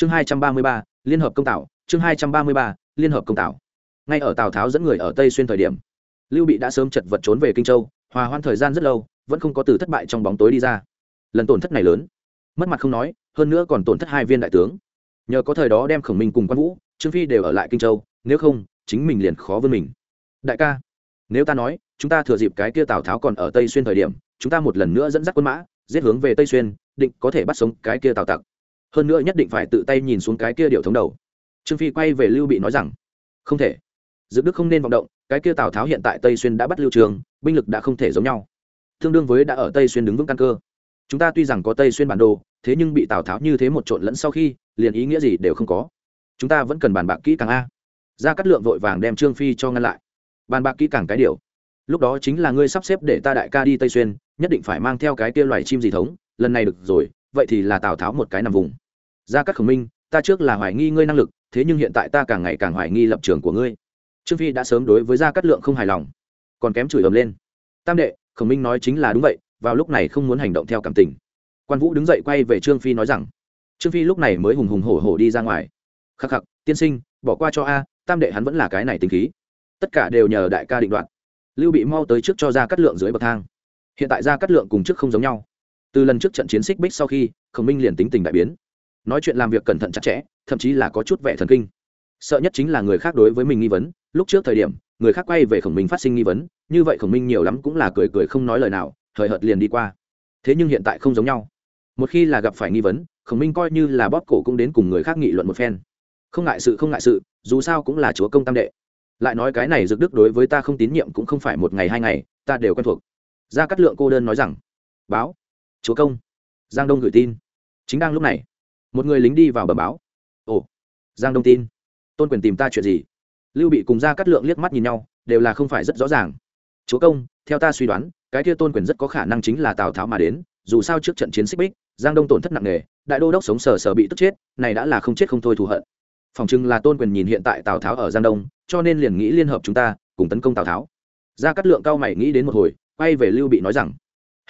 chương hai trăm ba mươi ba, liên hợp công tạo chương hai trăm ba mươi ba, liên hợp công tạo ngay ở tào tháo dẫn người ở tây xuyên thời điểm, lưu bị đã sớm chật vật trốn về kinh châu, hòa hoan thời gian rất lâu, vẫn không có từ thất bại trong bóng tối đi ra. Lần tổn thất này lớn, mất mặt không nói, hơn nữa còn tổn thất hai viên đại tướng. Nhờ có thời đó đem khổng minh cùng quan vũ, trương phi đều ở lại kinh châu, nếu không, chính mình liền khó vươn mình. Đại ca, nếu ta nói, chúng ta thừa dịp cái kia tào tháo còn ở tây xuyên thời điểm, chúng ta một lần nữa dẫn dắt quân mã, giết hướng về tây xuyên, định có thể bắt sống cái kia tào tặc hơn nữa nhất định phải tự tay nhìn xuống cái kia điệu thống đầu. Trương phi quay về lưu bị nói rằng, không thể. Dự đức không nên vọng động, cái kia tào tháo hiện tại tây xuyên đã bắt lưu trường, binh lực đã không thể giống nhau. Tương đương với đã ở tây xuyên đứng vững căn cơ. Chúng ta tuy rằng có tây xuyên bản đồ, thế nhưng bị tào tháo như thế một trộn lẫn sau khi, liền ý nghĩa gì đều không có. Chúng ta vẫn cần bàn bạc kỹ càng a. Ra cắt lượng vội vàng đem trương phi cho ngăn lại. Bàn bạc kỹ càng cái điều. Lúc đó chính là ngươi sắp xếp để ta đại ca đi tây xuyên, nhất định phải mang theo cái kia loài chim gì thống. Lần này được rồi, vậy thì là tào tháo một cái nằm vùng gia cát khổng minh, ta trước là hoài nghi ngươi năng lực, thế nhưng hiện tại ta càng ngày càng hoài nghi lập trường của ngươi. Trương phi đã sớm đối với gia cát lượng không hài lòng, còn kém chửi ầm lên. Tam đệ, khổng minh nói chính là đúng vậy, vào lúc này không muốn hành động theo cảm tình. Quan vũ đứng dậy quay về trương phi nói rằng, trương phi lúc này mới hùng hùng hổ hổ đi ra ngoài. Khắc khắc, tiên sinh, bỏ qua cho a, tam đệ hắn vẫn là cái này tính khí. Tất cả đều nhờ đại ca định đoạt. Lưu bị mau tới trước cho ra cắt lượng dưới bậc thang. Hiện tại ra cắt lượng cùng trước không giống nhau. Từ lần trước trận chiến xích bích sau khi, khổng minh liền tính tình đại biến nói chuyện làm việc cẩn thận chặt chẽ, thậm chí là có chút vẻ thần kinh. Sợ nhất chính là người khác đối với mình nghi vấn, lúc trước thời điểm, người khác quay về khổng minh phát sinh nghi vấn, như vậy khổng minh nhiều lắm cũng là cười cười không nói lời nào, hời hợt liền đi qua. Thế nhưng hiện tại không giống nhau. Một khi là gặp phải nghi vấn, khổng minh coi như là bóp cổ cũng đến cùng người khác nghị luận một phen. Không ngại sự, không ngại sự, dù sao cũng là chúa công tam đệ. Lại nói cái này dược đức đối với ta không tín nhiệm cũng không phải một ngày hai ngày, ta đều quen thuộc. Gia cát lượng cô đơn nói rằng, báo, chúa công. Giang đông gửi tin. Chính đang lúc này một người lính đi vào bẩm báo. Ồ, giang đông tin. Tôn quyền tìm ta chuyện gì? Lưu bị cùng gia cát lượng liếc mắt nhìn nhau, đều là không phải rất rõ ràng. Chúa công, theo ta suy đoán, cái kia tôn quyền rất có khả năng chính là tào tháo mà đến, dù sao trước trận chiến xích bích, giang đông tổn thất nặng nề, đại đô đốc sống sờ sờ bị tức chết, này đã là không chết không thôi thù hận. Phòng chừng là tôn quyền nhìn hiện tại tào tháo ở giang đông, cho nên liền nghĩ liên hợp chúng ta, cùng tấn công tào tháo. Gia cát lượng cao mày nghĩ đến một hồi, quay về lưu bị nói rằng,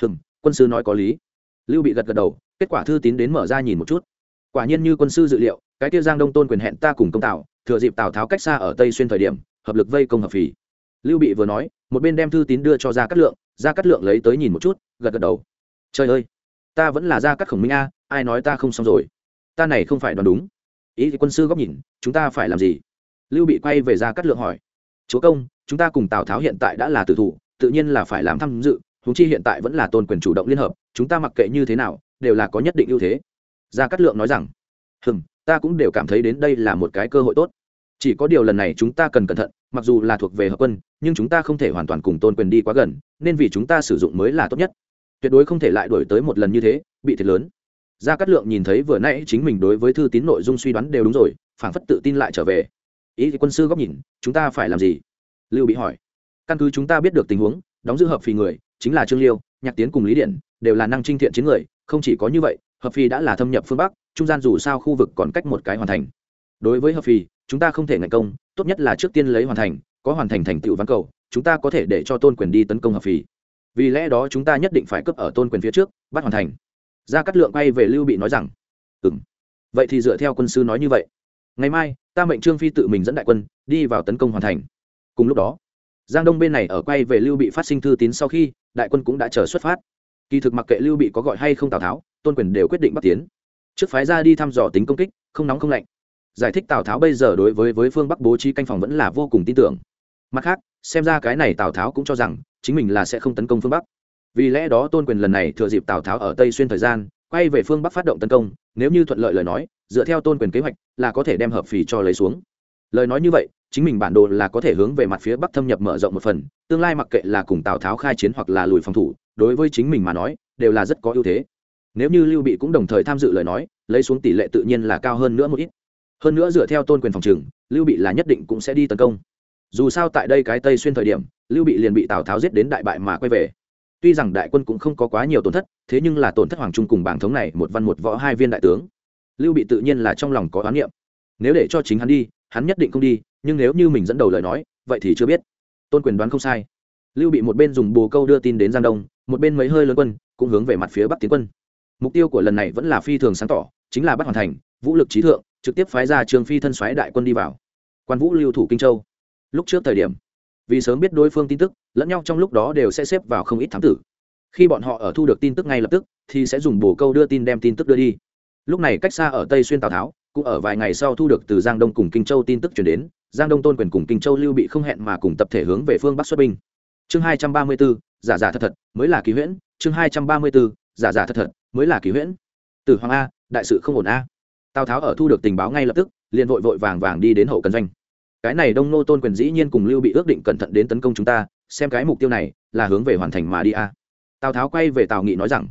hừm, quân sư nói có lý. Lưu bị gật gật đầu, kết quả thư tín đến mở ra nhìn một chút quả nhiên như quân sư dự liệu, cái tiêu giang đông tôn quyền hẹn ta cùng công tào, thừa dịp tào tháo cách xa ở tây xuyên thời điểm, hợp lực vây công hợp phì. Lưu bị vừa nói, một bên đem thư tín đưa cho gia cát lượng, gia cát lượng lấy tới nhìn một chút, gật gật đầu. Trời ơi, ta vẫn là gia cát khổng minh a, ai nói ta không xong rồi? Ta này không phải đoán đúng. Ý thì quân sư góc nhìn, chúng ta phải làm gì? Lưu bị quay về gia cát lượng hỏi. Chúa công, chúng ta cùng tào tháo hiện tại đã là tử thủ, tự nhiên là phải làm tham dự húng chi hiện tại vẫn là tôn quyền chủ động liên hợp, chúng ta mặc kệ như thế nào, đều là có nhất định ưu thế gia cát lượng nói rằng, hừm, ta cũng đều cảm thấy đến đây là một cái cơ hội tốt. Chỉ có điều lần này chúng ta cần cẩn thận, mặc dù là thuộc về hợp quân, nhưng chúng ta không thể hoàn toàn cùng tôn quyền đi quá gần, nên vì chúng ta sử dụng mới là tốt nhất. Tuyệt đối không thể lại đổi tới một lần như thế, bị thiệt lớn. Gia cát lượng nhìn thấy vừa nãy chính mình đối với thư tín nội dung suy đoán đều đúng rồi, phảng phất tự tin lại trở về. Ý thì quân sư góc nhìn, chúng ta phải làm gì? Lưu bị hỏi. Căn cứ chúng ta biết được tình huống, đóng giữ hợp phì người, chính là trương liêu, nhạc tiến cùng lý điện, đều là năng trinh thiện chiến người, không chỉ có như vậy hợp phì đã là thâm nhập phương bắc, trung gian dù sao khu vực còn cách một cái hoàn thành. Đối với hợp phì chúng ta không thể ngành công, tốt nhất là trước tiên lấy hoàn thành, có hoàn thành thành tựu văn cầu, chúng ta có thể để cho tôn quyền đi tấn công hợp phì vì lẽ đó chúng ta nhất định phải cướp ở tôn quyền phía trước, bắt hoàn thành. Gia cát lượng quay về lưu bị nói rằng ừ m vậy thì dựa theo quân sư nói như vậy. Ngày mai, ta mệnh trương phi tự mình dẫn đại quân, đi vào tấn công hoàn thành. Cùng lúc đó, giang đông bên này ở quay về lưu bị phát sinh thư tín sau khi, đại quân cũng đã chờ xuất phát. Kỳ thực mặc kệ lưu bị có gọi hay không tào tháo tôn quyền đều quyết định bắt tiến. Trước phái ra đi thăm dò tính công kích, không nóng không lạnh. Giải thích tào tháo bây giờ đối với với phương bắc bố trí canh phòng vẫn là vô cùng tin tưởng. Mặt khác, xem ra cái này tào tháo cũng cho rằng, chính mình là sẽ không tấn công phương bắc. Vì lẽ đó tôn quyền lần này thừa dịp tào tháo ở tây xuyên thời gian, quay về phương bắc phát động tấn công, nếu như thuận lợi lời nói, dựa theo tôn quyền kế hoạch, là có thể đem hợp phì cho lấy xuống. Lời nói như vậy, chính mình bản đồ là có thể hướng về mặt phía bắc thâm nhập mở rộng một phần, tương lai mặc kệ là cùng tào tháo khai chiến hoặc là lùi phòng thủ, đối với chính mình mà nói, đều là rất có ưu thế nếu như lưu bị cũng đồng thời tham dự lời nói, lấy xuống tỷ lệ tự nhiên là cao hơn nữa một ít. Hơn nữa dựa theo tôn quyền phòng trừng lưu bị là nhất định cũng sẽ đi tấn công. Dù sao tại đây cái tây xuyên thời điểm, lưu bị liền bị tào tháo giết đến đại bại mà quay về. Tuy rằng đại quân cũng không có quá nhiều tổn thất, thế nhưng là tổn thất hoàng trung cùng bảng thống này một văn một võ hai viên đại tướng. Lưu bị tự nhiên là trong lòng có oán niệm. Nếu để cho chính hắn đi, hắn nhất định không đi, nhưng nếu như mình dẫn đầu lời nói, vậy thì chưa biết. Tôn quyền đoán không sai. Lưu bị một bên dùng bồ câu đưa tin đến giang đông, một bên mấy hơi lớn quân, cũng hướng về mặt phía bắc tiến quân mục tiêu của lần này vẫn là phi thường sáng tỏ, chính là bắt hoàn thành, vũ lực trí thượng, trực tiếp phái ra trường phi thân xoáy đại quân đi vào. Quan vũ lưu thủ kinh châu. Lúc trước thời điểm, vì sớm biết đối phương tin tức, lẫn nhau trong lúc đó đều sẽ xếp vào không ít thám tử. Khi bọn họ ở thu được tin tức ngay lập tức, thì sẽ dùng bổ câu đưa tin đem tin tức đưa đi. Lúc này cách xa ở tây xuyên tào tháo, cũng ở vài ngày sau thu được từ giang đông cùng kinh châu tin tức chuyển đến, giang đông tôn quyền cùng kinh châu lưu bị không hẹn mà cùng tập thể hướng về phương bắc xuất binh. Chương hai trăm ba mươi bốn giả giả thật thật, mới là kỳ huyễn. Chương hai trăm ba mươi bốn giả giả thật thật mới là kỳ huyễn. Từ hoàng a, đại sự không ổn a. Tào tháo ở thu được tình báo ngay lập tức, liền vội vội vàng vàng đi đến hậu cần doanh. Cái này đông nô tôn quyền dĩ nhiên cùng lưu bị ước định cẩn thận đến tấn công chúng ta, xem cái mục tiêu này là hướng về hoàn thành mà đi a. Tào tháo quay về tào nghị nói rằng,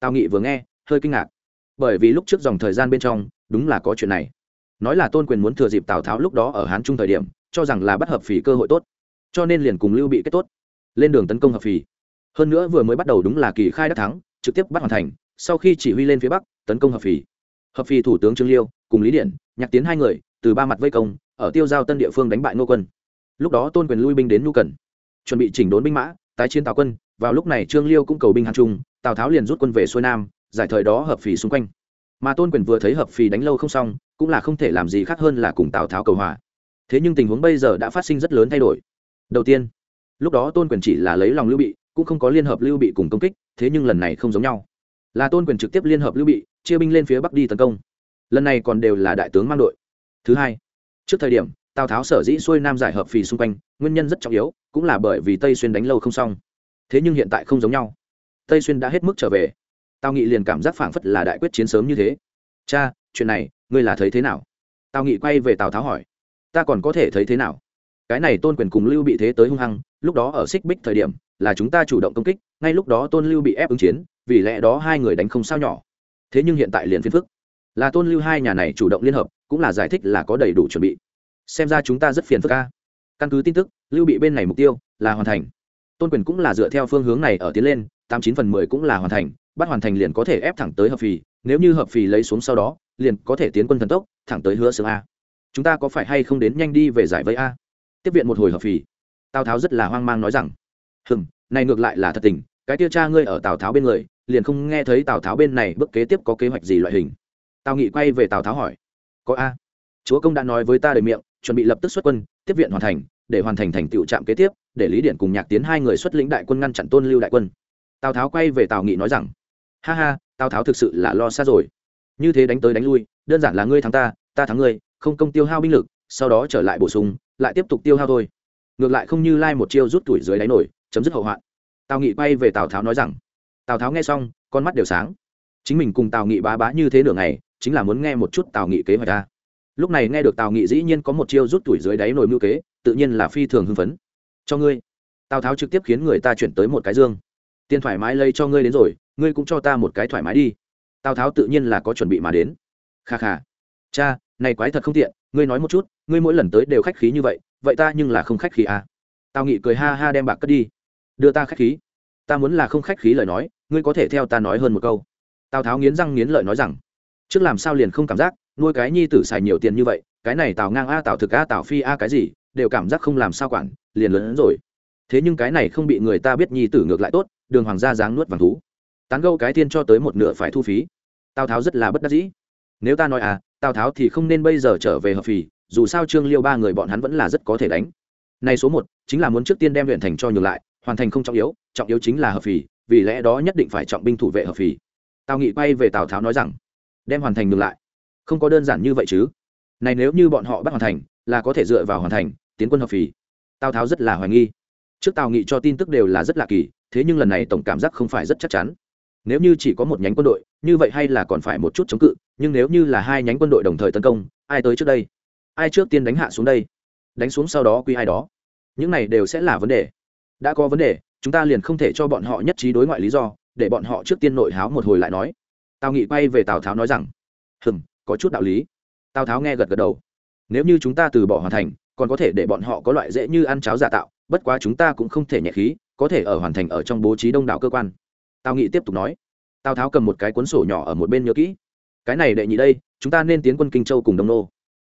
tào nghị vừa nghe, hơi kinh ngạc. Bởi vì lúc trước dòng thời gian bên trong, đúng là có chuyện này. Nói là tôn quyền muốn thừa dịp tào tháo lúc đó ở hán trung thời điểm, cho rằng là bắt hợp phì cơ hội tốt. Cho nên liền cùng lưu bị kết tốt. Lên đường tấn công hợp phì. Hơn nữa vừa mới bắt đầu đúng là kỳ khai đắc thắng, trực tiếp bắt hoàn thành sau khi chỉ huy lên phía bắc, tấn công hợp phì. Hợp phì thủ tướng trương liêu cùng lý điện nhạc tiến hai người từ ba mặt vây công, ở tiêu giao tân địa phương đánh bại ngô quân. Lúc đó tôn quyền lui binh đến nhu cần, chuẩn bị chỉnh đốn binh mã, tái chiến tào quân. Vào lúc này trương liêu cũng cầu binh hàn trung, tào tháo liền rút quân về xuôi nam, giải thời đó hợp phì xung quanh. Mà tôn quyền vừa thấy hợp phì đánh lâu không xong, cũng là không thể làm gì khác hơn là cùng tào tháo cầu hòa. Thế nhưng tình huống bây giờ đã phát sinh rất lớn thay đổi. Đầu tiên, lúc đó tôn quyền chỉ là lấy lòng lưu bị, cũng không có liên hợp lưu bị cùng công kích, thế nhưng lần này không giống nhau là tôn quyền trực tiếp liên hợp lưu bị, chia binh lên phía bắc đi tấn công. Lần này còn đều là đại tướng mang đội. Thứ hai, trước thời điểm, tào tháo sở dĩ xuôi nam giải hợp phì xung quanh, nguyên nhân rất trọng yếu, cũng là bởi vì tây xuyên đánh lâu không xong. Thế nhưng hiện tại không giống nhau. Tây xuyên đã hết mức trở về. Tào nghị liền cảm giác phảng phất là đại quyết chiến sớm như thế. Cha, chuyện này, ngươi là thấy thế nào? Tào nghị quay về tào tháo hỏi. Ta còn có thể thấy thế nào? Cái này tôn quyền cùng lưu bị thế tới hung hăng, lúc đó ở xích bích thời điểm là chúng ta chủ động công kích, ngay lúc đó tôn lưu bị ép ứng chiến, vì lẽ đó hai người đánh không sao nhỏ. Thế nhưng hiện tại liền phiền phức. Là tôn lưu hai nhà này chủ động liên hợp, cũng là giải thích là có đầy đủ chuẩn bị. Xem ra chúng ta rất phiền phức ca căn cứ tin tức, lưu bị bên này mục tiêu là hoàn thành. Tôn quyền cũng là dựa theo phương hướng này ở tiến lên, tám chín phần mười cũng là hoàn thành, bắt hoàn thành liền có thể ép thẳng tới hợp phì, nếu như hợp phì lấy xuống sau đó, liền có thể tiến quân thần tốc, thẳng tới hứa xương a. Chúng ta có phải hay không đến nhanh đi về giải vây a? Tiếp viện một hồi hợp phì. Tào tháo rất là hoang mang nói rằng hừm, này ngược lại là thật tình, cái tiêu cha ngươi ở tào tháo bên người, liền không nghe thấy tào tháo bên này bước kế tiếp có kế hoạch gì loại hình. Tào nghị quay về tào tháo hỏi, có a. Chúa công đã nói với ta đời miệng, chuẩn bị lập tức xuất quân, tiếp viện hoàn thành, để hoàn thành thành tựu trạm kế tiếp, để lý điện cùng nhạc tiến hai người xuất lĩnh đại quân ngăn chặn tôn lưu đại quân. Tào tháo quay về tào nghị nói rằng, ha ha, tào tháo thực sự là lo xa rồi. Như thế đánh tới đánh lui, đơn giản là ngươi thắng ta ta thắng ngươi, không công tiêu hao binh lực, sau đó trở lại bổ sung, lại tiếp tục tiêu hao thôi. Ngược lại không như lai một chiêu rút tuổi dưới đáy nổi chấm dứt hậu hoạn. Tào nghị quay về tào tháo nói rằng, tào tháo nghe xong, con mắt đều sáng. Chính mình cùng tào nghị bá bá như thế nửa ngày, chính là muốn nghe một chút tào nghị kế hoạch ta lúc này nghe được tào nghị dĩ nhiên có một chiêu rút tuổi dưới đáy nồi mưu kế, tự nhiên là phi thường hưng phấn. Cho ngươi. Tào tháo trực tiếp khiến người ta chuyển tới một cái dương. Tiền thoải mái lây cho ngươi đến rồi, ngươi cũng cho ta một cái thoải mái đi. Tào tháo tự nhiên là có chuẩn bị mà đến. Kha kha, cha, này quái thật không tiện, ngươi nói một chút, ngươi mỗi lần tới đều khách khí như vậy vậy ta nhưng là không khách khí à. Tào nghị cười ha ha đem bạc cất đi đưa ta khách khí. Ta muốn là không khách khí lời nói, ngươi có thể theo ta nói hơn một câu. Tào tháo nghiến răng nghiến lợi nói rằng, trước làm sao liền không cảm giác, nuôi cái nhi tử xài nhiều tiền như vậy, cái này tào ngang a, tào thực a, tào phi a cái gì, đều cảm giác không làm sao quản, liền lớn hơn rồi. Thế nhưng cái này không bị người ta biết nhi tử ngược lại tốt, đường hoàng gia dáng nuốt vàng thú. Tán gâu cái tiên cho tới một nửa phải thu phí. Tào tháo rất là bất đắc dĩ. Nếu ta nói à tào tháo thì không nên bây giờ trở về hợp phì, dù sao trương liêu ba người bọn hắn vẫn là rất có thể đánh. Này số một, chính là muốn trước tiên đem luyện thành cho nhường lại hoàn thành không trọng yếu trọng yếu chính là hợp phì, vì lẽ đó nhất định phải trọng binh thủ vệ hợp phì. Tào nghị quay về tào tháo nói rằng, đem hoàn thành ngược lại. Không có đơn giản như vậy chứ. Này nếu như bọn họ bắt hoàn thành, là có thể dựa vào hoàn thành, tiến quân hợp phì. Tào tháo rất là hoài nghi. Trước tào nghị cho tin tức đều là rất lạ kỳ, thế nhưng lần này tổng cảm giác không phải rất chắc chắn. Nếu như chỉ có một nhánh quân đội, như vậy hay là còn phải một chút chống cự, nhưng nếu như là hai nhánh quân đội đồng thời tấn công, ai tới trước đây? Ai trước tiên đánh hạ xuống đây? Đánh xuống sau đó quy ai đó? Những này đều sẽ là vấn đề đã có vấn đề, chúng ta liền không thể cho bọn họ nhất trí đối ngoại lý do, để bọn họ trước tiên nội háo một hồi lại nói. Tào nghị quay về tào tháo nói rằng, hừm, có chút đạo lý. Tào tháo nghe gật gật đầu. Nếu như chúng ta từ bỏ hoàn thành, còn có thể để bọn họ có loại dễ như ăn cháo giả tạo, bất quá chúng ta cũng không thể nhẹ khí, có thể ở hoàn thành ở trong bố trí đông đảo cơ quan. Tào nghị tiếp tục nói. Tào tháo cầm một cái cuốn sổ nhỏ ở một bên nhớ kỹ. Cái này đệ nhị đây, chúng ta nên tiến quân kinh châu cùng đông nô.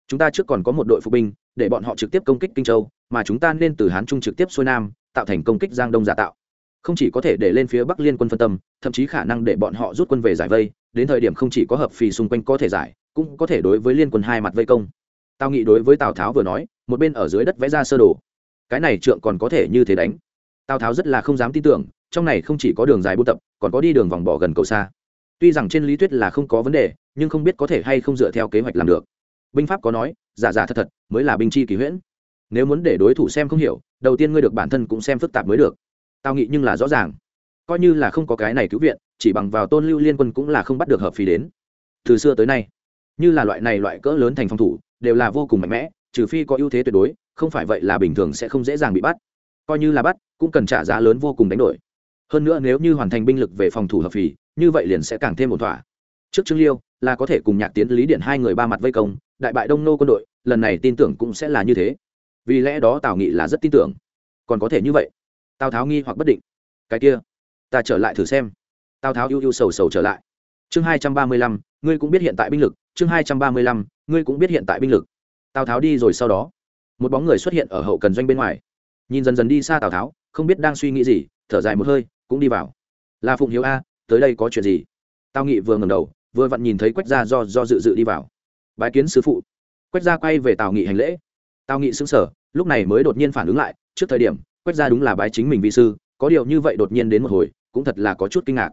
Chúng ta trước còn có một đội phục binh, để bọn họ trực tiếp công kích kinh châu, mà chúng ta nên từ hán trung trực tiếp xuôi nam tạo thành công kích giang đông giả tạo. Không chỉ có thể để lên phía bắc liên quân phân tâm, thậm chí khả năng để bọn họ rút quân về giải vây, đến thời điểm không chỉ có hợp phì xung quanh có thể giải, cũng có thể đối với liên quân hai mặt vây công. Tào nghị đối với tào tháo vừa nói, một bên ở dưới đất vẽ ra sơ đồ. Cái này trượng còn có thể như thế đánh. Tào tháo rất là không dám tin tưởng, trong này không chỉ có đường dài buôn tập, còn có đi đường vòng bỏ gần cầu xa. Tuy rằng trên lý thuyết là không có vấn đề, nhưng không biết có thể hay không dựa theo kế hoạch làm được. Binh pháp có nói, giả giả thật thật, mới là binh chi kỳ huyễn. Nếu muốn để đối thủ xem không hiểu đầu tiên ngươi được bản thân cũng xem phức tạp mới được. Tao nghĩ nhưng là rõ ràng. Coi như là không có cái này cứu viện, chỉ bằng vào tôn lưu liên quân cũng là không bắt được hợp phí đến. Từ xưa tới nay, như là loại này loại cỡ lớn thành phòng thủ, đều là vô cùng mạnh mẽ, trừ phi có ưu thế tuyệt đối, không phải vậy là bình thường sẽ không dễ dàng bị bắt. Coi như là bắt, cũng cần trả giá lớn vô cùng đánh đổi. Hơn nữa nếu như hoàn thành binh lực về phòng thủ hợp phì như vậy liền sẽ càng thêm một thỏa. Trước trương liêu, là có thể cùng nhạc tiến, lý điện hai người ba mặt vây công, đại bại đông nô quân đội, lần này tin tưởng cũng sẽ là như thế vì lẽ đó tào nghị là rất tin tưởng. Còn có thể như vậy, tào tháo nghi hoặc bất định. Cái kia, ta trở lại thử xem. Tào tháo ưu ưu sầu sầu trở lại. Chương hai trăm ba mươi lăm, ngươi cũng biết hiện tại binh lực. Chương hai trăm ba mươi lăm, ngươi cũng biết hiện tại binh lực. Tào tháo đi rồi sau đó, một bóng người xuất hiện ở hậu cần doanh bên ngoài. Nhìn dần dần đi xa tào tháo, không biết đang suy nghĩ gì, thở dài một hơi, cũng đi vào. Là phụng hiếu a, tới đây có chuyện gì? Tào nghị vừa ngầm đầu, vừa vặn nhìn thấy quách gia do do dự dự đi vào. Bái kiến sứ phụ. Quách gia quay về tào nghị hành lễ tao nghị xứng sở lúc này mới đột nhiên phản ứng lại, trước thời điểm quách gia đúng là bái chính mình vi sư, có điều như vậy đột nhiên đến một hồi, cũng thật là có chút kinh ngạc.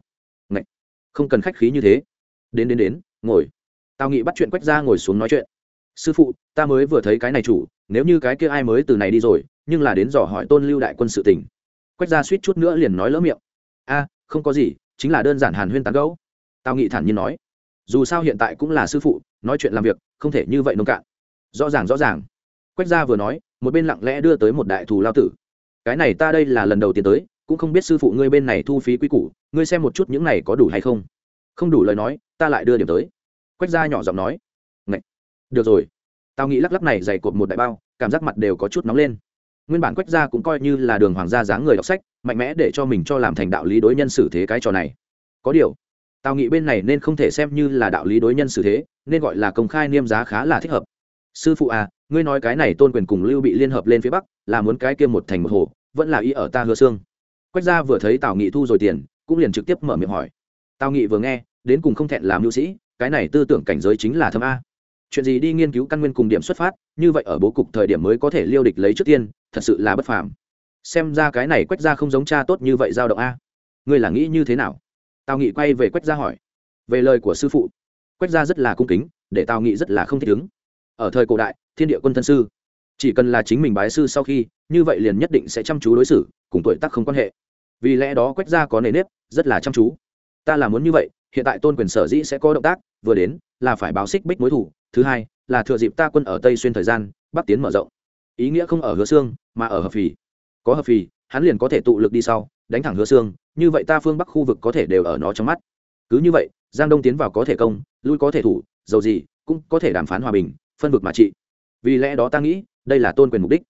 Ngậy! không cần khách khí như thế. Đến đến đến, ngồi. Tao nghị bắt chuyện quách gia ngồi xuống nói chuyện. Sư phụ, ta mới vừa thấy cái này chủ, nếu như cái kia ai mới từ này đi rồi, nhưng là đến dò hỏi tôn lưu đại quân sự tình. quách gia suýt chút nữa liền nói lỡ miệng. A, không có gì, chính là đơn giản hàn huyên tán gẫu. Tao nghị thản nhiên nói. Dù sao hiện tại cũng là sư phụ, nói chuyện làm việc, không thể như vậy nông cạn. Rõ ràng rõ ràng quách gia vừa nói, một bên lặng lẽ đưa tới một đại thù lao tử. Cái này ta đây là lần đầu tiên tới, cũng không biết sư phụ ngươi bên này thu phí quy củ, ngươi xem một chút những này có đủ hay không. Không đủ lời nói, ta lại đưa điểm tới. Quách gia nhỏ giọng nói. Ngậy. được rồi. Tao nghĩ lắc lắc này dày cột một đại bao, cảm giác mặt đều có chút nóng lên. Nguyên bản quách gia cũng coi như là đường hoàng gia dáng người đọc sách, mạnh mẽ để cho mình cho làm thành đạo lý đối nhân xử thế cái trò này. Có điều, tao nghĩ bên này nên không thể xem như là đạo lý đối nhân xử thế, nên gọi là công khai niêm giá khá là thích hợp. Sư phụ à ngươi nói cái này tôn quyền cùng lưu bị liên hợp lên phía bắc, là muốn cái kia một thành một hồ, vẫn là ý ở ta hứa xương. Quách gia vừa thấy tào nghị thu rồi tiền, cũng liền trực tiếp mở miệng hỏi. Tào nghị vừa nghe, đến cùng không thẹn làm lưu sĩ, cái này tư tưởng cảnh giới chính là thâm a. Chuyện gì đi nghiên cứu căn nguyên cùng điểm xuất phát, như vậy ở bố cục thời điểm mới có thể liêu địch lấy trước tiên, thật sự là bất phàm. Xem ra cái này quách gia không giống cha tốt như vậy giao động a. Ngươi là nghĩ như thế nào? Tào nghị quay về quách gia hỏi. Về lời của sư phụ, quách gia rất là cung kính, để tào nghị rất là không thích ứng ở thời cổ đại, thiên địa quân thân sư. Chỉ cần là chính mình bái sư sau khi, như vậy liền nhất định sẽ chăm chú đối xử, cùng tuổi tác không quan hệ. Vì lẽ đó quách gia có nề nếp, rất là chăm chú. Ta là muốn như vậy, hiện tại tôn quyền sở dĩ sẽ có động tác, vừa đến, là phải báo xích bích mối thủ. Thứ hai, là thừa dịp ta quân ở tây xuyên thời gian, bắc tiến mở rộng. Ý nghĩa không ở hứa xương mà ở hợp phì. Có hợp phì, hắn liền có thể tụ lực đi sau, đánh thẳng hứa xương như vậy ta phương bắc khu vực có thể đều ở nó trong mắt. Cứ như vậy, giang đông tiến vào có thể công, lui có thể thủ, dầu gì, cũng có thể đàm phán hòa bình phân vực mà trị. Vì lẽ đó ta nghĩ, đây là tôn quyền mục đích.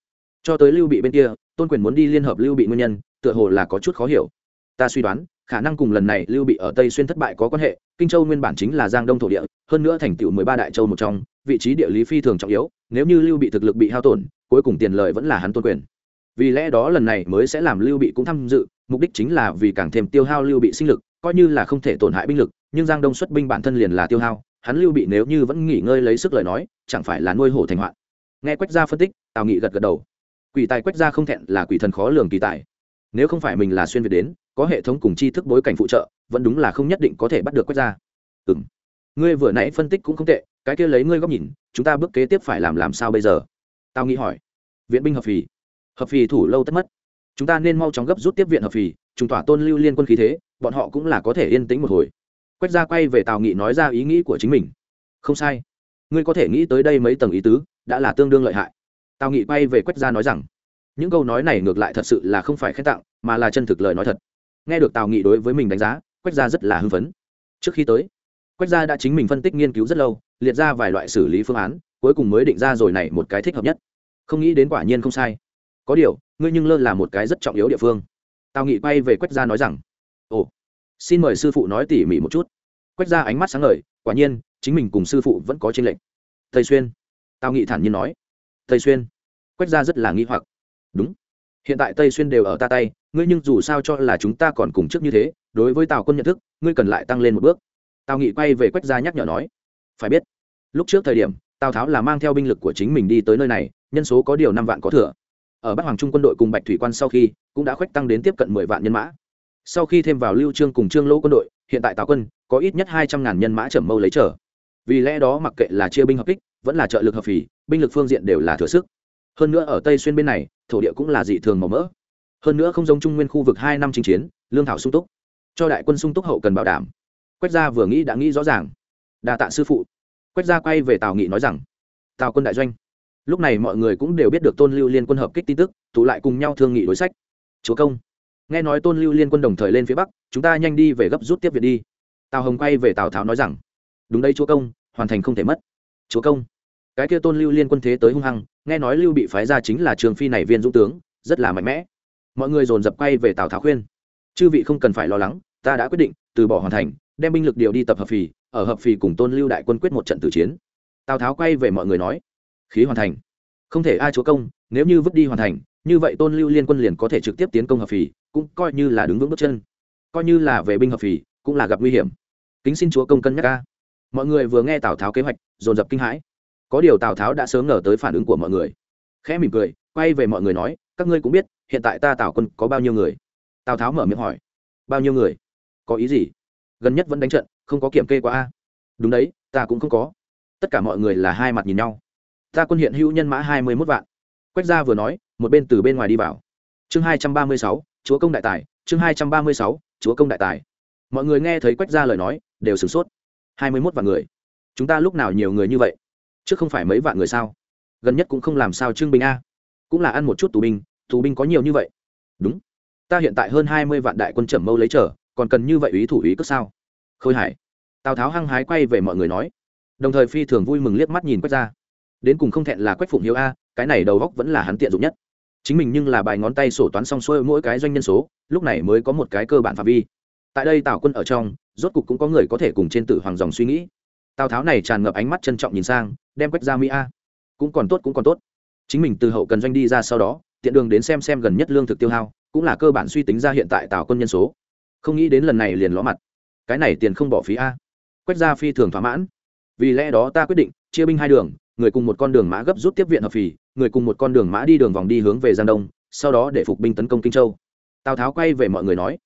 Cho tới lưu bị bên kia, tôn quyền muốn đi liên hợp lưu bị nguyên nhân, tựa hồ là có chút khó hiểu. Ta suy đoán, khả năng cùng lần này lưu bị ở tây xuyên thất bại có quan hệ, kinh châu nguyên bản chính là giang đông thổ địa, hơn nữa thành tựu mười ba đại châu một trong, vị trí địa lý phi thường trọng yếu, nếu như lưu bị thực lực bị hao tổn, cuối cùng tiền lợi vẫn là hắn tôn quyền. Vì lẽ đó lần này mới sẽ làm lưu bị cũng tham dự, mục đích chính là vì càng thêm tiêu hao lưu bị sinh lực, coi như là không thể tổn hại binh lực, nhưng giang đông xuất binh bản thân liền là tiêu hao hắn lưu bị nếu như vẫn nghỉ ngơi lấy sức lời nói, chẳng phải là nuôi hổ thành hoạn. Nghe quách gia phân tích, tào nghị gật gật đầu. Quỷ tài quách gia không thẹn là quỷ thần khó lường kỳ tài. Nếu không phải mình là xuyên việt đến, có hệ thống cùng tri thức bối cảnh phụ trợ, vẫn đúng là không nhất định có thể bắt được quách gia. Ừ m ngươi vừa nãy phân tích cũng không tệ, cái kia lấy ngươi góc nhìn, chúng ta bước kế tiếp phải làm làm sao bây giờ? Tao nghĩ hỏi. Viện binh hợp phì. Hợp phì thủ lâu tất mất. Chúng ta nên mau chóng gấp rút tiếp viện hợp phì chúng tỏa tôn lưu liên quân khí thế, bọn họ cũng là có thể yên tĩnh một hồi quách gia quay về tào nghị nói ra ý nghĩ của chính mình. Không sai. Ngươi có thể nghĩ tới đây mấy tầng ý tứ, đã là tương đương lợi hại. Tào nghị quay về quách gia nói rằng, những câu nói này ngược lại thật sự là không phải khen tặng, mà là chân thực lời nói thật. Nghe được tào nghị đối với mình đánh giá, quách gia rất là hưng phấn. Trước khi tới, quách gia đã chính mình phân tích nghiên cứu rất lâu, liệt ra vài loại xử lý phương án, cuối cùng mới định ra rồi này một cái thích hợp nhất. Không nghĩ đến quả nhiên không sai. Có điều, ngươi nhưng lơ là một cái rất trọng yếu địa phương. Tào nghị quay về quách gia nói rằng, ồ xin mời sư phụ nói tỉ mỉ một chút. Quách gia ánh mắt sáng ngời, quả nhiên, chính mình cùng sư phụ vẫn có tranh lệch. Tây xuyên. Tào nghị thản nhiên nói. Tây xuyên. Quách gia rất là nghi hoặc. Đúng. Hiện tại tây xuyên đều ở ta tay, ngươi nhưng dù sao cho là chúng ta còn cùng trước như thế, đối với tào quân nhận thức, ngươi cần lại tăng lên một bước. Tào nghị quay về quách gia nhắc nhở nói. Phải biết, lúc trước thời điểm, tào tháo là mang theo binh lực của chính mình đi tới nơi này, nhân số có điều năm vạn có thừa. Ở bắc hoàng trung quân đội cùng bạch thủy quan sau khi, cũng đã khoách tăng đến tiếp cận mười vạn nhân mã sau khi thêm vào lưu trương cùng trương lỗ quân đội, hiện tại tào quân có ít nhất hai trăm ngàn nhân mã trầm mâu lấy trở vì lẽ đó mặc kệ là chia binh hợp kích, vẫn là trợ lực hợp phì, binh lực phương diện đều là thừa sức. Hơn nữa ở tây xuyên bên này, thổ địa cũng là dị thường màu mỡ. Hơn nữa không giống trung nguyên khu vực hai năm chinh chiến, lương thảo sung túc. Cho đại quân sung túc hậu cần bảo đảm. Quách gia vừa nghĩ đã nghĩ rõ ràng. Đa tạ sư phụ. Quách gia quay về tào nghị nói rằng, tào quân đại doanh. Lúc này mọi người cũng đều biết được tôn lưu liên quân hợp kích tin tức, tụ lại cùng nhau thương nghị đối sách. Chúa công nghe nói tôn lưu liên quân đồng thời lên phía bắc, chúng ta nhanh đi về gấp rút tiếp viện đi. Tào hồng quay về tào tháo nói rằng, đúng đây chúa công, hoàn thành không thể mất. Chúa công? Cái kia tôn lưu liên quân thế tới hung hăng, nghe nói lưu bị phái ra chính là trường phi này viên dũng tướng, rất là mạnh mẽ. Mọi người dồn dập quay về tào tháo khuyên, chư vị không cần phải lo lắng, ta đã quyết định từ bỏ hoàn thành, đem binh lực điều đi tập hợp phì, ở hợp phì cùng tôn lưu đại quân quyết một trận tử chiến. Tào tháo quay về mọi người nói, khí hoàn thành. Không thể ai chúa công, nếu như vứt đi hoàn thành, như vậy tôn lưu liên quân liền có thể trực tiếp tiến công hợp phì cũng coi như là đứng vững bước chân. Coi như là về binh hợp phì, cũng là gặp nguy hiểm. Kính xin chúa công cân nhắc ca mọi người vừa nghe tào tháo kế hoạch, dồn dập kinh hãi. Có điều tào tháo đã sớm ngờ tới phản ứng của mọi người. Khẽ mỉm cười, quay về mọi người nói, các ngươi cũng biết, hiện tại ta tào quân có bao nhiêu người? Tào tháo mở miệng hỏi, bao nhiêu người? Có ý gì? Gần nhất vẫn đánh trận, không có kiểm kê qua a. Đúng đấy, ta cũng không có. Tất cả mọi người là hai mặt nhìn nhau. Ta quân hiện hữu nhân mã hai mươi mốt vạn. Quách gia vừa nói, một bên từ bên ngoài đi vào. Chương hai trăm ba mươi sáu chúa công đại tài, chương hai trăm ba mươi sáu, chúa công đại tài. Mọi người nghe thấy quách ra lời nói, đều sửng sốt. Hai mươi mốt vạn người. Chúng ta lúc nào nhiều người như vậy? Chứ không phải mấy vạn người sao? Gần nhất cũng không làm sao trưng binh a. Cũng là ăn một chút tù binh tù binh có nhiều như vậy. Đúng. Ta hiện tại hơn hai mươi vạn đại quân trầm mâu lấy trở còn cần như vậy ý thủ ý cất sao? Khôi hải. Tào tháo hăng hái quay về mọi người nói. Đồng thời phi thường vui mừng liếc mắt nhìn quách ra đến cùng không thẹn là quách phụng hiếu a, cái này đầu góc vẫn là hắn tiện dụng nhất chính mình nhưng là bài ngón tay sổ toán xong xuôi mỗi cái doanh nhân số, lúc này mới có một cái cơ bản phạm vi. Tại đây tào quân ở trong, rốt cục cũng có người có thể cùng trên tử hoàng dòng suy nghĩ. Tào tháo này tràn ngập ánh mắt trân trọng nhìn sang, đem quách ra mỹ a. Cũng còn tốt, cũng còn tốt. Chính mình từ hậu cần doanh đi ra sau đó, tiện đường đến xem xem gần nhất lương thực tiêu hao, cũng là cơ bản suy tính ra hiện tại tào quân nhân số. Không nghĩ đến lần này liền ló mặt. Cái này tiền không bỏ phí a. Quách ra phi thường thỏa mãn. Vì lẽ đó ta quyết định, chia binh hai đường người cùng một con đường mã gấp rút tiếp viện hợp phì, người cùng một con đường mã đi đường vòng đi hướng về giang đông, sau đó để phục binh tấn công kinh châu. Tào tháo quay về mọi người nói,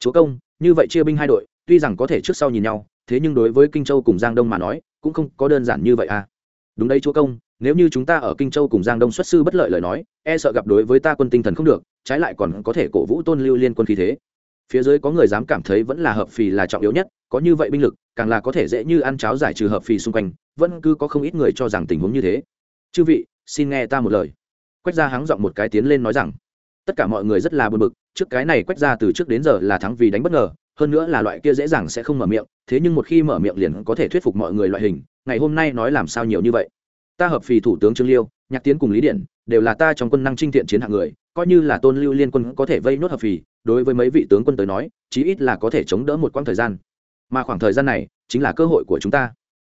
chúa công, như vậy chia binh hai đội, tuy rằng có thể trước sau nhìn nhau, thế nhưng đối với kinh châu cùng giang đông mà nói, cũng không có đơn giản như vậy à. Đúng đấy, chúa công, nếu như chúng ta ở kinh châu cùng giang đông xuất sư bất lợi lời nói e sợ gặp đối với ta quân tinh thần không được, trái lại còn có thể cổ vũ tôn lưu liên quân khí thế phía dưới có người dám cảm thấy vẫn là hợp phì là trọng yếu nhất, có như vậy binh lực, càng là có thể dễ như ăn cháo giải trừ hợp phì xung quanh, vẫn cứ có không ít người cho rằng tình huống như thế. Chư vị, xin nghe ta một lời. Quách gia hắng giọng một cái tiến lên nói rằng, tất cả mọi người rất là buồn bực, trước cái này quách gia từ trước đến giờ là thắng vì đánh bất ngờ, hơn nữa là loại kia dễ dàng sẽ không mở miệng, thế nhưng một khi mở miệng liền có thể thuyết phục mọi người loại hình, ngày hôm nay nói làm sao nhiều như vậy. Ta hợp phì thủ tướng trương liêu, nhạc tiến cùng lý điện đều là ta trong quân năng trinh thiện chiến hạng người, coi như là tôn lưu liên quân có thể vây nốt hợp phì đối với mấy vị tướng quân tới nói, chí ít là có thể chống đỡ một quãng thời gian. Mà khoảng thời gian này chính là cơ hội của chúng ta.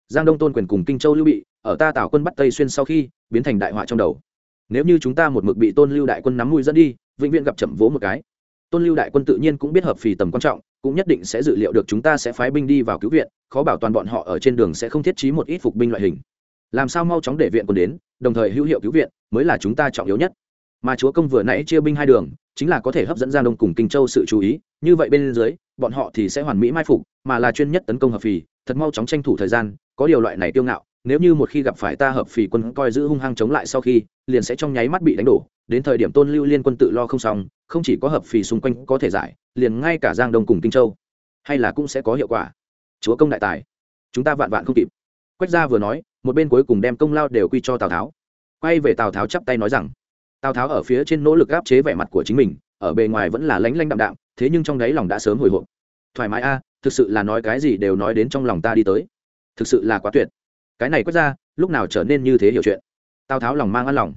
Giang đông tôn quyền cùng kinh châu lưu bị ở ta tào quân bắt tây xuyên sau khi biến thành đại họa trong đầu. Nếu như chúng ta một mực bị tôn lưu đại quân nắm mũi dẫn đi, vĩnh viễn gặp chậm vỗ một cái. Tôn lưu đại quân tự nhiên cũng biết hợp phì tầm quan trọng, cũng nhất định sẽ dự liệu được chúng ta sẽ phái binh đi vào cứu viện, khó bảo toàn bọn họ ở trên đường sẽ không thiết trí một ít phục binh loại hình. Làm sao mau chóng để viện quân đến, đồng thời hữu hiệu cứu viện mới là chúng ta trọng yếu nhất. Mà chúa công vừa nãy chia binh hai đường chính là có thể hấp dẫn giang đông cùng kinh châu sự chú ý, như vậy bên dưới, bọn họ thì sẽ hoàn mỹ mai phục, mà là chuyên nhất tấn công hợp phì, thật mau chóng tranh thủ thời gian, có điều loại này tiêu ngạo, nếu như một khi gặp phải ta hợp phì quân coi giữ hung hăng chống lại sau khi, liền sẽ trong nháy mắt bị đánh đổ, đến thời điểm tôn lưu liên quân tự lo không xong, không chỉ có hợp phì xung quanh có thể giải, liền ngay cả giang đông cùng kinh châu, hay là cũng sẽ có hiệu quả. Chúa công đại tài, chúng ta vạn vạn không kịp. Quách gia vừa nói, một bên cuối cùng đem công lao đều quy cho tào tháo. Quay về tào tháo chắp tay nói rằng tào tháo ở phía trên nỗ lực áp chế vẻ mặt của chính mình, ở bề ngoài vẫn là lánh lanh đạm đạm, thế nhưng trong đáy lòng đã sớm hồi hộp. Thoải mái a à, thực sự là nói cái gì đều nói đến trong lòng ta đi tới. Thực sự là quá tuyệt. Cái này quét ra, lúc nào trở nên như thế hiểu chuyện? Tào tháo lòng mang ăn lòng.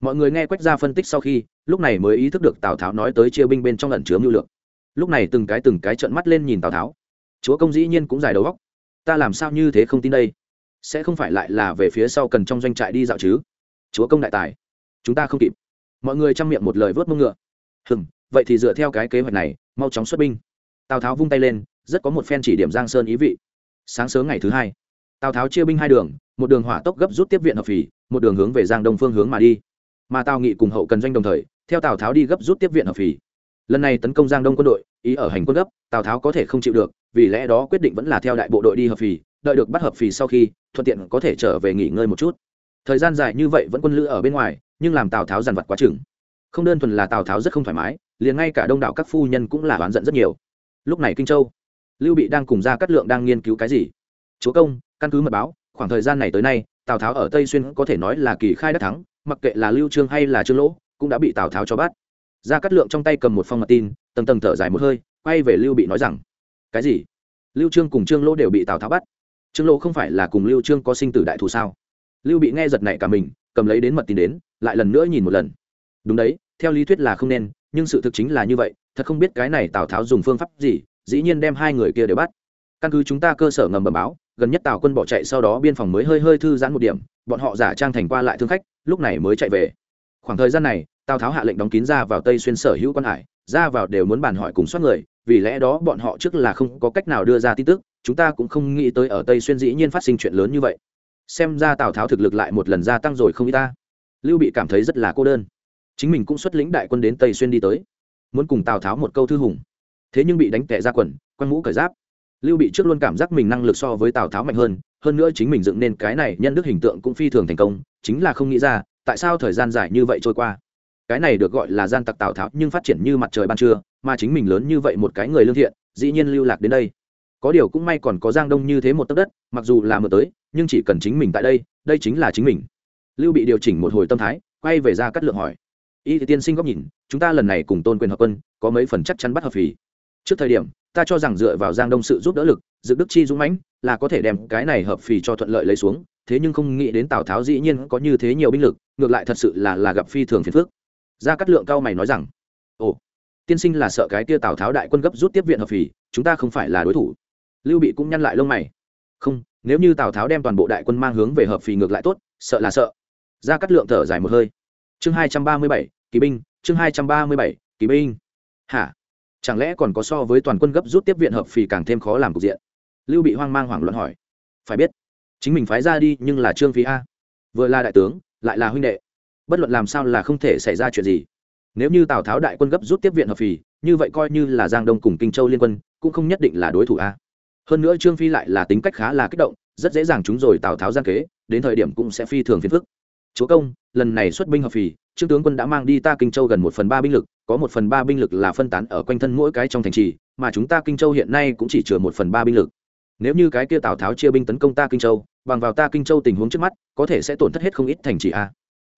Mọi người nghe quét ra phân tích sau khi, lúc này mới ý thức được tào tháo nói tới chia binh bên trong lẩn chứa mưu lượng lúc này từng cái từng cái trợn mắt lên nhìn tào tháo. Chúa công dĩ nhiên cũng dài đầu góc ta làm sao như thế không tin đây? Sẽ không phải lại là về phía sau cần trong doanh trại đi dạo chứ? Chúa công đại tài, chúng ta không kịp mọi người chăm miệng một lời vớt mông ngựa. Hừm, vậy thì dựa theo cái kế hoạch này, mau chóng xuất binh. Tào tháo vung tay lên, rất có một phen chỉ điểm giang sơn ý vị. Sáng sớm ngày thứ hai, tào tháo chia binh hai đường, một đường hỏa tốc gấp rút tiếp viện hợp phì một đường hướng về giang đông phương hướng mà đi. Mà tào nghị cùng hậu cần doanh đồng thời, theo tào tháo đi gấp rút tiếp viện hợp phì lần này tấn công giang đông quân đội, ý ở hành quân gấp, tào tháo có thể không chịu được, vì lẽ đó quyết định vẫn là theo đại bộ đội đi hợp phì đợi được bắt hợp phì sau khi, thuận tiện có thể trở về nghỉ ngơi một chút thời gian dài như vậy vẫn quân lữ ở bên ngoài, nhưng làm tào tháo dằn vặt quá chừng. Không đơn thuần là tào tháo rất không thoải mái, liền ngay cả đông đảo các phu nhân cũng là oán giận rất nhiều. Lúc này kinh châu, lưu bị đang cùng ra cát lượng đang nghiên cứu cái gì? Chúa công, căn cứ mật báo, khoảng thời gian này tới nay, tào tháo ở tây xuyên có thể nói là kỳ khai đắc thắng, mặc kệ là lưu trương hay là trương lỗ, cũng đã bị tào tháo cho bắt. Ra cát lượng trong tay cầm một phong mật tin, tầng tầng thở dài một hơi, quay về lưu bị nói rằng, cái gì? Lưu trương cùng trương lỗ đều bị tào tháo bắt. Trương lỗ không phải là cùng lưu trương có sinh tử đại thù sao? Lưu bị nghe giật nảy cả mình, cầm lấy đến mật tin đến, lại lần nữa nhìn một lần. Đúng đấy, theo lý thuyết là không nên, nhưng sự thực chính là như vậy, thật không biết cái này tào tháo dùng phương pháp gì, dĩ nhiên đem hai người kia đều bắt. Căn cứ chúng ta cơ sở ngầm bẩm báo, gần nhất tào quân bỏ chạy, sau đó biên phòng mới hơi hơi thư giãn một điểm, bọn họ giả trang thành qua lại thương khách, lúc này mới chạy về. Khoảng thời gian này, tào tháo hạ lệnh đóng kín ra vào tây xuyên sở hữu quan hải, ra vào đều muốn bàn hỏi cùng soát người, vì lẽ đó bọn họ trước là không có cách nào đưa ra tin tức, chúng ta cũng không nghĩ tới ở tây xuyên dĩ nhiên phát sinh chuyện lớn như vậy xem ra tào tháo thực lực lại một lần gia tăng rồi không y ta. Lưu bị cảm thấy rất là cô đơn. Chính mình cũng xuất lĩnh đại quân đến tây xuyên đi tới, muốn cùng tào tháo một câu thư hùng. Thế nhưng bị đánh tệ ra quần, quăng mũ cởi giáp. Lưu bị trước luôn cảm giác mình năng lực so với tào tháo mạnh hơn hơn nữa chính mình dựng nên cái này nhân đức hình tượng cũng phi thường thành công, chính là không nghĩ ra, tại sao thời gian dài như vậy trôi qua. Cái này được gọi là gian tặc tào tháo nhưng phát triển như mặt trời ban trưa, mà chính mình lớn như vậy một cái người lương thiện, dĩ nhiên lưu lạc đến đây có điều cũng may còn có giang đông như thế một tấc đất, mặc dù là mưa tới, nhưng chỉ cần chính mình tại đây đây chính là chính mình. Lưu bị điều chỉnh một hồi tâm thái, quay về ra cắt lượng hỏi. Y thì tiên sinh góc nhìn, chúng ta lần này cùng tôn quyền hợp quân, có mấy phần chắc chắn bắt hợp phì. Trước thời điểm, ta cho rằng dựa vào giang đông sự giúp đỡ lực, dự đức chi dũng mãnh, là có thể đem cái này hợp phì cho thuận lợi lấy xuống, thế nhưng không nghĩ đến tào tháo dĩ nhiên có như thế nhiều binh lực, ngược lại thật sự là là gặp phi thường phiền phước gia cát lượng cao mày nói rằng, ồ, tiên sinh là sợ cái kia tào tháo đại quân gấp rút tiếp viện hợp phì, chúng ta không phải là đối thủ lưu bị cũng nhăn lại lông mày. Không, nếu như tào tháo đem toàn bộ đại quân mang hướng về hợp phì ngược lại tốt, sợ là sợ. Ra cắt lượng thở dài một hơi. Chương hai trăm ba mươi bảy, kỳ binh, chương hai trăm ba mươi bảy, kỳ binh. Hả? Chẳng lẽ còn có so với toàn quân gấp rút tiếp viện hợp phì càng thêm khó làm cục diện? Lưu bị hoang mang hoảng loạn hỏi. Phải biết, chính mình phái ra đi nhưng là trương phí a. Vừa là đại tướng, lại là huynh đệ. Bất luận làm sao là không thể xảy ra chuyện gì. Nếu như tào tháo đại quân gấp rút tiếp viện hợp phì, như vậy coi như là giang đông cùng kinh châu liên quân, cũng không nhất định là đối thủ a hơn nữa trương phi lại là tính cách khá là kích động, rất dễ dàng chúng rồi tào tháo gian kế, đến thời điểm cũng sẽ phi thường phiền phức. Chúa công, lần này xuất binh hợp phì, trương tướng quân đã mang đi ta kinh châu gần một phần ba binh lực, có một phần ba binh lực là phân tán ở quanh thân mỗi cái trong thành trì, mà chúng ta kinh châu hiện nay cũng chỉ chừa một phần ba binh lực. Nếu như cái kia tào tháo chia binh tấn công ta kinh châu, bằng vào ta kinh châu tình huống trước mắt, có thể sẽ tổn thất hết không ít thành trì a.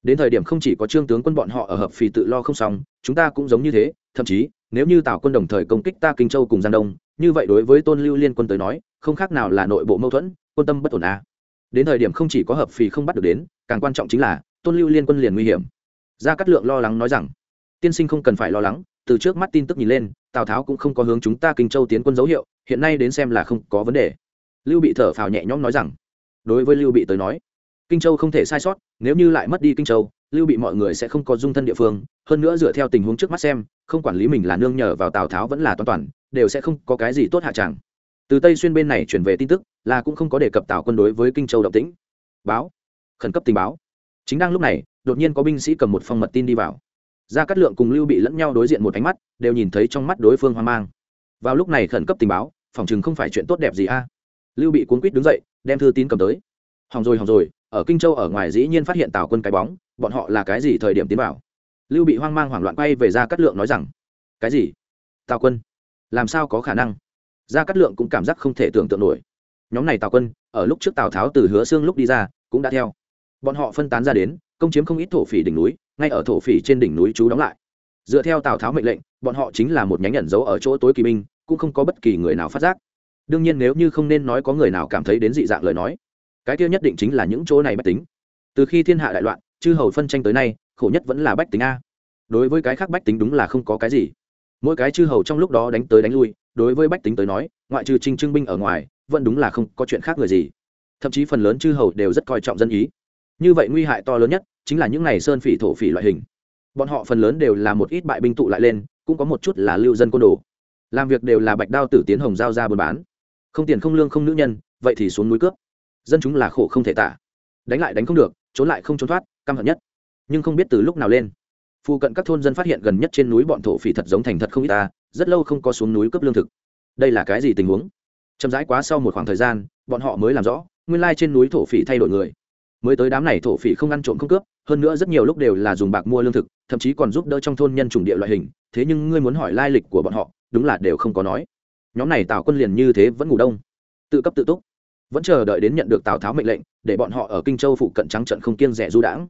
Đến thời điểm không chỉ có trương tướng quân bọn họ ở hợp phì tự lo không xong, chúng ta cũng giống như thế thậm chí, nếu như tào quân đồng thời công kích ta kinh châu cùng giang đông, như vậy đối với tôn lưu liên quân tới nói, không khác nào là nội bộ mâu thuẫn, quân tâm bất ổn a đến thời điểm không chỉ có hợp phì không bắt được đến, càng quan trọng chính là, tôn lưu liên quân liền nguy hiểm. Gia cát lượng lo lắng nói rằng, tiên sinh không cần phải lo lắng, từ trước mắt tin tức nhìn lên, tào tháo cũng không có hướng chúng ta kinh châu tiến quân dấu hiệu, hiện nay đến xem là không có vấn đề. Lưu bị thở phào nhẹ nhõm nói rằng, đối với lưu bị tới nói, kinh châu không thể sai sót, nếu như lại mất đi kinh châu lưu bị mọi người sẽ không có dung thân địa phương, hơn nữa dựa theo tình huống trước mắt xem, không quản lý mình là nương nhờ vào tào tháo vẫn là toàn toàn, đều sẽ không có cái gì tốt hạ tràng từ tây xuyên bên này chuyển về tin tức, là cũng không có đề cập tào quân đối với kinh châu động tĩnh. Báo. Khẩn cấp tình báo. Chính đang lúc này, đột nhiên có binh sĩ cầm một phong mật tin đi vào. Gia cát lượng cùng lưu bị lẫn nhau đối diện một ánh mắt, đều nhìn thấy trong mắt đối phương hoang mang. Vào lúc này khẩn cấp tình báo, phòng chừng không phải chuyện tốt đẹp gì a. À? Lưu bị cuốn quýt đứng dậy, đem thư tín cầm tới. Hỏng rồi hỏng rồi, ở kinh châu ở ngoài dĩ nhiên phát hiện tào quân cái bóng bọn họ là cái gì thời điểm tiến vào? Lưu bị hoang mang hoảng loạn quay về ra cát lượng nói rằng, cái gì? Tào quân, làm sao có khả năng? Ra cát lượng cũng cảm giác không thể tưởng tượng nổi. Nhóm này tào quân, ở lúc trước tào tháo từ hứa xương lúc đi ra, cũng đã theo. Bọn họ phân tán ra đến, công chiếm không ít thổ phỉ đỉnh núi, ngay ở thổ phỉ trên đỉnh núi trú đóng lại. Dựa theo tào tháo mệnh lệnh, bọn họ chính là một nhánh nhận dấu ở chỗ tối kỳ binh cũng không có bất kỳ người nào phát giác. Đương nhiên nếu như không nên nói có người nào cảm thấy đến dị dạng lời nói, cái kia nhất định chính là những chỗ này bất tính. Từ khi thiên hạ đại loạn chư hầu phân tranh tới nay, khổ nhất vẫn là bách tính a. Đối với cái khác bách tính đúng là không có cái gì. Mỗi cái chư hầu trong lúc đó đánh tới đánh lui, đối với bách tính tới nói, ngoại trừ trinh trưng binh ở ngoài, vẫn đúng là không có chuyện khác người gì. Thậm chí phần lớn chư hầu đều rất coi trọng dân ý. Như vậy nguy hại to lớn nhất chính là những này sơn phỉ thổ phỉ loại hình. Bọn họ phần lớn đều là một ít bại binh tụ lại lên, cũng có một chút là lưu dân côn đồ. Làm việc đều là bạch đao tử tiến hồng giao ra buôn bán. Không tiền không lương không nữ nhân, vậy thì xuống núi cướp. Dân chúng là khổ không thể tả. Đánh lại đánh không được, trốn lại không trốn thoát căm hận nhất. Nhưng không biết từ lúc nào lên, phụ cận các thôn dân phát hiện gần nhất trên núi bọn thổ phỉ thật giống thành thật không ít ta, rất lâu không có xuống núi cướp lương thực. Đây là cái gì tình huống? Chậm rãi quá sau một khoảng thời gian, bọn họ mới làm rõ, nguyên lai trên núi thổ phỉ thay đổi người. Mới tới đám này thổ phỉ không ăn trộm không cướp, hơn nữa rất nhiều lúc đều là dùng bạc mua lương thực, thậm chí còn giúp đỡ trong thôn nhân chủng địa loại hình, thế nhưng ngươi muốn hỏi lai lịch của bọn họ, đúng là đều không có nói. Nhóm này tào quân liền như thế vẫn ngủ đông. Tự cấp tự túc. Vẫn chờ đợi đến nhận được tào tháo mệnh lệnh, để bọn họ ở kinh châu phụ cận trắng trận không kiêng rẻ du đãng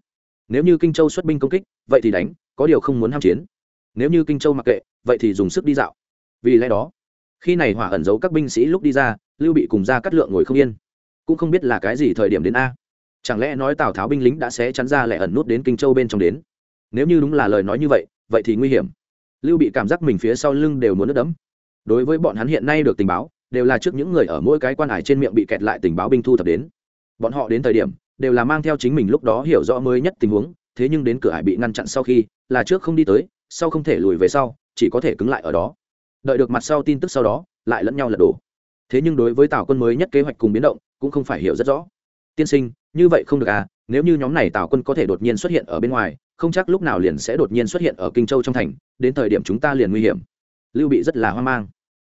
nếu như kinh châu xuất binh công kích, vậy thì đánh, có điều không muốn ham chiến. Nếu như kinh châu mặc kệ, vậy thì dùng sức đi dạo. Vì lẽ đó, khi này hỏa ẩn giấu các binh sĩ lúc đi ra, lưu bị cùng ra cắt lượng ngồi không yên. Cũng không biết là cái gì thời điểm đến a. Chẳng lẽ nói tào tháo binh lính đã sẽ chắn ra lại ẩn nút đến kinh châu bên trong đến? Nếu như đúng là lời nói như vậy vậy thì nguy hiểm. Lưu bị cảm giác mình phía sau lưng đều muốn nước đấm đối với bọn hắn hiện nay được tình báo, đều là trước những người ở mỗi cái quan hải trên miệng bị kẹt lại tình báo binh thu thập đến. Bọn họ đến thời điểm đều là mang theo chính mình lúc đó hiểu rõ mới nhất tình huống, thế nhưng đến cửa hải bị ngăn chặn sau khi, là trước không đi tới, sau không thể lùi về sau, chỉ có thể cứng lại ở đó. Đợi được mặt sau tin tức sau đó, lại lẫn nhau lật đổ. Thế nhưng đối với tào quân mới nhất kế hoạch cùng biến động, cũng không phải hiểu rất rõ. Tiên sinh, như vậy không được à nếu như nhóm này tào quân có thể đột nhiên xuất hiện ở bên ngoài, không chắc lúc nào liền sẽ đột nhiên xuất hiện ở kinh châu trong thành, đến thời điểm chúng ta liền nguy hiểm. Lưu bị rất là hoang mang.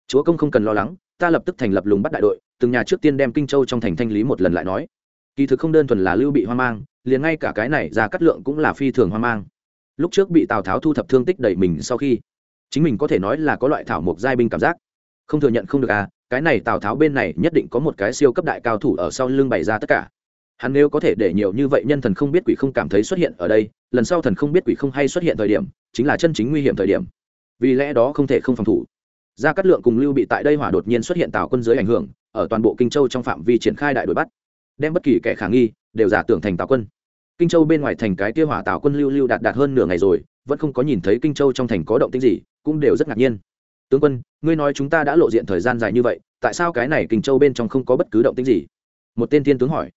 Chúa công không cần lo lắng, ta lập tức thành lập lùng bắt đại đội, từng nhà trước tiên đem kinh châu trong thành thanh lý một lần lại nói kỳ thực không đơn thuần là lưu bị hoang mang, liền ngay cả cái này ra cắt lượng cũng là phi thường hoang mang. Lúc trước bị tào tháo thu thập thương tích đẩy mình sau khi, chính mình có thể nói là có loại thảo mộc giai binh cảm giác. Không thừa nhận không được à cái này tào tháo bên này nhất định có một cái siêu cấp đại cao thủ ở sau lưng bày ra tất cả. Hắn nếu có thể để nhiều như vậy nhân thần không biết quỷ không cảm thấy xuất hiện ở đây, lần sau thần không biết quỷ không hay xuất hiện thời điểm, chính là chân chính nguy hiểm thời điểm. Vì lẽ đó không thể không phòng thủ. Gia cát lượng cùng lưu bị tại đây hỏa đột nhiên xuất hiện tào quân dưới ảnh hưởng, ở toàn bộ kinh châu trong phạm vi triển khai đại đội bắt đem bất kỳ kẻ khả nghi đều giả tưởng thành tào quân. Kinh châu bên ngoài thành cái kia hỏa tào quân lưu lưu đạt đạt hơn nửa ngày rồi, vẫn không có nhìn thấy kinh châu trong thành có động tĩnh gì, cũng đều rất ngạc nhiên. Tướng quân, ngươi nói chúng ta đã lộ diện thời gian dài như vậy, tại sao cái này kinh châu bên trong không có bất cứ động tĩnh gì? Một tên thiên tướng hỏi.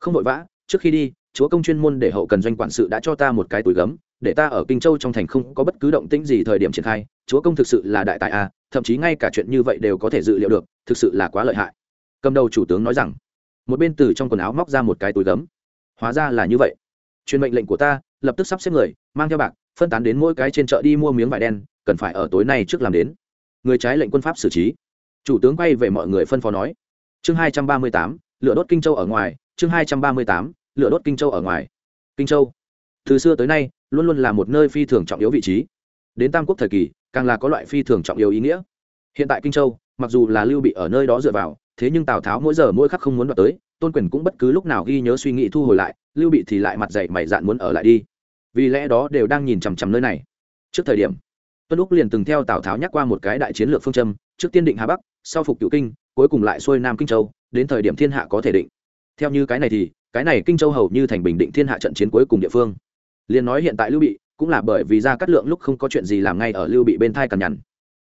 Không vội vã, trước khi đi, chúa công chuyên môn để hậu cần doanh quản sự đã cho ta một cái túi gấm, để ta ở kinh châu trong thành không có bất cứ động tĩnh gì thời điểm triển khai, chúa công thực sự là đại tài a thậm chí ngay cả chuyện như vậy đều có thể dự liệu được, thực sự là quá lợi hại. Cầm đầu chủ tướng nói rằng một bên từ trong quần áo móc ra một cái túi gấm. Hóa ra là như vậy. Truyền mệnh lệnh của ta, lập tức sắp xếp người, mang theo bạc, phân tán đến mỗi cái trên chợ đi mua miếng vải đen, cần phải ở tối nay trước làm đến. Người trái lệnh quân pháp xử trí. Chủ tướng quay về mọi người phân phó nói. Chương hai trăm ba mươi tám, lửa đốt kinh châu ở ngoài, chương hai trăm ba mươi tám, lửa đốt kinh châu ở ngoài. Kinh châu. Từ xưa tới nay, luôn luôn là một nơi phi thường trọng yếu vị trí. Đến tam quốc thời kỳ, càng là có loại phi thường trọng yếu ý nghĩa. Hiện tại kinh châu, mặc dù là lưu bị ở nơi đó dựa vào thế nhưng tào tháo mỗi giờ mỗi khắc không muốn đoạt tới tôn quyền cũng bất cứ lúc nào ghi nhớ suy nghĩ thu hồi lại lưu bị thì lại mặt dậy mày dạn muốn ở lại đi vì lẽ đó đều đang nhìn chằm chằm nơi này trước thời điểm tuân lúc liền từng theo tào tháo nhắc qua một cái đại chiến lược phương châm trước tiên định hà bắc sau phục cựu kinh cuối cùng lại xuôi nam kinh châu đến thời điểm thiên hạ có thể định theo như cái này thì cái này kinh châu hầu như thành bình định thiên hạ trận chiến cuối cùng địa phương liền nói hiện tại lưu bị cũng là bởi vì ra cắt lượng lúc không có chuyện gì làm ngay ở lưu bị bên thai cằn nhằn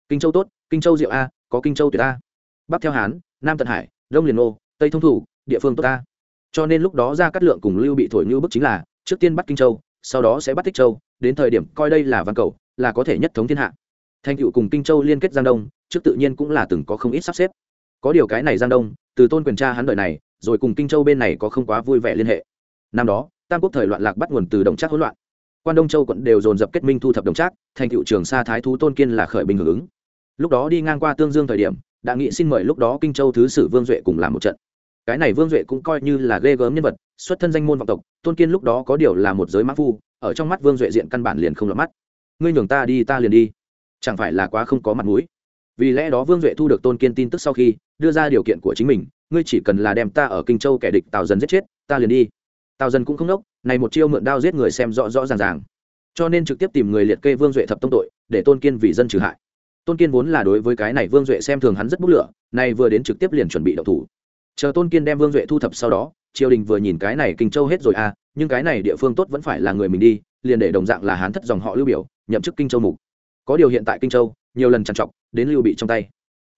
kinh châu tốt kinh châu diệu a có kinh châu tuyệt a bắc theo hán nam tận hải, đông liền ô tây thông thủ, địa phương tốt ta. cho nên lúc đó ra cắt lượng cùng lưu bị thổi như bức chính là, trước tiên bắt kinh châu, sau đó sẽ bắt tích châu, đến thời điểm coi đây là văn cầu, là có thể nhất thống thiên hạ. Thành cựu cùng kinh châu liên kết giang đông, trước tự nhiên cũng là từng có không ít sắp xếp. Có điều cái này giang đông, từ tôn quyền cha hắn đời này, rồi cùng kinh châu bên này có không quá vui vẻ liên hệ. Năm đó, tam quốc thời loạn lạc bắt nguồn từ đồng trác hỗn loạn. Quan đông châu quận đều dồn dập kết minh thu thập đồng trác, thành cựu trường sa thái thú tôn kiên là khởi bình hưởng ứng. Lúc đó đi ngang qua tương dương thời điểm đã nghị xin mời lúc đó kinh châu thứ sử vương duệ cùng làm một trận. Cái này vương duệ cũng coi như là ghê gớm nhân vật, xuất thân danh môn vọng tộc, tôn kiên lúc đó có điều là một giới mã phu, ở trong mắt vương duệ diện căn bản liền không lọt mắt. Ngươi nhường ta đi, ta liền đi. Chẳng phải là quá không có mặt mũi? Vì lẽ đó vương duệ thu được tôn kiên tin tức sau khi, đưa ra điều kiện của chính mình, ngươi chỉ cần là đem ta ở kinh châu kẻ địch tào dần giết chết, ta liền đi. Tào dần cũng không đốc, này một chiêu mượn đao giết người xem rõ rõ ràng ràng. Cho nên trực tiếp tìm người liệt kê vương duệ thập tông tội, để tôn kiên vì dân trừ hại tôn kiên vốn là đối với cái này vương duệ xem thường hắn rất bút lửa, nay vừa đến trực tiếp liền chuẩn bị đậu thủ. Chờ tôn kiên đem vương duệ thu thập sau đó, triều đình vừa nhìn cái này kinh châu hết rồi à nhưng cái này địa phương tốt vẫn phải là người mình đi, liền để đồng dạng là hán thất dòng họ lưu biểu, nhậm chức kinh châu mục. Có điều hiện tại kinh châu, nhiều lần trằn trọc, đến lưu bị trong tay.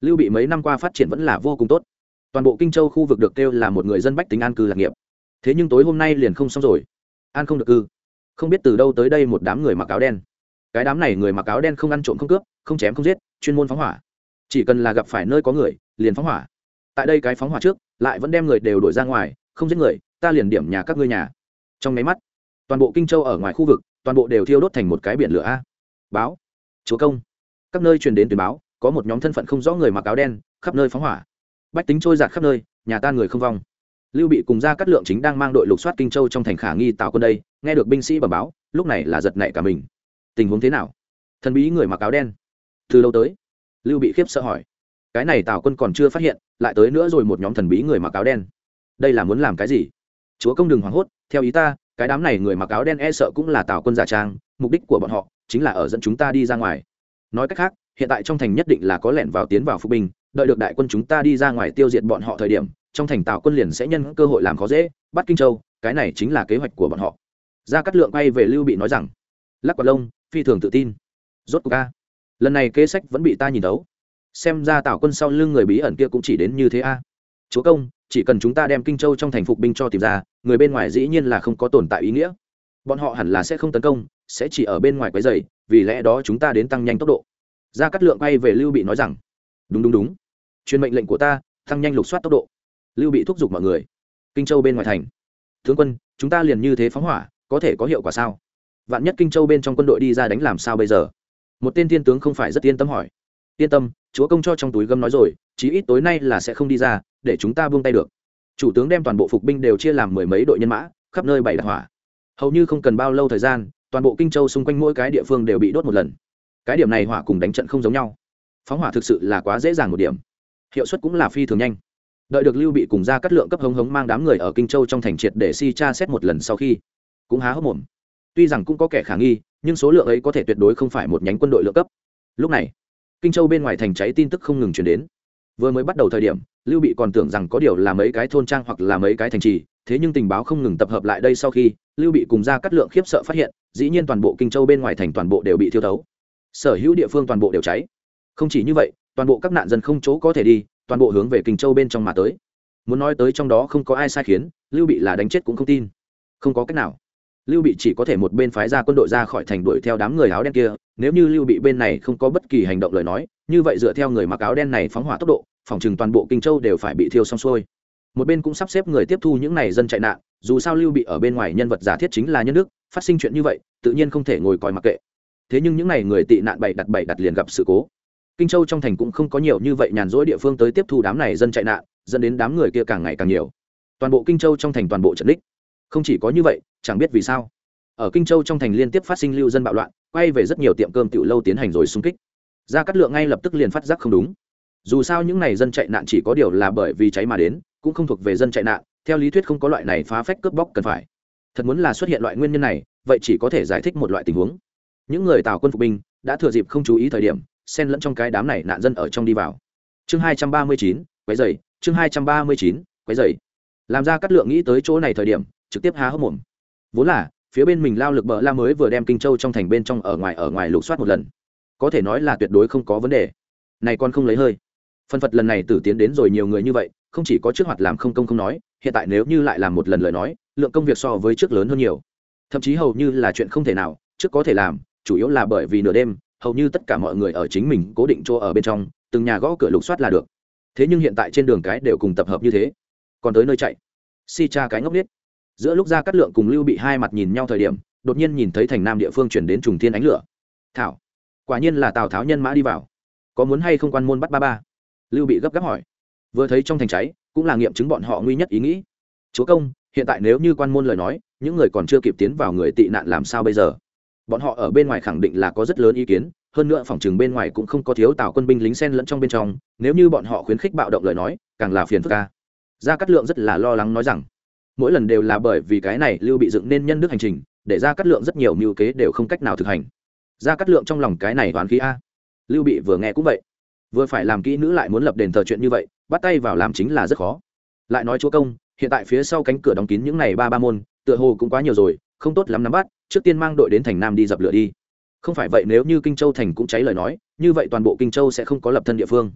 Lưu bị mấy năm qua phát triển vẫn là vô cùng tốt. Toàn bộ kinh châu khu vực được kêu là một người dân bách tính an cư lạc nghiệp. Thế nhưng tối hôm nay liền không xong rồi. An không được cư. Không biết từ đâu tới đây một đám người mặc áo đen. Cái đám này người mặc áo đen không ăn trộm không cướp không chém không giết, chuyên môn phóng hỏa. Chỉ cần là gặp phải nơi có người, liền phóng hỏa. Tại đây cái phóng hỏa trước, lại vẫn đem người đều đổi ra ngoài, không giết người, ta liền điểm nhà các ngươi nhà. Trong máy mắt, toàn bộ kinh châu ở ngoài khu vực, toàn bộ đều thiêu đốt thành một cái biển lửa a. Báo. Chúa công. Các nơi truyền đến tuyển báo, có một nhóm thân phận không rõ người mặc áo đen, khắp nơi phóng hỏa. Bách tính trôi giạt khắp nơi, nhà tan người không vong. Lưu bị cùng ra cắt lượng chính đang mang đội lục soát kinh châu trong thành khả nghi tạo quân đây, nghe được binh sĩ bẩm báo, lúc này là giật nảy cả mình. Tình huống thế nào? Thần bí người mặc áo đen từ lâu tới. Lưu bị khiếp sợ hỏi. Cái này tào quân còn chưa phát hiện, lại tới nữa rồi một nhóm thần bí người mặc áo đen. Đây là muốn làm cái gì? Chúa công đừng hoảng hốt, theo ý ta, cái đám này người mặc áo đen e sợ cũng là tào quân giả trang, mục đích của bọn họ chính là ở dẫn chúng ta đi ra ngoài. Nói cách khác, hiện tại trong thành nhất định là có lẻn vào tiến vào phục binh, đợi được đại quân chúng ta đi ra ngoài tiêu diệt bọn họ thời điểm, trong thành tào quân liền sẽ nhân cơ hội làm khó dễ, bắt kinh châu, cái này chính là kế hoạch của bọn họ. Gia cát lượng quay về lưu bị nói rằng, lắc quạt lông, phi thường tự tin. Rốt cuộc ca lần này kế sách vẫn bị ta nhìn đấu xem ra tào quân sau lưng người bí ẩn kia cũng chỉ đến như thế a. Chúa công, chỉ cần chúng ta đem kinh châu trong thành phục binh cho tìm ra, người bên ngoài dĩ nhiên là không có tồn tại ý nghĩa. Bọn họ hẳn là sẽ không tấn công, sẽ chỉ ở bên ngoài quấy dày vì lẽ đó chúng ta đến tăng nhanh tốc độ. Ra cát lượng bay về lưu bị nói rằng, đúng đúng đúng. Truyền mệnh lệnh của ta, tăng nhanh lục soát tốc độ. Lưu bị thúc giục mọi người. Kinh châu bên ngoài thành. Tướng quân, chúng ta liền như thế phóng hỏa, có thể có hiệu quả sao? Vạn nhất kinh châu bên trong quân đội đi ra đánh làm sao bây giờ? Một tên thiên tướng không phải rất yên tâm hỏi. Yên tâm, chúa công cho trong túi gâm nói rồi, chí ít tối nay là sẽ không đi ra, để chúng ta buông tay được. Chủ tướng đem toàn bộ phục binh đều chia làm mười mấy đội nhân mã, khắp nơi bày đặt hỏa. Hầu như không cần bao lâu thời gian, toàn bộ kinh châu xung quanh mỗi cái địa phương đều bị đốt một lần. Cái điểm này hỏa cùng đánh trận không giống nhau. Phóng hỏa thực sự là quá dễ dàng một điểm. Hiệu suất cũng là phi thường nhanh. Đợi được lưu bị cùng ra cắt lượng cấp hống hống mang đám người ở kinh châu trong thành triệt để si tra xét một lần sau khi, cũng há hốc mồm tuy rằng cũng có kẻ khả nghi, nhưng số lượng ấy có thể tuyệt đối không phải một nhánh quân đội lượng cấp. Lúc này, kinh châu bên ngoài thành cháy tin tức không ngừng chuyển đến. Vừa mới bắt đầu thời điểm, lưu bị còn tưởng rằng có điều là mấy cái thôn trang hoặc là mấy cái thành trì, thế nhưng tình báo không ngừng tập hợp lại đây sau khi, lưu bị cùng ra cắt lượng khiếp sợ phát hiện, dĩ nhiên toàn bộ kinh châu bên ngoài thành toàn bộ đều bị thiêu thấu. Sở hữu địa phương toàn bộ đều cháy. Không chỉ như vậy, toàn bộ các nạn dân không chỗ có thể đi, toàn bộ hướng về kinh châu bên trong mà tới. Muốn nói tới trong đó không có ai sai khiến, lưu bị là đánh chết cũng không tin. Không có cách nào lưu bị chỉ có thể một bên phái ra quân đội ra khỏi thành đuổi theo đám người áo đen kia, nếu như lưu bị bên này không có bất kỳ hành động lời nói, như vậy dựa theo người mặc áo đen này phóng hỏa tốc độ, phòng chừng toàn bộ kinh châu đều phải bị thiêu xong xuôi. Một bên cũng sắp xếp người tiếp thu những này dân chạy nạn, dù sao lưu bị ở bên ngoài nhân vật giả thiết chính là nhân đức phát sinh chuyện như vậy, tự nhiên không thể ngồi coi mặc kệ. Thế nhưng những này người tị nạn bảy đặt bảy đặt liền gặp sự cố. Kinh châu trong thành cũng không có nhiều như vậy nhàn rỗi địa phương tới tiếp thu đám này dân chạy nạn, dẫn đến đám người kia càng ngày càng nhiều. Toàn bộ kinh châu trong thành toàn bộ trận đích không chỉ có như vậy, chẳng biết vì sao, ở kinh châu trong thành liên tiếp phát sinh lưu dân bạo loạn, quay về rất nhiều tiệm cơm tiểu lâu tiến hành rồi xung kích. Ra cắt lượng ngay lập tức liền phát giác không đúng. Dù sao những n à y dân chạy nạn chỉ có điều là bởi vì cháy mà đến, cũng không thuộc về dân chạy nạn, theo lý thuyết không có loại này phá phách cướp bóc cần phải. Thật muốn là xuất hiện loại nguyên nhân này, vậy chỉ có thể giải thích một loại tình huống. Những người tào quân phục binh đã thừa dịp không chú ý thời điểm, xen lẫn trong cái đám này nạn dân ở trong đi vào. Chương hai trăm ba mươi chín quái dày chương hai trăm ba mươi chín quái dày làm ra cắt lượng nghĩ tới chỗ này thời điểm trực tiếp há hốc mồm. Vốn là, phía bên mình lao lực bờ la mới vừa đem kinh châu trong thành bên trong ở ngoài ở ngoài lục soát một lần. Có thể nói là tuyệt đối không có vấn đề. Này con không lấy hơi. Phân phật lần này tử tiến đến rồi nhiều người như vậy, không chỉ có trước hoạt làm không công không nói, hiện tại nếu như lại làm một lần lời nói, lượng công việc so với trước lớn hơn nhiều. Thậm chí hầu như là chuyện không thể nào, trước có thể làm, chủ yếu là bởi vì nửa đêm, hầu như tất cả mọi người ở chính mình cố định chỗ ở bên trong, từng nhà gõ cửa lục soát là được. Thế nhưng hiện tại trên đường cái đều cùng tập hợp như thế. Còn tới nơi chạy. Si cha cái ngốc biết giữa lúc ra cắt lượng cùng lưu bị hai mặt nhìn nhau thời điểm, đột nhiên nhìn thấy thành nam địa phương chuyển đến trùng thiên ánh lửa. Thảo, quả nhiên là tào tháo nhân mã đi vào. Có muốn hay không quan môn bắt ba ba? Lưu bị gấp gáp hỏi. Vừa thấy trong thành cháy, cũng là nghiệm chứng bọn họ nguy nhất ý nghĩ. Chúa công, hiện tại nếu như quan môn lời nói, những người còn chưa kịp tiến vào người tị nạn làm sao bây giờ? Bọn họ ở bên ngoài khẳng định là có rất lớn ý kiến, hơn nữa phòng trường bên ngoài cũng không có thiếu tào quân binh lính sen lẫn trong bên trong, nếu như bọn họ khuyến khích bạo động lời nói, càng là phiền phức ca. Gia cát lượng rất là lo lắng nói rằng mỗi lần đều là bởi vì cái này lưu bị dựng nên nhân đức hành trình, để ra cắt lượng rất nhiều mưu kế đều không cách nào thực hành. Ra cắt lượng trong lòng cái này toán khí a. Lưu bị vừa nghe cũng vậy. Vừa phải làm kỹ nữ lại muốn lập đền thờ chuyện như vậy, bắt tay vào làm chính là rất khó. Lại nói chúa công, hiện tại phía sau cánh cửa đóng kín những này ba ba môn, tựa hồ cũng quá nhiều rồi, không tốt lắm nắm bắt, trước tiên mang đội đến thành nam đi dập lửa đi. Không phải vậy nếu như kinh châu thành cũng cháy lời nói, như vậy toàn bộ kinh châu sẽ không có lập thân địa phương.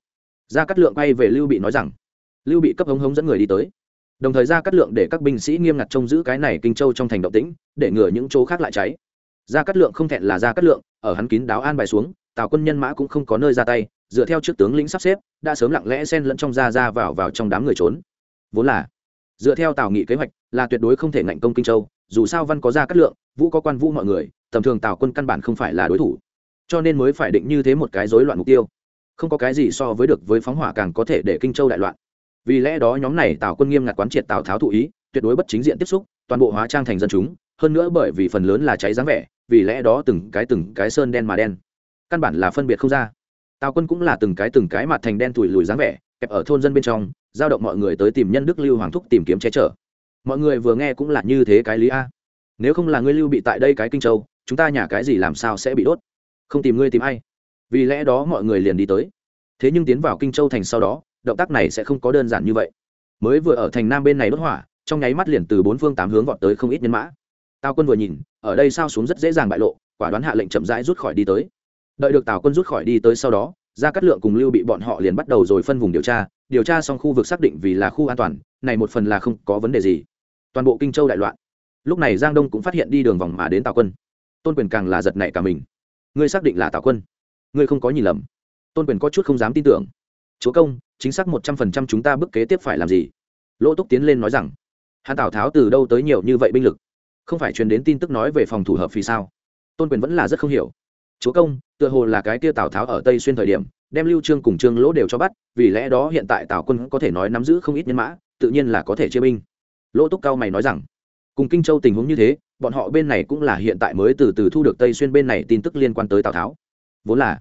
Ra cắt lượng quay về lưu bị nói rằng, lưu bị cấp hống hống dẫn người đi tới đồng thời ra cắt lượng để các binh sĩ nghiêm ngặt trông giữ cái này kinh châu trong thành động tĩnh, để ngừa những chỗ khác lại cháy. Ra cắt lượng không thẹn là ra cắt lượng, ở hắn kín đáo an bài xuống, tào quân nhân mã cũng không có nơi ra tay, dựa theo trước tướng lĩnh sắp xếp, đã sớm lặng lẽ xen lẫn trong ra ra vào vào trong đám người trốn. Vốn là, dựa theo tào nghị kế hoạch, là tuyệt đối không thể ngạnh công kinh châu, dù sao văn có ra cắt lượng, vũ có quan vũ mọi người, tầm thường tào quân căn bản không phải là đối thủ. Cho nên mới phải định như thế một cái rối loạn mục tiêu. Không có cái gì so với được với phóng hỏa càng có thể để kinh châu đại loạn vì lẽ đó nhóm này tào quân nghiêm ngặt quán triệt tào tháo thụ ý, tuyệt đối bất chính diện tiếp xúc, toàn bộ hóa trang thành dân chúng, hơn nữa bởi vì phần lớn là cháy dáng vẻ, vì lẽ đó từng cái từng cái sơn đen mà đen. Căn bản là phân biệt không ra. Tào quân cũng là từng cái từng cái mặt thành đen thùi lùi dáng vẻ, kẹp ở thôn dân bên trong, giao động mọi người tới tìm nhân đức lưu hoàng thúc tìm kiếm che chở. Mọi người vừa nghe cũng là như thế cái lý a. Nếu không là ngươi lưu bị tại đây cái kinh châu, chúng ta nhà cái gì làm sao sẽ bị đốt? Không tìm ngươi tìm ai? Vì lẽ đó mọi người liền đi tới. Thế nhưng tiến vào kinh châu thành sau đó động tác này sẽ không có đơn giản như vậy. Mới vừa ở thành nam bên này đốt hỏa, trong nháy mắt liền từ bốn phương tám hướng vọt tới không ít nhân mã. Tào quân vừa nhìn, ở đây sao xuống rất dễ dàng bại lộ, quả đoán hạ lệnh chậm rãi rút khỏi đi tới. Đợi được tào quân rút khỏi đi tới sau đó ra cắt lượng cùng lưu bị bọn họ liền bắt đầu rồi phân vùng điều tra điều tra xong khu vực xác định vì là khu an toàn, này một phần là không có vấn đề gì. Toàn bộ kinh châu đại loạn. Lúc này giang đông cũng phát hiện đi đường vòng mà đến tào quân. Tôn quyền càng là giật nảy cả mình. Ngươi xác định là tào quân. Ngươi không có nhìn lầm. Tôn quyền có chút không dám tin tưởng chúa công, chính xác một trăm phần trăm chúng ta bước kế tiếp phải làm gì? Lỗ túc tiến lên nói rằng, hắn tào tháo từ đâu tới nhiều như vậy binh lực? Không phải truyền đến tin tức nói về phòng thủ hợp vì sao? Tôn quyền vẫn là rất không hiểu. Chúa công, tựa hồ là cái kia tào tháo ở tây xuyên thời điểm, đem lưu trương cùng trương lỗ đều cho bắt, vì lẽ đó hiện tại tào quân có thể nói nắm giữ không ít nhân mã, tự nhiên là có thể chia binh. Lỗ túc cao mày nói rằng, cùng kinh châu tình huống như thế, bọn họ bên này cũng là hiện tại mới từ từ thu được tây xuyên bên này tin tức liên quan tới tào tháo. Vốn là,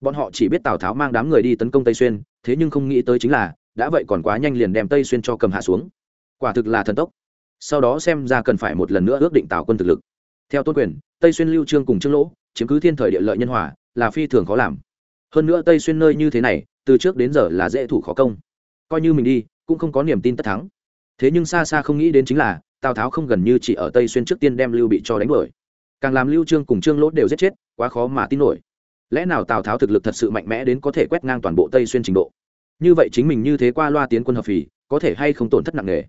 bọn họ chỉ biết tào tháo mang đám người đi tấn công tây xuyên thế nhưng không nghĩ tới chính là, đã vậy còn quá nhanh liền đem tây xuyên cho cầm hạ xuống. Quả thực là thần tốc. Sau đó xem ra cần phải một lần nữa ước định tạo quân thực lực. Theo tôn quyền, tây xuyên lưu trương cùng trương lỗ, chiếm cứ thiên thời địa lợi nhân hòa, là phi thường khó làm. Hơn nữa tây xuyên nơi như thế này, từ trước đến giờ là dễ thủ khó công. Coi như mình đi, cũng không có niềm tin tất thắng. Thế nhưng xa xa không nghĩ đến chính là, tào tháo không gần như chỉ ở tây xuyên trước tiên đem lưu bị cho đánh đuổi. Càng làm lưu trương cùng trương lỗ đều giết chết, quá khó mà tin nổi lẽ nào tào tháo thực lực thật sự mạnh mẽ đến có thể quét ngang toàn bộ tây xuyên trình độ? Như vậy chính mình như thế qua loa tiến quân hợp phì, có thể hay không tổn thất nặng nề?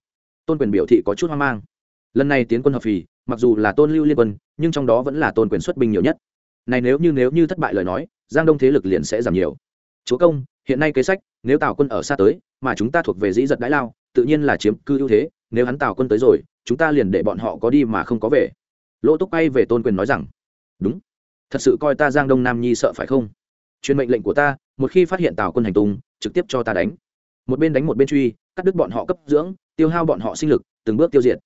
Tôn quyền biểu thị có chút hoang mang. Lần này tiến quân hợp phì, mặc dù là tôn lưu liên quân, nhưng trong đó vẫn là tôn quyền xuất binh nhiều nhất. Này nếu như nếu như thất bại lời nói, giang đông thế lực liền sẽ giảm nhiều. Chúa công, hiện nay kế sách, nếu tào quân ở xa tới, mà chúng ta thuộc về dĩ giật đái lao, tự nhiên là chiếm cư ưu thế, nếu hắn tào quân tới rồi, chúng ta liền để bọn họ có đi mà không có về. Lỗ túc bay về tôn quyền nói rằng, đúng thật sự coi ta giang đông nam nhi sợ phải không? Truyền mệnh lệnh của ta, một khi phát hiện tào quân hành tung, trực tiếp cho ta đánh. Một bên đánh một bên truy, cắt đứt bọn họ cấp dưỡng, tiêu hao bọn họ sinh lực, từng bước tiêu diệt.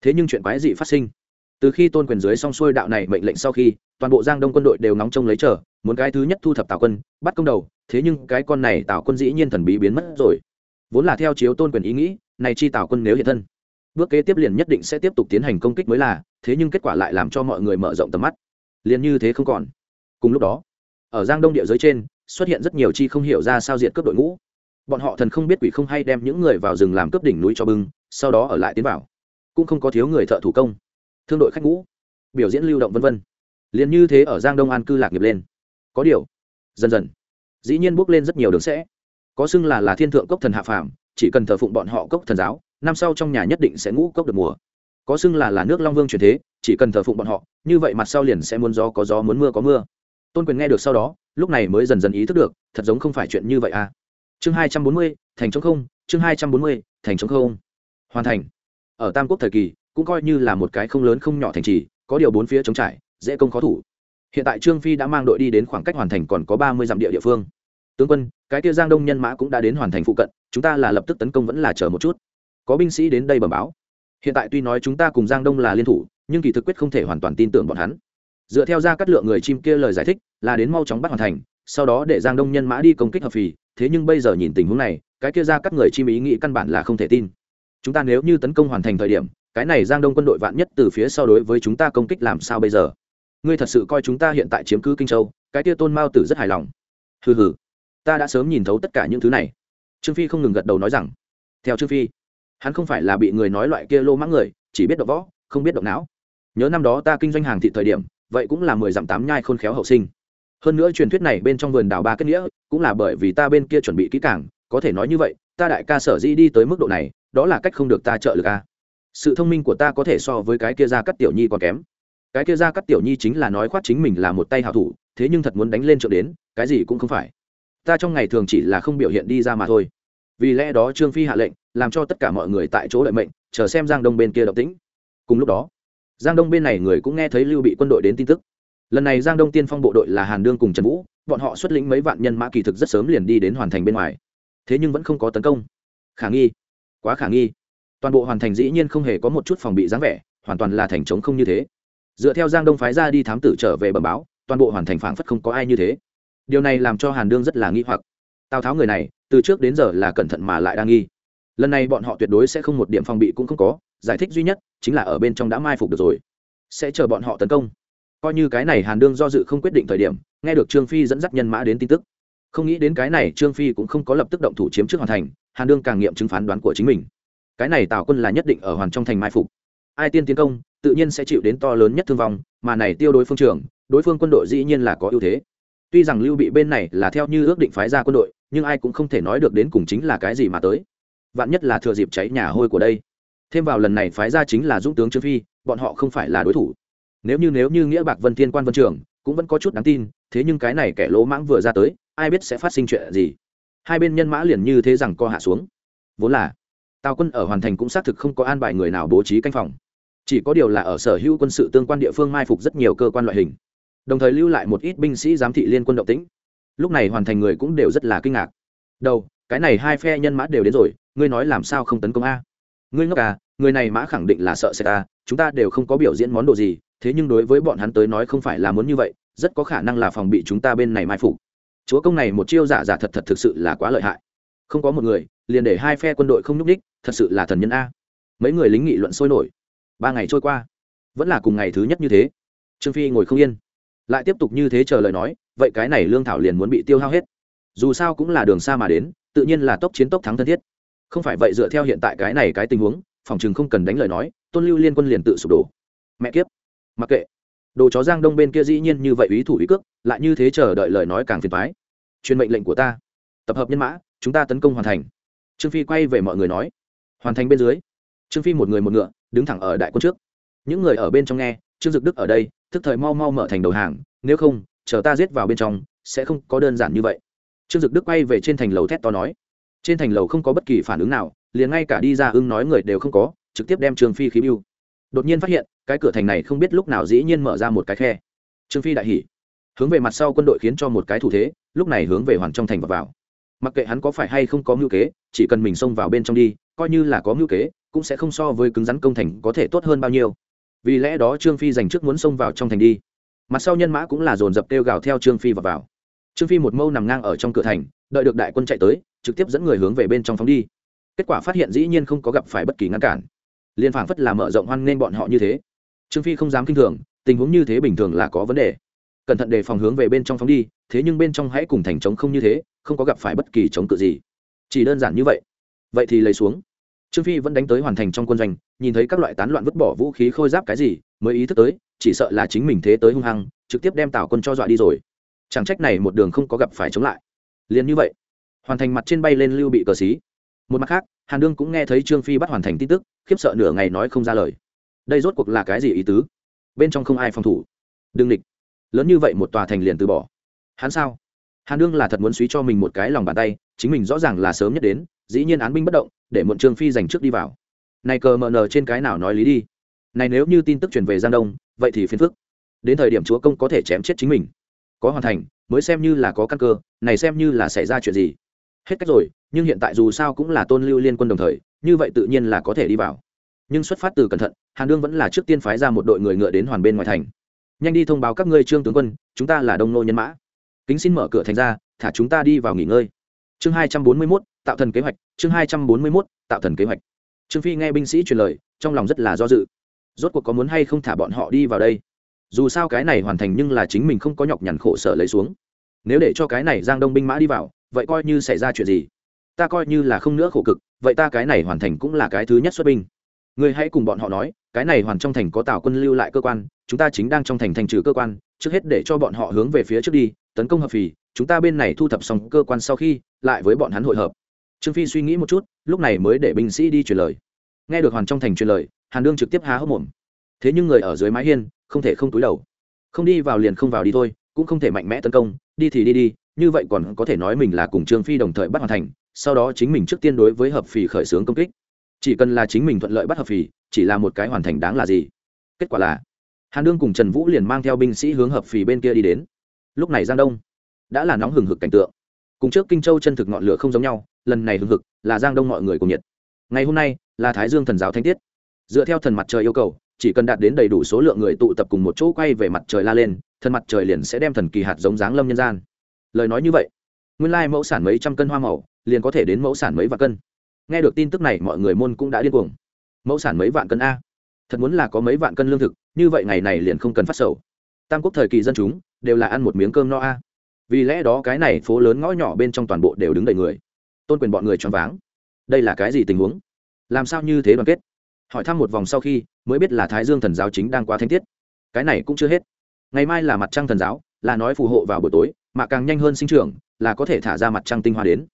Thế nhưng chuyện quái dị phát sinh. Từ khi tôn quyền dưới xong xuôi đạo này mệnh lệnh sau khi, toàn bộ giang đông quân đội đều nóng trông lấy chờ, muốn cái thứ nhất thu thập tào quân, bắt công đầu, thế nhưng cái con này tào quân dĩ nhiên thần bí biến mất rồi. Vốn là theo chiếu tôn quyền ý nghĩ, này chi tào quân nếu hiện thân, bước kế tiếp liền nhất định sẽ tiếp tục tiến hành công kích mới là, thế nhưng kết quả lại làm cho mọi người mở rộng tầm mắt liền như thế không còn. Cùng lúc đó, ở giang đông địa giới trên, xuất hiện rất nhiều chi không hiểu ra sao diện cướp đội ngũ. Bọn họ thần không biết quỷ không hay đem những người vào rừng làm cướp đỉnh núi cho bưng, sau đó ở lại tiến vào. Cũng không có thiếu người thợ thủ công, thương đội khách ngũ, biểu diễn lưu động vân vân. Liền như thế ở giang đông an cư lạc nghiệp lên. Có điều, dần dần, dĩ nhiên bước lên rất nhiều đường sẽ. Có xưng là là thiên thượng cốc thần hạ phàm, chỉ cần thờ phụng bọn họ cốc thần giáo, năm sau trong nhà nhất định sẽ ngũ cốc được mùa. Có xưng là là nước long vương truyền thế chỉ cần thờ phụng bọn họ, như vậy mặt sau liền sẽ muốn gió có gió, muốn mưa có mưa. Tôn quyền nghe được sau đó, lúc này mới dần dần ý thức được, thật giống không phải chuyện như vậy à. Chương hai trăm bốn mươi, thành chống không, chương hai trăm bốn mươi, thành chống không. Hoàn thành. Ở tam quốc thời kỳ, cũng coi như là một cái không lớn không nhỏ thành trì, có điều bốn phía chống trải, dễ công khó thủ. Hiện tại trương phi đã mang đội đi đến khoảng cách hoàn thành còn có ba mươi dặm địa địa phương. Tướng quân, cái kia giang đông nhân mã cũng đã đến hoàn thành phụ cận, chúng ta là lập tức tấn công vẫn là chờ một chút. Có binh sĩ đến đây bẩm báo. Hiện tại tuy nói chúng ta cùng giang đông là liên thủ nhưng kỳ thực quyết không thể hoàn toàn tin tưởng bọn hắn. Dựa theo ra cắt lượng người chim kia lời giải thích, là đến mau chóng bắt hoàn thành, sau đó để giang đông nhân mã đi công kích hợp phì. Thế nhưng bây giờ nhìn tình huống này, cái kia ra cắt người chim ý nghĩ căn bản là không thể tin. Chúng ta nếu như tấn công hoàn thành thời điểm, cái này giang đông quân đội vạn nhất từ phía sau đối với chúng ta công kích làm sao bây giờ? Ngươi thật sự coi chúng ta hiện tại chiếm cứ kinh châu, cái kia tôn mao tử rất hài lòng. Hừ hừ, ta đã sớm nhìn thấu tất cả những thứ này. Trương phi không ngừng gật đầu nói rằng, theo trương phi, hắn không phải là bị người nói loại kia lô mãng người, chỉ biết đọc võ không biết động não. Nhớ năm đó ta kinh doanh hàng thị thời điểm, vậy cũng là mười dặm tám nhai khôn khéo hậu sinh. Hơn nữa truyền thuyết này bên trong vườn đào ba kết nghĩa, cũng là bởi vì ta bên kia chuẩn bị kỹ càng, có thể nói như vậy, ta đại ca sở dĩ đi tới mức độ này, đó là cách không được ta trợ lực a. Sự thông minh của ta có thể so với cái kia ra cắt tiểu nhi còn kém. Cái kia ra cắt tiểu nhi chính là nói khoát chính mình là một tay hào thủ, thế nhưng thật muốn đánh lên trợ đến, cái gì cũng không phải. Ta trong ngày thường chỉ là không biểu hiện đi ra mà thôi. Vì lẽ đó trương phi hạ lệnh, làm cho tất cả mọi người tại chỗ đợi mệnh, chờ xem giang đông bên kia động tĩnh cùng lúc đó, giang đông bên này người cũng nghe thấy lưu bị quân đội đến tin tức. Lần này giang đông tiên phong bộ đội là hàn đương cùng trần vũ, bọn họ xuất lĩnh mấy vạn nhân mã kỳ thực rất sớm liền đi đến hoàn thành bên ngoài. Thế nhưng vẫn không có tấn công. Khả nghi. Quá khả nghi. Toàn bộ hoàn thành dĩ nhiên không hề có một chút phòng bị dáng vẻ, hoàn toàn là thành trống không như thế. Dựa theo giang đông phái ra đi thám tử trở về bẩm báo, toàn bộ hoàn thành phảng phất không có ai như thế. Điều này làm cho hàn đương rất là nghi hoặc. Tào tháo người này, từ trước đến giờ là cẩn thận mà lại đang nghi. Lần này bọn họ tuyệt đối sẽ không một điểm phòng bị cũng không có giải thích duy nhất chính là ở bên trong đã mai phục được rồi. Sẽ chờ bọn họ tấn công. Coi như cái này hàn đương do dự không quyết định thời điểm, nghe được trương phi dẫn dắt nhân mã đến tin tức. Không nghĩ đến cái này trương phi cũng không có lập tức động thủ chiếm trước hoàn thành, hàn đương càng nghiệm chứng phán đoán của chính mình. Cái này tào quân là nhất định ở hoàn trong thành mai phục. Ai tiên tiến công, tự nhiên sẽ chịu đến to lớn nhất thương vong, mà này tiêu đối phương trường đối phương quân đội dĩ nhiên là có ưu thế. Tuy rằng lưu bị bên này là theo như ước định phái ra quân đội, nhưng ai cũng không thể nói được đến cùng chính là cái gì mà tới. Vạn nhất là thừa dịp cháy nhà hôi của đây thêm vào lần này phái ra chính là dũng tướng trương phi, bọn họ không phải là đối thủ. Nếu như nếu như nghĩa bạc vân thiên quan vân trường cũng vẫn có chút đáng tin, thế nhưng cái này kẻ lỗ mãng vừa ra tới, ai biết sẽ phát sinh chuyện gì? Hai bên nhân mã liền như thế rằng co hạ xuống. Vốn là, tào quân ở hoàn thành cũng xác thực không có an bài người nào bố trí canh phòng. Chỉ có điều là ở sở hữu quân sự tương quan địa phương mai phục rất nhiều cơ quan loại hình. Đồng thời lưu lại một ít binh sĩ giám thị liên quân động tĩnh. Lúc này hoàn thành người cũng đều rất là kinh ngạc. Đầu, cái này hai phe nhân mã đều đến rồi, ngươi nói làm sao không tấn công a? Ngươi ngốc à người này mã khẳng định là sợ sẽ ta à, chúng ta đều không có biểu diễn món đồ gì, thế nhưng đối với bọn hắn tới nói không phải là muốn như vậy, rất có khả năng là phòng bị chúng ta bên này mai phục. Chúa công này một chiêu giả giả thật thật thực sự là quá lợi hại. Không có một người, liền để hai phe quân đội không nhúc ních thật sự là thần nhân a. Mấy người lính nghị luận sôi nổi. Ba ngày trôi qua, vẫn là cùng ngày thứ nhất như thế. Trương phi ngồi không yên. Lại tiếp tục như thế chờ lời nói, vậy cái này lương thảo liền muốn bị tiêu hao hết. Dù sao cũng là đường xa mà đến, tự nhiên là tốc chiến tốc thắng thân thiết không phải vậy dựa theo hiện tại cái này cái tình huống, phòng chừng không cần đánh lời nói, tôn lưu liên quân liền tự sụp đổ. Mẹ kiếp. Mặc kệ. Đồ chó giang đông bên kia dĩ nhiên như vậy ý thủ ý cước, lại như thế chờ đợi lời nói càng phiền thoái truyền mệnh lệnh của ta. Tập hợp nhân mã, chúng ta tấn công hoàn thành. Trương phi quay về mọi người nói. Hoàn thành bên dưới. Trương phi một người một ngựa, đứng thẳng ở đại quân trước. Những người ở bên trong nghe, trương dực đức ở đây, thức thời mau mau mở thành đầu hàng, nếu không, chờ ta giết vào bên trong, sẽ không có đơn giản như vậy. Trương dực đức quay về trên thành lầu thét to nói trên thành lầu không có bất kỳ phản ứng nào, liền ngay cả đi ra ưng nói người đều không có, trực tiếp đem trương phi khí mưu đột nhiên phát hiện, cái cửa thành này không biết lúc nào dĩ nhiên mở ra một cái khe. Trương phi đại hỉ, hướng về mặt sau quân đội khiến cho một cái thủ thế, lúc này hướng về hoàn trong thành và vào. Mặc kệ hắn có phải hay không có mưu kế, chỉ cần mình xông vào bên trong đi, coi như là có mưu kế, cũng sẽ không so với cứng rắn công thành có thể tốt hơn bao nhiêu. Vì lẽ đó trương phi dành trước muốn xông vào trong thành đi. Mặt sau nhân mã cũng là dồn dập kêu gào theo trương phi và vào. Trương phi một mâu nằm ngang ở trong cửa thành, đợi được đại quân chạy tới trực tiếp dẫn người hướng về bên trong phóng đi. Kết quả phát hiện dĩ nhiên không có gặp phải bất kỳ ngăn cản. Liên phảng phất là mở rộng hoan nên bọn họ như thế. Trương phi không dám kinh thường, tình huống như thế bình thường là có vấn đề. Cẩn thận đề phòng hướng về bên trong phóng đi, thế nhưng bên trong hãy cùng thành chống không như thế, không có gặp phải bất kỳ chống cự gì. Chỉ đơn giản như vậy. Vậy thì lấy xuống. Trương phi vẫn đánh tới hoàn thành trong quân doanh, nhìn thấy các loại tán loạn vứt bỏ vũ khí khôi giáp cái gì, mới ý thức tới, chỉ sợ là chính mình thế tới hung hăng, trực tiếp đem tào quân cho dọa đi rồi. Chẳng trách này một đường không có gặp phải chống lại. Liền như vậy hoàn thành mặt trên bay lên lưu bị cờ xí. Một mặt khác, hàn đương cũng nghe thấy trương phi bắt hoàn thành tin tức, khiếp sợ nửa ngày nói không ra lời. Đây rốt cuộc là cái gì ý tứ? Bên trong không ai phòng thủ. Đương địch. Lớn như vậy một tòa thành liền từ bỏ. Hắn sao? Hàn đương là thật muốn suý cho mình một cái lòng bàn tay, chính mình rõ ràng là sớm nhất đến, dĩ nhiên án binh bất động, để muộn trương phi giành trước đi vào. Này cờ mờ nờ trên cái nào nói lý đi? Này nếu như tin tức truyền về giang đông, vậy thì phiền phức. Đến thời điểm chúa công có thể chém chết chính mình. Có hoàn thành, mới xem như là có căn cơ, này xem như là xảy ra chuyện gì? Hết cách rồi, nhưng hiện tại dù sao cũng là tôn lưu liên quân đồng thời, như vậy tự nhiên là có thể đi vào. Nhưng xuất phát từ cẩn thận, hàn đương vẫn là trước tiên phái ra một đội người ngựa đến hoàn bên ngoài thành. Nhanh đi thông báo các ngươi trương tướng quân, chúng ta là đông nô nhân mã. Kính xin mở cửa thành ra, thả chúng ta đi vào nghỉ ngơi. Chương hai trăm bốn mươi mốt, tạo thần kế hoạch, chương hai trăm bốn mươi mốt, tạo thần kế hoạch. Trương phi nghe binh sĩ truyền lời, trong lòng rất là do dự. Rốt cuộc có muốn hay không thả bọn họ đi vào đây? Dù sao cái này hoàn thành nhưng là chính mình không có nhọc nhằn khổ sở lấy xuống. Nếu để cho cái này giang đông binh mã đi vào vậy coi như xảy ra chuyện gì? Ta coi như là không nữa khổ cực, vậy ta cái này hoàn thành cũng là cái thứ nhất xuất binh. Người hãy cùng bọn họ nói, cái này hoàn trong thành có tào quân lưu lại cơ quan, chúng ta chính đang trong thành thành trừ cơ quan, trước hết để cho bọn họ hướng về phía trước đi, tấn công hợp phì, chúng ta bên này thu thập xong cơ quan sau khi, lại với bọn hắn hội hợp. Trương phi suy nghĩ một chút, lúc này mới để binh sĩ đi truyền lời. Nghe được hoàn trong thành truyền lời, hàn đương trực tiếp há hốc mồm. Thế nhưng người ở dưới mái hiên, không thể không túi đầu. Không đi vào liền không vào đi thôi, cũng không thể mạnh mẽ tấn công, đi thì đi đi như vậy còn có thể nói mình là cùng trương phi đồng thời bắt hoàn thành, sau đó chính mình trước tiên đối với hợp phì khởi xướng công kích. Chỉ cần là chính mình thuận lợi bắt hợp phì, chỉ là một cái hoàn thành đáng là gì? Kết quả là, hàn đương cùng trần vũ liền mang theo binh sĩ hướng hợp phì bên kia đi đến. Lúc này giang đông đã là nóng hừng hực cảnh tượng. Cùng trước kinh châu chân thực ngọn lửa không giống nhau, lần này hừng hực là giang đông mọi người cùng nhiệt. Ngày hôm nay là thái dương thần giáo thanh tiết. Dựa theo thần mặt trời yêu cầu, chỉ cần đạt đến đầy đủ số lượng người tụ tập cùng một chỗ quay về mặt trời la lên, thần mặt trời liền sẽ đem thần kỳ hạt giống dáng lâm nhân gian lời nói như vậy, nguyên lai mẫu sản mấy trăm cân hoa màu, liền có thể đến mẫu sản mấy vạn cân. Nghe được tin tức này, mọi người môn cũng đã điên cuồng. Mẫu sản mấy vạn cân a? Thật muốn là có mấy vạn cân lương thực, như vậy ngày này liền không cần phát sầu. Tam quốc thời kỳ dân chúng, đều là ăn một miếng cơm no a. Vì lẽ đó cái này phố lớn ngõ nhỏ bên trong toàn bộ đều đứng đầy người. Tôn quyền bọn người choáng váng. Đây là cái gì tình huống? Làm sao như thế đoàn kết? Hỏi thăm một vòng sau khi, mới biết là thái dương thần giáo chính đang quá thanh tiết. Cái này cũng chưa hết. Ngày mai là mặt trăng thần giáo, là nói phù hộ vào buổi tối mà càng nhanh hơn sinh trưởng, là có thể thả ra mặt trăng tinh hoa đến.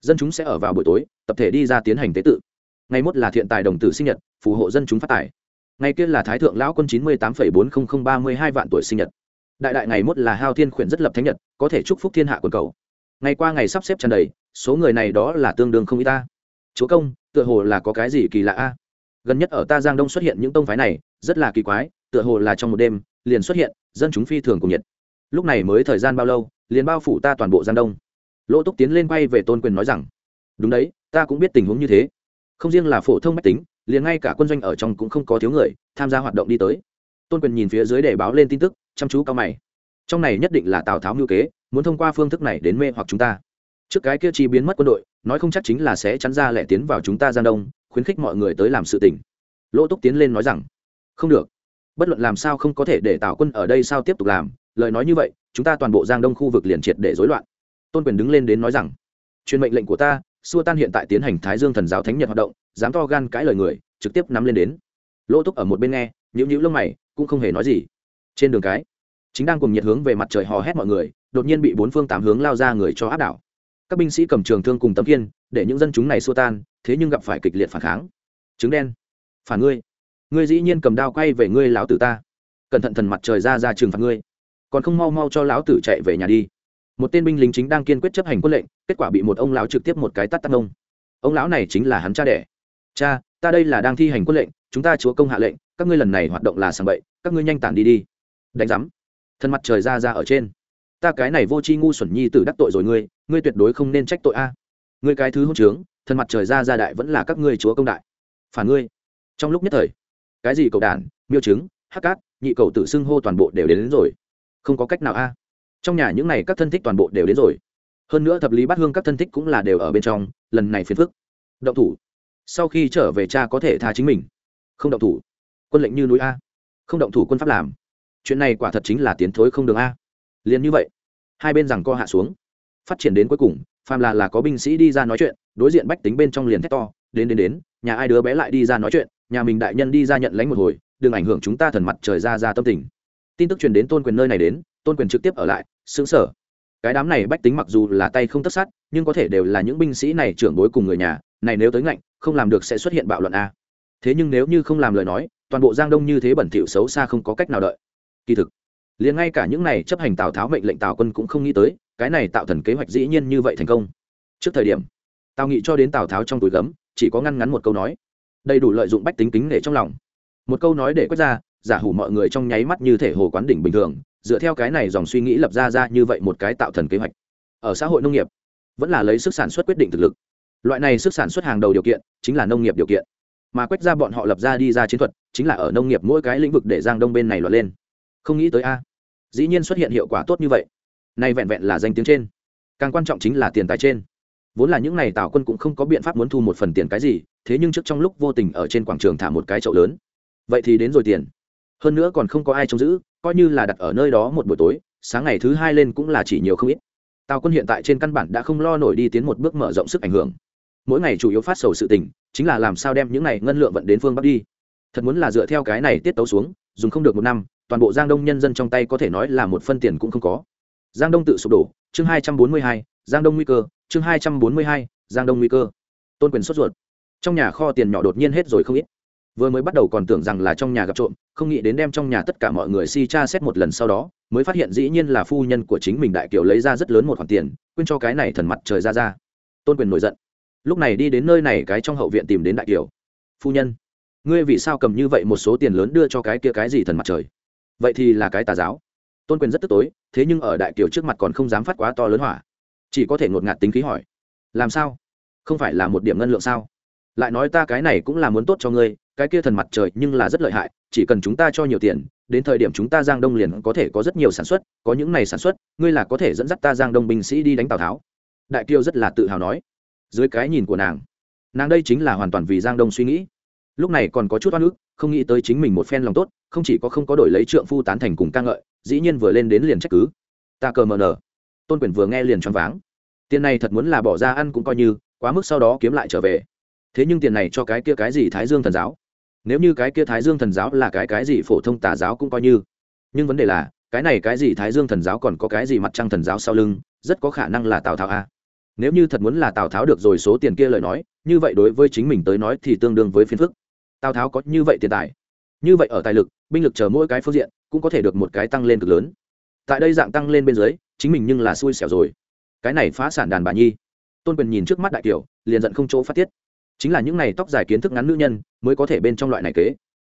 Dân chúng sẽ ở vào buổi tối, tập thể đi ra tiến hành tế tự. Ngày mốt là thiện tài đồng tử sinh nhật, phù hộ dân chúng phát tài. Ngày kia là thái thượng lão quân chín mươi tám bốn nghìn ba mươi hai vạn tuổi sinh nhật. Đại đại ngày mốt là hao thiên khuyển rất lập thánh nhật, có thể chúc phúc thiên hạ quần cầu. Ngày qua ngày sắp xếp tràn đầy, số người này đó là tương đương không y ta. Chúa công, tựa hồ là có cái gì kỳ lạ a? Gần nhất ở ta giang đông xuất hiện những tông phái này, rất là kỳ quái, tựa hồ là trong một đêm, liền xuất hiện, dân chúng phi thường cùng nhiệt. Lúc này mới thời gian bao lâu liền bao phủ ta toàn bộ giang đông. Lỗ túc tiến lên quay về tôn quyền nói rằng, đúng đấy, ta cũng biết tình huống như thế. Không riêng là phổ thông mách tính, liền ngay cả quân doanh ở trong cũng không có thiếu người tham gia hoạt động đi tới. Tôn quyền nhìn phía dưới để báo lên tin tức, chăm chú cao mày. Trong này nhất định là tào tháo mưu kế, muốn thông qua phương thức này đến mê hoặc chúng ta. Trước cái kia chi biến mất quân đội, nói không chắc chính là sẽ chắn ra lẻ tiến vào chúng ta giang đông, khuyến khích mọi người tới làm sự tình. Lỗ túc tiến lên nói rằng, không được. Bất luận làm sao không có thể để tào quân ở đây sao tiếp tục làm, lời nói như vậy chúng ta toàn bộ giang đông khu vực liền triệt để rối loạn. Tôn quyền đứng lên đến nói rằng, truyền mệnh lệnh của ta, xua tan hiện tại tiến hành thái dương thần giáo thánh nhật hoạt động, dám to gan cãi lời người, trực tiếp nắm lên đến. Lỗ túc ở một bên nghe nhữ nhữ lông mày, cũng không hề nói gì. Trên đường cái, chính đang cùng nhiệt hướng về mặt trời hò hét mọi người, đột nhiên bị bốn phương tám hướng lao ra người cho áp đảo. Các binh sĩ cầm trường thương cùng tấm kiên để những dân chúng này xua tan, thế nhưng gặp phải kịch liệt phản kháng. Trứng đen, phản ngươi. Ngươi dĩ nhiên cầm đao quay về ngươi lão tử ta. Cẩn thận thần mặt trời ra ra trường phạt ngươi còn không mau mau cho lão tử chạy về nhà đi. Một tên binh lính chính đang kiên quyết chấp hành quân lệnh kết quả bị một ông lão trực tiếp một cái tắt tắt ông ông lão này chính là hắn cha đẻ. Cha ta đây là đang thi hành quân lệnh chúng ta chúa công hạ lệnh các ngươi lần này hoạt động là sàng bậy các ngươi nhanh tản đi đi. Đánh giám. Thân mặt trời ra ra ở trên. Ta cái này vô tri ngu xuẩn nhi tử đắc tội rồi ngươi ngươi tuyệt đối không nên trách tội a. Ngươi cái thứ hôn trướng thân mặt trời ra ra đại vẫn là các ngươi chúa công đại. Phản ngươi. Trong lúc nhất thời cái gì cầu đản miêu chứng hắc cát nhị cầu tự xưng hô toàn bộ đều đến, đến rồi không có cách nào a. Trong nhà những này các thân thích toàn bộ đều đến rồi. Hơn nữa thập lý bát hương các thân thích cũng là đều ở bên trong, lần này phiền phức. Động thủ. Sau khi trở về cha có thể tha chính mình. Không động thủ. Quân lệnh như núi a. Không động thủ quân pháp làm. Chuyện này quả thật chính là tiến thối không đường a. Liền như vậy, hai bên rằng co hạ xuống. Phát triển đến cuối cùng, phàm là là có binh sĩ đi ra nói chuyện, đối diện bách tính bên trong liền thét to, đến đến đến, nhà ai đứa bé lại đi ra nói chuyện, nhà mình đại nhân đi ra nhận lãnh một hồi, đừng ảnh hưởng chúng ta thần mặt trời ra ra tâm tình tin tức truyền đến tôn quyền nơi này đến, tôn quyền trực tiếp ở lại xứng sở cái đám này bách tính mặc dù là tay không tất sát, nhưng có thể đều là những binh sĩ này trưởng bối cùng người nhà, này nếu tới ngạnh, không làm được sẽ xuất hiện bạo luận a. Thế nhưng nếu như không làm lời nói, toàn bộ giang đông như thế bẩn thỉu xấu xa không có cách nào đợi. Kỳ thực, liền ngay cả những này chấp hành tào tháo mệnh lệnh tào quân cũng không nghĩ tới, cái này tạo thần kế hoạch dĩ nhiên như vậy thành công. Trước thời điểm, tào nghị cho đến tào tháo trong túi gấm, chỉ có ngăn ngắn một câu nói. Đầy đủ lợi dụng bách tính kính để trong lòng. Một câu nói để quét ra giả hủ mọi người trong nháy mắt như thể hồ quán đỉnh bình thường, dựa theo cái này dòng suy nghĩ lập ra ra như vậy một cái tạo thần kế hoạch. Ở xã hội nông nghiệp, vẫn là lấy sức sản xuất quyết định thực lực. Loại này sức sản xuất hàng đầu điều kiện chính là nông nghiệp điều kiện. Mà quét ra bọn họ lập ra đi ra chiến thuật chính là ở nông nghiệp mỗi cái lĩnh vực để giang đông bên này lọt lên. Không nghĩ tới a, dĩ nhiên xuất hiện hiệu quả tốt như vậy. Nay vẹn vẹn là danh tiếng trên. Càng quan trọng chính là tiền tài trên. Vốn là những n à y tào quân cũng không có biện pháp muốn thu một phần tiền cái gì, thế nhưng trước trong lúc vô tình ở trên quảng trường thả một cái chậu lớn. Vậy thì đến rồi tiền hơn nữa còn không có ai trông giữ, coi như là đặt ở nơi đó một buổi tối, sáng ngày thứ hai lên cũng là chỉ nhiều không ít. Tào quân hiện tại trên căn bản đã không lo nổi đi tiến một bước mở rộng sức ảnh hưởng. Mỗi ngày chủ yếu phát sầu sự tình, chính là làm sao đem những này ngân lượng vận đến phương bắc đi. Thật muốn là dựa theo cái này tiết tấu xuống, dùng không được một năm, toàn bộ giang đông nhân dân trong tay có thể nói là một phân tiền cũng không có. Giang đông tự sụp đổ, chương hai trăm bốn mươi hai, giang đông nguy cơ, chương hai trăm bốn mươi hai, giang đông nguy cơ. Tôn quyền sốt ruột. Trong nhà kho tiền nhỏ đột nhiên hết rồi không ít vừa mới bắt đầu còn tưởng rằng là trong nhà gặp trộm, không nghĩ đến đem trong nhà tất cả mọi người si cha xét một lần sau đó, mới phát hiện dĩ nhiên là phu nhân của chính mình đại kiều lấy ra rất lớn một khoản tiền, quên cho cái này thần mặt trời ra ra. Tôn quyền nổi giận. Lúc này đi đến nơi này cái trong hậu viện tìm đến đại kiều phu nhân, ngươi vì sao cầm như vậy một số tiền lớn đưa cho cái kia cái gì thần mặt trời? Vậy thì là cái tà giáo. Tôn quyền rất tức tối, thế nhưng ở đại kiều trước mặt còn không dám phát quá to lớn hỏa. Chỉ có thể ngột ngạt tính khí hỏi. Làm sao? Không phải là một điểm ngân lượng sao? Lại nói ta cái này cũng là muốn tốt cho ngươi, cái kia thần mặt trời nhưng là rất lợi hại, chỉ cần chúng ta cho nhiều tiền, đến thời điểm chúng ta giang đông liền có thể có rất nhiều sản xuất, có những này sản xuất, ngươi là có thể dẫn dắt ta giang đông binh sĩ đi đánh tào tháo. Đại kiêu rất là tự hào nói. Dưới cái nhìn của nàng nàng đây chính là hoàn toàn vì giang đông suy nghĩ. Lúc này còn có chút oan ức, không nghĩ tới chính mình một phen lòng tốt, không chỉ có không có đổi lấy trượng phu tán thành cùng ca ngợi, dĩ nhiên vừa lên đến liền trách cứ. Ta cờ mờ nở tôn quyền vừa nghe liền choáng váng. Tiền này thật muốn là bỏ ra ăn cũng coi như, quá mức sau đó kiếm lại trở về thế nhưng tiền này cho cái kia cái gì thái dương thần giáo? Nếu như cái kia thái dương thần giáo là cái cái gì phổ thông tà giáo cũng coi như. Nhưng vấn đề là, cái này cái gì thái dương thần giáo còn có cái gì mặt trăng thần giáo sau lưng, rất có khả năng là tào tháo a. Nếu như thật muốn là tào tháo được rồi số tiền kia lời nói, như vậy đối với chính mình tới nói thì tương đương với phiền phức. Tào tháo có như vậy tiền tài, như vậy ở tài lực, binh lực chờ mỗi cái phương diện, cũng có thể được một cái tăng lên cực lớn. Tại đây dạng tăng lên bên dưới, chính mình nhưng là xui xẻo rồi. Cái này phá sản đàn bà nhi. Tôn quyền nhìn trước mắt đại kiều liền giận không chỗ phát tiết chính là những này tóc dài kiến thức ngắn nữ nhân mới có thể bên trong loại này kế.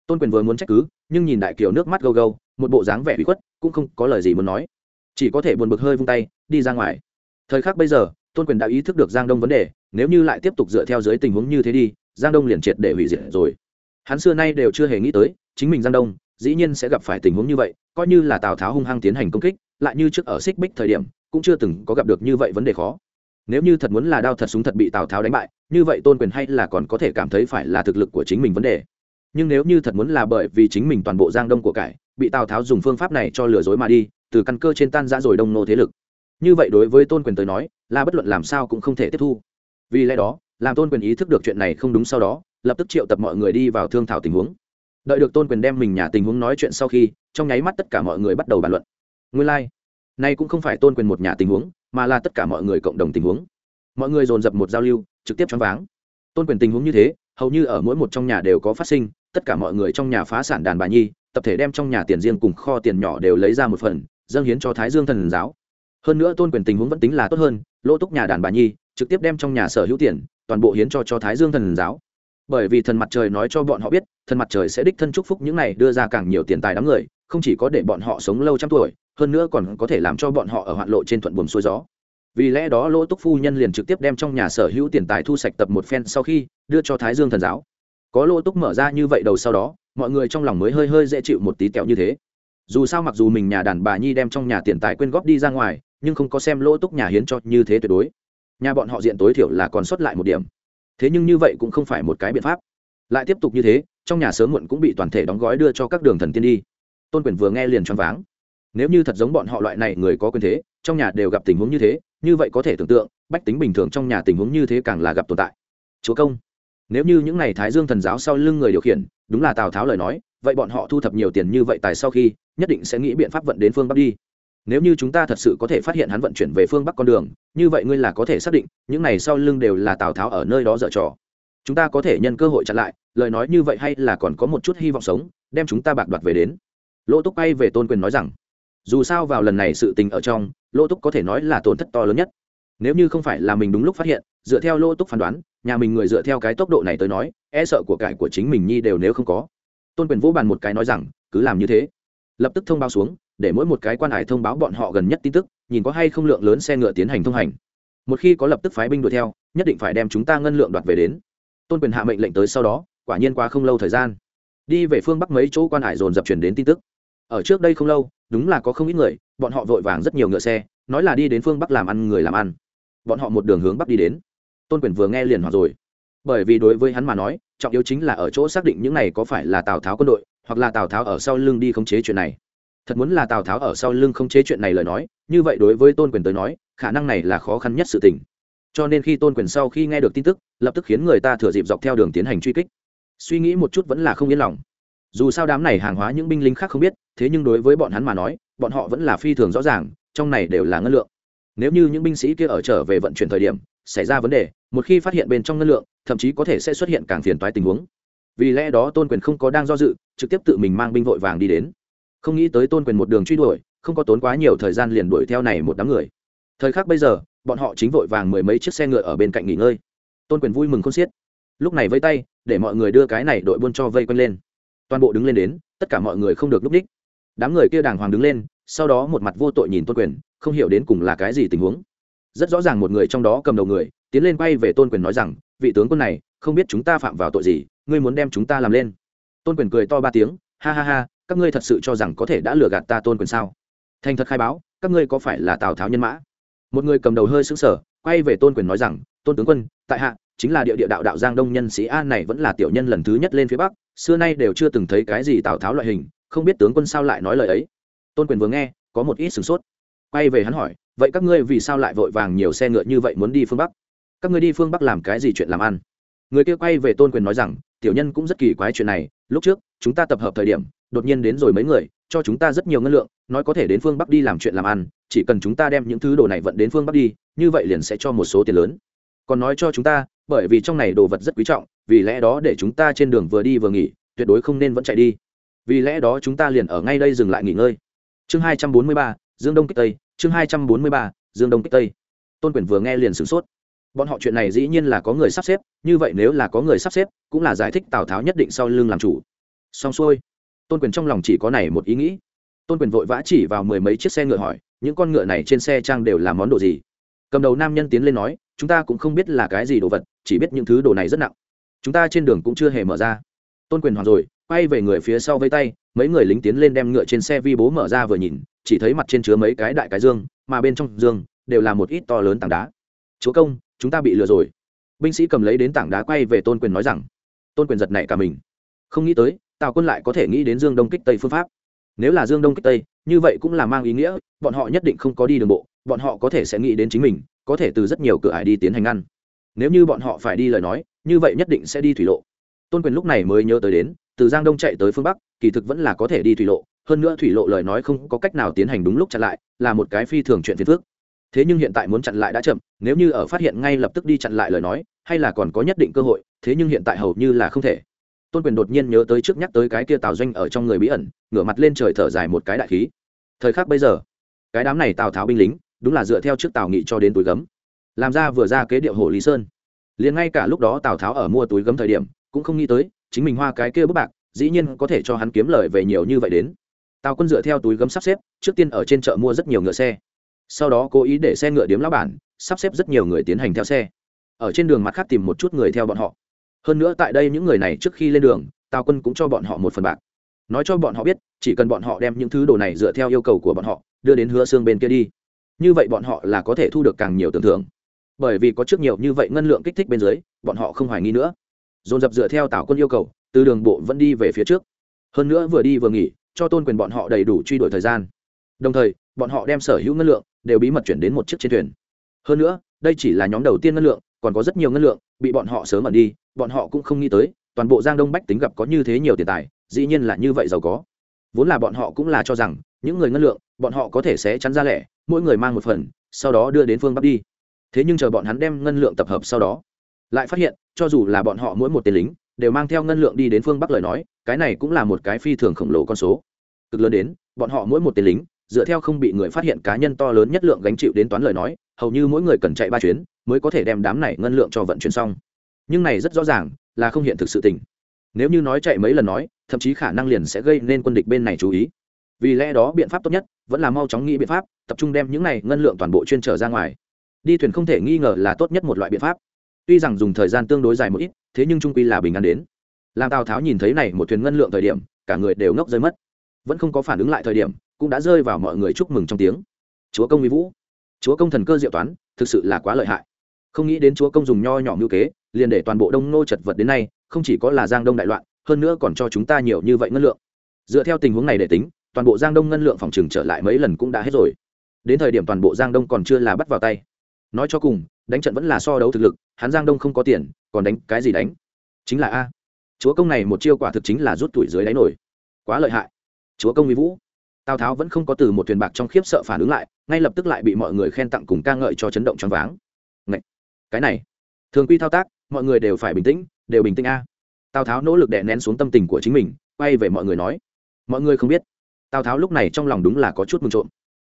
Tôn quyền vừa muốn trách cứ, nhưng nhìn đại kiều nước mắt gâu gâu, một bộ dáng vẻ bị khuất, cũng không có lời gì muốn nói. Chỉ có thể buồn bực hơi vung tay, đi ra ngoài. Thời khắc bây giờ, tôn quyền đã ý thức được giang đông vấn đề, nếu như lại tiếp tục dựa theo dưới tình huống như thế đi, giang đông liền triệt để hủy diệt rồi. Hắn xưa nay đều chưa hề nghĩ tới, chính mình giang đông, dĩ nhiên sẽ gặp phải tình huống như vậy, coi như là tào tháo hung hăng tiến hành công kích, lại như trước ở xích bích thời điểm, cũng chưa từng có gặp được như vậy vấn đề khó. Nếu như thật muốn là đao thật súng thật bị tào tháo đánh bại như vậy tôn quyền hay là còn có thể cảm thấy phải là thực lực của chính mình vấn đề. Nhưng nếu như thật muốn là bởi vì chính mình toàn bộ giang đông của cải, bị tào tháo dùng phương pháp này cho lừa dối mà đi, từ căn cơ trên tan ra rồi đông nô thế lực. Như vậy đối với tôn quyền tới nói, là bất luận làm sao cũng không thể tiếp thu. Vì lẽ đó, làm tôn quyền ý thức được chuyện này không đúng sau đó, lập tức triệu tập mọi người đi vào thương thảo tình huống. Đợi được tôn quyền đem mình nhà tình huống nói chuyện sau khi, trong nháy mắt tất cả mọi người bắt đầu bàn luận. Nguyên lai、like. nay cũng không phải tôn quyền một nhà tình huống, mà là tất cả mọi người cộng đồng tình huống mọi người dồn dập một giao lưu, trực tiếp choáng váng. Tôn quyền tình huống như thế, hầu như ở mỗi một trong nhà đều có phát sinh, tất cả mọi người trong nhà phá sản đàn bà nhi, tập thể đem trong nhà tiền riêng cùng kho tiền nhỏ đều lấy ra một phần, dâng hiến cho thái dương thần giáo. Hơn nữa tôn quyền tình huống vẫn tính là tốt hơn, lỗ túc nhà đàn bà nhi, trực tiếp đem trong nhà sở hữu tiền, toàn bộ hiến cho cho thái dương thần giáo. Bởi vì thần mặt trời nói cho bọn họ biết, thần mặt trời sẽ đích thân chúc phúc những này, đưa ra càng nhiều tiền tài đám người, không chỉ có để bọn họ sống lâu trăm tuổi, hơn nữa còn có thể làm cho bọn họ ở hoạn lộ trên thuận buồm xuôi gió vì lẽ đó lỗ túc phu nhân liền trực tiếp đem trong nhà sở hữu tiền tài thu sạch tập một phen sau khi đưa cho thái dương thần giáo. Có lỗ túc mở ra như vậy đầu sau đó, mọi người trong lòng mới hơi hơi dễ chịu một tí kẹo như thế. Dù sao mặc dù mình nhà đàn bà nhi đem trong nhà tiền tài quyên góp đi ra ngoài, nhưng không có xem lỗ túc nhà hiến cho như thế tuyệt đối. Nhà bọn họ diện tối thiểu là còn sót lại một điểm. Thế nhưng như vậy cũng không phải một cái biện pháp. Lại tiếp tục như thế, trong nhà sớm muộn cũng bị toàn thể đóng gói đưa cho các đường thần tiên đi. Tôn quyền vừa nghe liền choáng váng nếu như thật giống bọn họ loại này người có quyền thế, trong nhà đều gặp tình huống như thế, như vậy có thể tưởng tượng, bách tính bình thường trong nhà tình huống như thế càng là gặp tồn tại. Chúa công, nếu như những n à y thái dương thần giáo sau lưng người điều khiển, đúng là tào tháo lời nói, vậy bọn họ thu thập nhiều tiền như vậy tại sau khi, nhất định sẽ nghĩ biện pháp vận đến phương bắc đi. Nếu như chúng ta thật sự có thể phát hiện hắn vận chuyển về phương bắc con đường, như vậy ngươi là có thể xác định, những này sau lưng đều là tào tháo ở nơi đó dở trò. Chúng ta có thể nhân cơ hội chặn lại, lời nói như vậy hay là còn có một chút hy vọng sống, đem chúng ta bạc đoạt về đến. Lỗ túc bay về tôn quyền nói rằng dù sao vào lần này sự tình ở trong lỗ túc có thể nói là tổn thất to lớn nhất. Nếu như không phải là mình đúng lúc phát hiện, dựa theo lỗ túc phán đoán, nhà mình người dựa theo cái tốc độ này tới nói e sợ của cải của chính mình nhi đều nếu không có. Tôn quyền vỗ bàn một cái nói rằng, cứ làm như thế. Lập tức thông báo xuống, để mỗi một cái quan hải thông báo bọn họ gần nhất tin tức, nhìn có hay không lượng lớn xe ngựa tiến hành thông hành. Một khi có lập tức phái binh đuổi theo, nhất định phải đem chúng ta ngân lượng đoạt về đến. Tôn quyền hạ mệnh lệnh tới sau đó, quả nhiên qua không lâu thời gian. Đi về phương bắc mấy chỗ quan hải dồn dập chuyển đến tin tức ở trước đây không lâu, đúng là có không ít người, bọn họ vội vàng rất nhiều ngựa xe, nói là đi đến phương bắc làm ăn, người làm ăn. Bọn họ một đường hướng bắc đi đến. Tôn quyền vừa nghe liền hoặc rồi. Bởi vì đối với hắn mà nói, trọng yếu chính là ở chỗ xác định những này có phải là tào tháo quân đội, hoặc là tào tháo ở sau lưng đi khống chế chuyện này. Thật muốn là tào tháo ở sau lưng khống chế chuyện này lời nói, như vậy đối với tôn quyền tới nói, khả năng này là khó khăn nhất sự tình. Cho nên khi tôn quyền sau khi nghe được tin tức, lập tức khiến người ta thừa dịp dọc theo đường tiến hành truy kích. Suy nghĩ một chút vẫn là không yên lòng dù sao đám này hàng hóa những binh lính khác không biết, thế nhưng đối với bọn hắn mà nói, bọn họ vẫn là phi thường rõ ràng, trong này đều là ngân lượng. Nếu như những binh sĩ kia ở trở về vận chuyển thời điểm, xảy ra vấn đề, một khi phát hiện bên trong ngân lượng, thậm chí có thể sẽ xuất hiện càng phiền toái tình huống. Vì lẽ đó tôn quyền không có đang do dự, trực tiếp tự mình mang binh vội vàng đi đến. Không nghĩ tới tôn quyền một đường truy đuổi, không có tốn quá nhiều thời gian liền đuổi theo này một đám người. Thời khắc bây giờ, bọn họ chính vội vàng mười mấy chiếc xe ngựa ở bên cạnh nghỉ ngơi. Tôn quyền vui mừng không xiết. Lúc này vây tay, để mọi người đưa cái này đội buôn cho vây quanh lên toàn bộ đứng lên đến, tất cả mọi người không được núp đích. Đám người kia đàng hoàng đứng lên, sau đó một mặt vô tội nhìn tôn quyền, không hiểu đến cùng là cái gì tình huống. Rất rõ ràng một người trong đó cầm đầu người, tiến lên quay về tôn quyền nói rằng, vị tướng quân này, không biết chúng ta phạm vào tội gì, ngươi muốn đem chúng ta làm lên. Tôn quyền cười to ba tiếng, ha ha ha, các ngươi thật sự cho rằng có thể đã lừa gạt ta tôn quyền sao? Thành thật khai báo, các ngươi có phải là tào tháo nhân mã? Một người cầm đầu hơi xứng sở quay về tôn quyền nói rằng, tôn tướng quân, tại hạ chính là địa địa đạo đạo giang đông nhân sĩ an này vẫn là tiểu nhân lần thứ nhất lên phía bắc, xưa nay đều chưa từng thấy cái gì tào tháo loại hình, không biết tướng quân sao lại nói lời ấy. Tôn quyền vừa nghe, có một ít sửng sốt. Quay về hắn hỏi, vậy các ngươi vì sao lại vội vàng nhiều xe ngựa như vậy muốn đi phương bắc? Các ngươi đi phương bắc làm cái gì chuyện làm ăn? Người kia quay về tôn quyền nói rằng, tiểu nhân cũng rất kỳ quái chuyện này, lúc trước, chúng ta tập hợp thời điểm, đột nhiên đến rồi mấy người, cho chúng ta rất nhiều ngân lượng, nói có thể đến phương bắc đi làm chuyện làm ăn, chỉ cần chúng ta đem những thứ đồ này vận đến phương bắc đi, như vậy liền sẽ cho một số tiền lớn còn nói cho chúng ta, bởi vì trong này đồ vật rất quý trọng, vì lẽ đó để chúng ta trên đường vừa đi vừa nghỉ, tuyệt đối không nên vẫn chạy đi. Vì lẽ đó chúng ta liền ở ngay đây dừng lại nghỉ ngơi. Chương hai trăm bốn mươi ba, dương đông kích tây, chương hai trăm bốn mươi ba, dương đông kích tây. Tôn quyền vừa nghe liền sửng sốt. Bọn họ chuyện này dĩ nhiên là có người sắp xếp, như vậy nếu là có người sắp xếp, cũng là giải thích tào tháo nhất định sau lưng làm chủ. Xong xuôi, tôn quyền trong lòng chỉ có này một ý nghĩ. Tôn quyền vội vã chỉ vào mười mấy chiếc xe ngựa hỏi, những con ngựa này trên xe trang đều là món đồ gì? Cầm đầu nam nhân tiến lên nói chúng ta cũng không biết là cái gì đồ vật, chỉ biết những thứ đồ này rất nặng. Chúng ta trên đường cũng chưa hề mở ra. Tôn quyền hoàn rồi, quay về người phía sau vây tay, mấy người lính tiến lên đem ngựa trên xe vi bố mở ra vừa nhìn, chỉ thấy mặt trên chứa mấy cái đại cái dương, mà bên trong dương đều là một ít to lớn tảng đá. Chúa công, chúng ta bị lừa rồi. Binh sĩ cầm lấy đến tảng đá quay về tôn quyền nói rằng. Tôn quyền giật nảy cả mình. Không nghĩ tới, tào quân lại có thể nghĩ đến dương đông kích tây phương pháp. Nếu là dương đông kích tây, như vậy cũng là mang ý nghĩa, bọn họ nhất định không có đi đường bộ bọn họ có thể sẽ nghĩ đến chính mình, có thể từ rất nhiều cửa ải đi tiến hành ngăn. Nếu như bọn họ phải đi lời nói, như vậy nhất định sẽ đi thủy lộ. Tôn quyền lúc này mới nhớ tới đến, từ giang đông chạy tới phương bắc, kỳ thực vẫn là có thể đi thủy lộ, hơn nữa thủy lộ lời nói không có cách nào tiến hành đúng lúc chặn lại, là một cái phi thường chuyện phiền phức. Thế nhưng hiện tại muốn chặn lại đã chậm, nếu như ở phát hiện ngay lập tức đi chặn lại lời nói, hay là còn có nhất định cơ hội, thế nhưng hiện tại hầu như là không thể. Tôn quyền đột nhiên nhớ tới trước nhắc tới cái kia tào doanh ở trong người bí ẩn, ngửa mặt lên trời thở dài một cái đại khí. Thời khắc bây giờ, cái đám này tào tháo binh lính đúng là dựa theo trước tào nghị cho đến túi gấm. Làm ra vừa ra kế điệu hồ lý sơn. Liền ngay cả lúc đó tào tháo ở mua túi gấm thời điểm, cũng không nghĩ tới, chính mình hoa cái kia bức bạc, dĩ nhiên có thể cho hắn kiếm lời về nhiều như vậy đến. Tào quân dựa theo túi gấm sắp xếp, trước tiên ở trên chợ mua rất nhiều ngựa xe. Sau đó cố ý để xe ngựa điếm lão bản, sắp xếp rất nhiều người tiến hành theo xe. Ở trên đường mặt khác tìm một chút người theo bọn họ. Hơn nữa tại đây những người này trước khi lên đường, tào quân cũng cho bọn họ một phần bạc. Nói cho bọn họ biết, chỉ cần bọn họ đem những thứ đồ này dựa theo yêu cầu của bọn họ, đưa đến hứa xương bên kia đi như vậy bọn họ là có thể thu được càng nhiều tưởng thưởng. Bởi vì có trước nhiều như vậy ngân lượng kích thích bên dưới, bọn họ không hoài nghi nữa. Dồn dập dựa theo tảo quân yêu cầu, từ đường bộ vẫn đi về phía trước. Hơn nữa vừa đi vừa nghỉ, cho tôn quyền bọn họ đầy đủ truy đuổi thời gian. Đồng thời, bọn họ đem sở hữu ngân lượng đều bí mật chuyển đến một chiếc trên thuyền. Hơn nữa, đây chỉ là nhóm đầu tiên ngân lượng, còn có rất nhiều ngân lượng bị bọn họ sớm ẩn đi, bọn họ cũng không nghĩ tới, toàn bộ giang đông bách tính gặp có như thế nhiều tiền tài, dĩ nhiên là như vậy giàu có. Vốn là bọn họ cũng là cho rằng những người ngân lượng, bọn họ có thể sẽ chắn ra lẻ, mỗi người mang một phần, sau đó đưa đến phương bắc đi. Thế nhưng chờ bọn hắn đem ngân lượng tập hợp sau đó, lại phát hiện, cho dù là bọn họ mỗi một tên lính, đều mang theo ngân lượng đi đến phương bắc lời nói, cái này cũng là một cái phi thường khổng lồ con số. Cực lớn đến, bọn họ mỗi một tên lính, dựa theo không bị người phát hiện cá nhân to lớn nhất lượng gánh chịu đến toán lời nói, hầu như mỗi người cần chạy ba chuyến, mới có thể đem đám này ngân lượng cho vận chuyển xong. Nhưng này rất rõ ràng, là không hiện thực sự tình. Nếu như nói chạy mấy lần nói, thậm chí khả năng liền sẽ gây nên quân địch bên này chú ý vì lẽ đó biện pháp tốt nhất vẫn là mau chóng nghĩ biện pháp tập trung đem những này ngân lượng toàn bộ chuyên trở ra ngoài. Đi thuyền không thể nghi ngờ là tốt nhất một loại biện pháp. Tuy rằng dùng thời gian tương đối dài một ít, thế nhưng trung quy là bình an đến. Làm tào tháo nhìn thấy này một thuyền ngân lượng thời điểm, cả người đều ngốc rơi mất. Vẫn không có phản ứng lại thời điểm, cũng đã rơi vào mọi người chúc mừng trong tiếng. Chúa công mỹ vũ. Chúa công thần cơ diệu toán, thực sự là quá lợi hại. Không nghĩ đến chúa công dùng nho nhỏ ngữ kế, liền để toàn bộ đông nô chật vật đến nay, không chỉ có là giang đông đại loạn, hơn nữa còn cho chúng ta nhiều như vậy ngân lượng. Dựa theo tình huống này để tính toàn bộ giang đông ngân lượng phòng trừng trở lại mấy lần cũng đã hết rồi. Đến thời điểm toàn bộ giang đông còn chưa là bắt vào tay. Nói cho cùng, đánh trận vẫn là so đấu thực lực, hắn giang đông không có tiền, còn đánh cái gì đánh? Chính là a. Chúa công này một chiêu quả thực chính là rút tuổi dưới đáy nổi. Quá lợi hại. Chúa công mỹ vũ. Tào tháo vẫn không có từ một thuyền bạc trong khiếp sợ phản ứng lại, ngay lập tức lại bị mọi người khen tặng cùng ca ngợi cho chấn động choáng váng. Ngậy! cái này. Thường quy thao tác, mọi người đều phải bình tĩnh, đều bình tĩnh a. Tào tháo nỗ lực đè nén xuống tâm tình của chính mình, quay về mọi người nói. Mọi người không biết tào tháo lúc này trong lòng đúng là có chút mừng trộm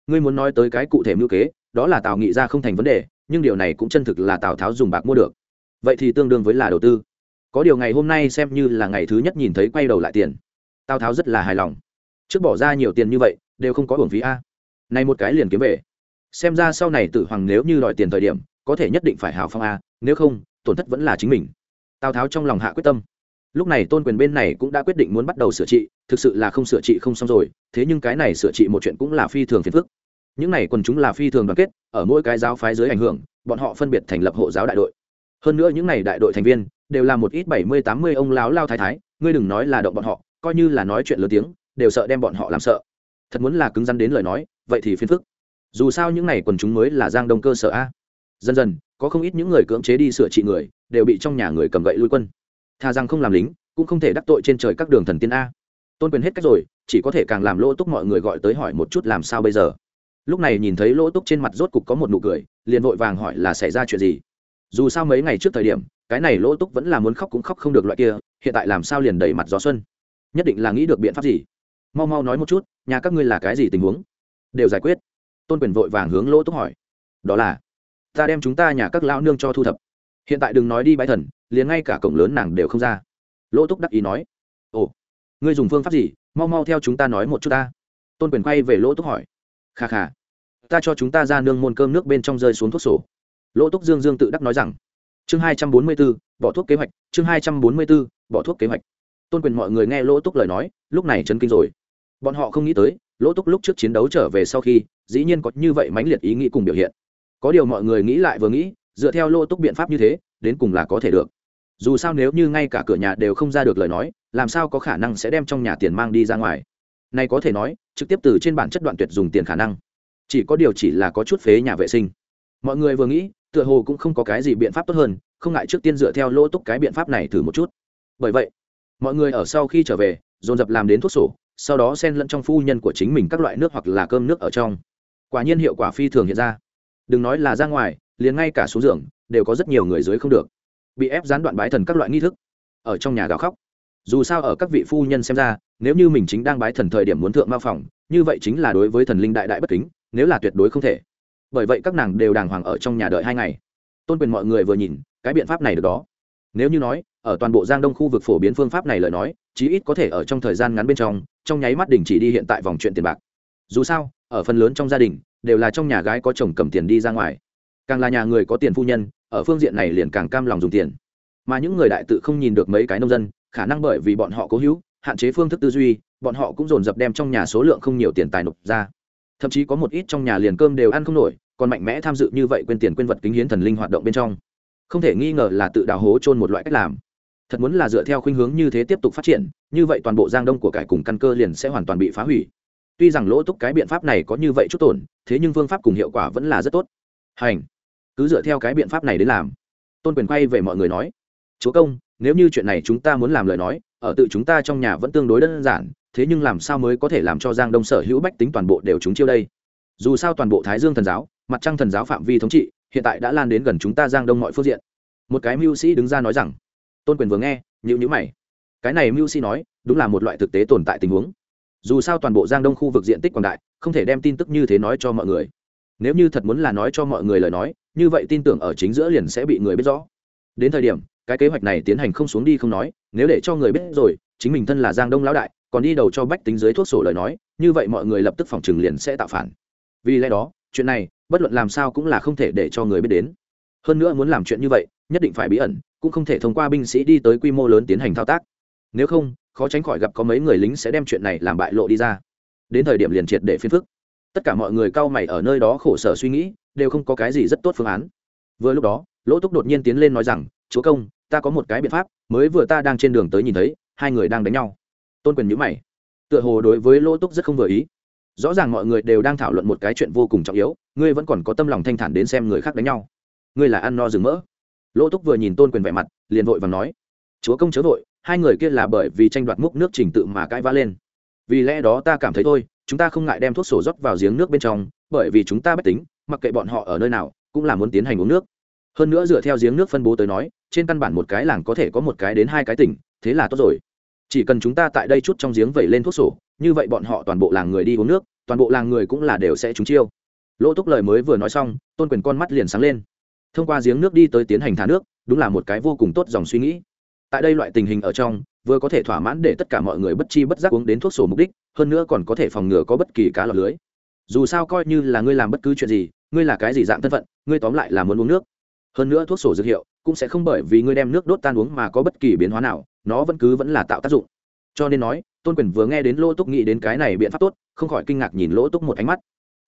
ngươi muốn nói tới cái cụ thể mưu kế đó là tào nghị ra không thành vấn đề nhưng điều này cũng chân thực là tào tháo dùng bạc mua được vậy thì tương đương với là đầu tư có điều ngày hôm nay xem như là ngày thứ nhất nhìn thấy quay đầu lại tiền tào tháo rất là hài lòng trước bỏ ra nhiều tiền như vậy đều không có hưởng phí a này một cái liền kiếm về xem ra sau này tử hoàng nếu như đòi tiền thời điểm có thể nhất định phải hào phong a nếu không tổn thất vẫn là chính mình tào tháo trong lòng hạ quyết tâm lúc này tôn quyền bên này cũng đã quyết định muốn bắt đầu sửa trị, thực sự là không sửa trị không xong rồi, thế nhưng cái này sửa trị một chuyện cũng là phi thường phiền phức. Những này quần chúng là phi thường đoàn kết, ở mỗi cái giáo phái dưới ảnh hưởng, bọn họ phân biệt thành lập hộ giáo đại đội. Hơn nữa những này đại đội thành viên đều là một ít bảy mươi, tám mươi ông láo lao thái thái, ngươi đừng nói là động bọn họ, coi như là nói chuyện lớn tiếng, đều sợ đem bọn họ làm sợ. Thật muốn là cứng rắn đến lời nói, vậy thì phiền phức. Dù sao những này quần chúng mới là giang đông cơ sở a. Dần dần, có không ít những người cưỡng chế đi sửa trị người, đều bị trong nhà người cầm gậy lui quân thà rằng không làm lính, cũng không thể đắc tội trên trời các đường thần tiên a. Tôn quyền hết cách rồi, chỉ có thể càng làm lỗ túc mọi người gọi tới hỏi một chút làm sao bây giờ. Lúc này nhìn thấy lỗ túc trên mặt rốt cục có một nụ cười, liền vội vàng hỏi là xảy ra chuyện gì. Dù sao mấy ngày trước thời điểm, cái này lỗ túc vẫn là muốn khóc cũng khóc không được loại kia, hiện tại làm sao liền đẩy mặt gió xuân. Nhất định là nghĩ được biện pháp gì. Mau mau nói một chút, nhà các ngươi là cái gì tình huống? Đều giải quyết. Tôn quyền vội vàng hướng lỗ túc hỏi. Đó là, ta đem chúng ta nhà các lão nương cho thu thập hiện tại đừng nói đi bãi thần, liền ngay cả cổng lớn nàng đều không ra. Lỗ túc đắc ý nói, ồ, ngươi dùng phương pháp gì? Mau mau theo chúng ta nói một chút ta. Tôn quyền quay về lỗ túc hỏi, kha kha, ta cho chúng ta ra nương môn cơm nước bên trong rơi xuống thuốc sổ. Lỗ túc dương dương tự đắc nói rằng, chương hai trăm bốn mươi b ố bỏ thuốc kế hoạch, chương hai trăm bốn mươi b ố bỏ thuốc kế hoạch. Tôn quyền mọi người nghe lỗ túc lời nói, lúc này chấn kinh rồi. Bọn họ không nghĩ tới, lỗ túc lúc trước chiến đấu trở về sau khi, dĩ nhiên có như vậy mãnh liệt ý nghĩ cùng biểu hiện. Có điều mọi người nghĩ lại vừa nghĩ dựa theo lô túc biện pháp như thế, đến cùng là có thể được. Dù sao nếu như ngay cả cửa nhà đều không ra được lời nói, làm sao có khả năng sẽ đem trong nhà tiền mang đi ra ngoài? Này có thể nói, trực tiếp từ trên bản chất đoạn tuyệt dùng tiền khả năng. Chỉ có điều chỉ là có chút phế nhà vệ sinh. Mọi người vừa nghĩ, tựa hồ cũng không có cái gì biện pháp tốt hơn, không ngại trước tiên dựa theo lỗ túc cái biện pháp này thử một chút. Bởi vậy, mọi người ở sau khi trở về, dồn dập làm đến thuốc sổ, sau đó xen lẫn trong phu nhân của chính mình các loại nước hoặc là cơm nước ở trong. Quả nhiên hiệu quả phi thường hiện ra. Đừng nói là ra ngoài liền ngay cả xuống giường, đều có rất nhiều người dưới không được. Bị ép gián đoạn bái thần các loại nghi thức. Ở trong nhà gào khóc. Dù sao ở các vị phu nhân xem ra, nếu như mình chính đang bái thần thời điểm muốn thượng mao phòng, như vậy chính là đối với thần linh đại đại bất kính, nếu là tuyệt đối không thể. Bởi vậy các nàng đều đàng hoàng ở trong nhà đợi hai ngày. Tôn quyền mọi người vừa nhìn, cái biện pháp này được đó. Nếu như nói, ở toàn bộ giang đông khu vực phổ biến phương pháp này lời nói, chí ít có thể ở trong thời gian ngắn bên trong trong nháy mắt đình chỉ đi hiện tại vòng chuyện tiền bạc. Dù sao, ở phần lớn trong gia đình, đều là trong nhà gái có chồng cầm tiền đi ra ngoài càng là nhà người có tiền phu nhân, ở phương diện này liền càng cam lòng dùng tiền. Mà những người đại tự không nhìn được mấy cái nông dân, khả năng bởi vì bọn họ cố hữu, hạn chế phương thức tư duy, bọn họ cũng dồn dập đem trong nhà số lượng không nhiều tiền tài nộp ra. Thậm chí có một ít trong nhà liền cơm đều ăn không nổi, còn mạnh mẽ tham dự như vậy quên tiền quên vật kính hiến thần linh hoạt động bên trong. Không thể nghi ngờ là tự đào hố trôn một loại cách làm. Thật muốn là dựa theo khuynh hướng như thế tiếp tục phát triển, như vậy toàn bộ giang đông của cải cùng căn cơ liền sẽ hoàn toàn bị phá hủy. Tuy rằng lỗ túc cái biện pháp này có như vậy chút tổn, thế nhưng phương pháp cùng hiệu quả vẫn là rất tốt. Hành cứ dựa theo cái biện pháp này đến làm. Tôn quyền quay về mọi người nói, chúa công, nếu như chuyện này chúng ta muốn làm lời nói, ở tự chúng ta trong nhà vẫn tương đối đơn giản, thế nhưng làm sao mới có thể làm cho giang đông sở hữu bách tính toàn bộ đều chúng chiêu đây? Dù sao toàn bộ thái dương thần giáo, mặt trăng thần giáo phạm vi thống trị, hiện tại đã lan đến gần chúng ta giang đông mọi phương diện. Một cái mưu sĩ đứng ra nói rằng, tôn quyền vừa nghe nhữ nhữ mày. Cái này mưu sĩ nói, đúng là một loại thực tế tồn tại tình huống. Dù sao toàn bộ giang đông khu vực diện tích quảng đại, không thể đem tin tức như thế nói cho mọi người. Nếu như thật muốn là nói cho mọi người lời nói như vậy tin tưởng ở chính giữa liền sẽ bị người biết rõ. Đến thời điểm, cái kế hoạch này tiến hành không xuống đi không nói, nếu để cho người biết rồi, chính mình thân là giang đông lão đại, còn đi đầu cho bách tính dưới thuốc sổ lời nói, như vậy mọi người lập tức phòng trừng liền sẽ tạo phản. Vì lẽ đó, chuyện này, bất luận làm sao cũng là không thể để cho người biết đến. Hơn nữa muốn làm chuyện như vậy, nhất định phải bí ẩn, cũng không thể thông qua binh sĩ đi tới quy mô lớn tiến hành thao tác. Nếu không, khó tránh khỏi gặp có mấy người lính sẽ đem chuyện này làm bại lộ đi ra. Đến thời điểm liền triệt để phiên phức. Tất cả mọi người cau mày ở nơi đó khổ sở suy nghĩ đều không có cái gì rất tốt phương án. Vừa lúc đó, lỗ túc đột nhiên tiến lên nói rằng, chúa công, ta có một cái biện pháp, mới vừa ta đang trên đường tới nhìn thấy, hai người đang đánh nhau. Tôn quyền nhữ mày. Tựa hồ đối với lỗ túc rất không vừa ý. Rõ ràng mọi người đều đang thảo luận một cái chuyện vô cùng trọng yếu, ngươi vẫn còn có tâm lòng thanh thản đến xem người khác đánh nhau. Ngươi là ăn no rừng mỡ. Lỗ túc vừa nhìn tôn quyền vẻ mặt, liền vội và nói, chúa công chớ vội, hai người kia là bởi vì tranh đoạt múc nước trình tự mà cãi vã lên. Vì lẽ đó ta cảm thấy thôi, chúng ta không ngại đem thuốc sổ rót vào giếng nước bên trong, bởi vì chúng ta bất tính mặc kệ bọn họ ở nơi nào, cũng là muốn tiến hành uống nước. Hơn nữa dựa theo giếng nước phân bố tới nói, trên căn bản một cái làng có thể có một cái đến hai cái tỉnh, thế là tốt rồi. Chỉ cần chúng ta tại đây chút trong giếng vẩy lên thuốc sổ, như vậy bọn họ toàn bộ làng người đi uống nước, toàn bộ làng người cũng là đều sẽ trúng chiêu. Lỗ túc lời mới vừa nói xong, tôn quyền con mắt liền sáng lên. Thông qua giếng nước đi tới tiến hành thả nước, đúng là một cái vô cùng tốt dòng suy nghĩ. Tại đây loại tình hình ở trong, vừa có thể thỏa mãn để tất cả mọi người bất chi bất giác uống đến thuốc sổ mục đích, hơn nữa còn có thể phòng ngừa có bất kỳ cá lọc lưới. Dù sao coi như là ngươi làm bất cứ chuyện gì ngươi là cái gì dạng thân phận, ngươi tóm lại là muốn uống nước. Hơn nữa thuốc sổ dược hiệu cũng sẽ không bởi vì ngươi đem nước đốt tan uống mà có bất kỳ biến hóa nào, nó vẫn cứ vẫn là tạo tác dụng. Cho nên nói, tôn quyền vừa nghe đến lỗ túc nghĩ đến cái này biện pháp tốt, không khỏi kinh ngạc nhìn lỗ túc một ánh mắt.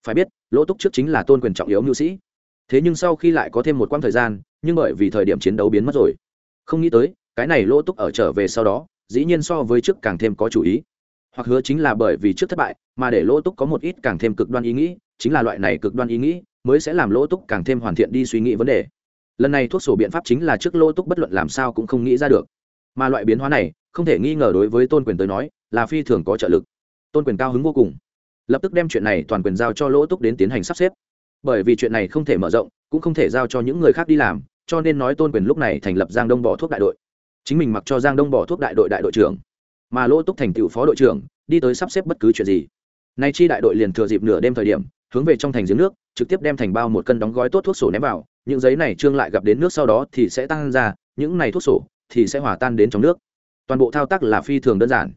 Phải biết, lỗ túc trước chính là tôn quyền trọng yếu nhu sĩ. Thế nhưng sau khi lại có thêm một quãng thời gian, nhưng bởi vì thời điểm chiến đấu biến mất rồi. Không nghĩ tới, cái này lỗ túc ở trở về sau đó, dĩ nhiên so với trước càng thêm có chủ ý. Hoặc hứa chính là bởi vì trước thất bại, mà để lỗ túc có một ít càng thêm cực đoan ý nghĩ, chính là loại này cực đoan ý nghĩ mới sẽ làm lỗ túc càng thêm hoàn thiện đi suy nghĩ vấn đề. Lần này thuốc sổ biện pháp chính là trước lỗ túc bất luận làm sao cũng không nghĩ ra được. Mà loại biến hóa này, không thể nghi ngờ đối với tôn quyền tới nói, là phi thường có trợ lực. Tôn quyền cao hứng vô cùng. Lập tức đem chuyện này toàn quyền giao cho lỗ túc đến tiến hành sắp xếp. Bởi vì chuyện này không thể mở rộng, cũng không thể giao cho những người khác đi làm, cho nên nói tôn quyền lúc này thành lập giang đông bỏ thuốc đại đội. Chính mình mặc cho giang đông bỏ thuốc đại đội đại đội trưởng. Mà lỗ túc thành tựu phó đội trưởng, đi tới sắp xếp bất cứ chuyện gì. Nay chi đại đội liền thừa dịp nửa đêm thời điểm hướng về trong thành giếng nước, trực tiếp đem thành bao một cân đóng gói tốt thuốc sổ ném vào, những giấy này trương lại gặp đến nước sau đó thì sẽ tăng ra, những này thuốc sổ thì sẽ hòa tan đến trong nước. Toàn bộ thao tác là phi thường đơn giản.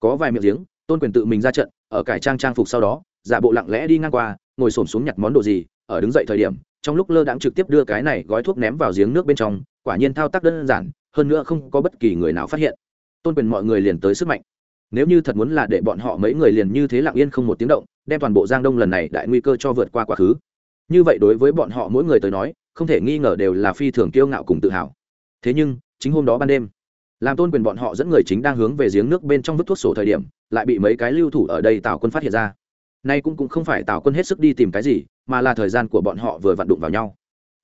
Có vài miệng giếng, tôn quyền tự mình ra trận, ở cải trang trang phục sau đó, giả bộ lặng lẽ đi ngang qua, ngồi xổm xuống nhặt món đồ gì, ở đứng dậy thời điểm, trong lúc lơ đãng trực tiếp đưa cái này gói thuốc ném vào giếng nước bên trong, quả nhiên thao tác đơn giản, hơn nữa không có bất kỳ người nào phát hiện. Tôn quyền mọi người liền tới sức mạnh nếu như thật muốn là để bọn họ mấy người liền như thế lặng yên không một tiếng động, đem toàn bộ giang đông lần này đại nguy cơ cho vượt qua quá khứ. Như vậy đối với bọn họ mỗi người tới nói, không thể nghi ngờ đều là phi thường kiêu ngạo cùng tự hào. Thế nhưng, chính hôm đó ban đêm, làm tôn quyền bọn họ dẫn người chính đang hướng về giếng nước bên trong vứt thuốc sổ thời điểm, lại bị mấy cái lưu thủ ở đây tào quân phát hiện ra. Nay cũng cũng không phải tào quân hết sức đi tìm cái gì, mà là thời gian của bọn họ vừa vặn đụng vào nhau.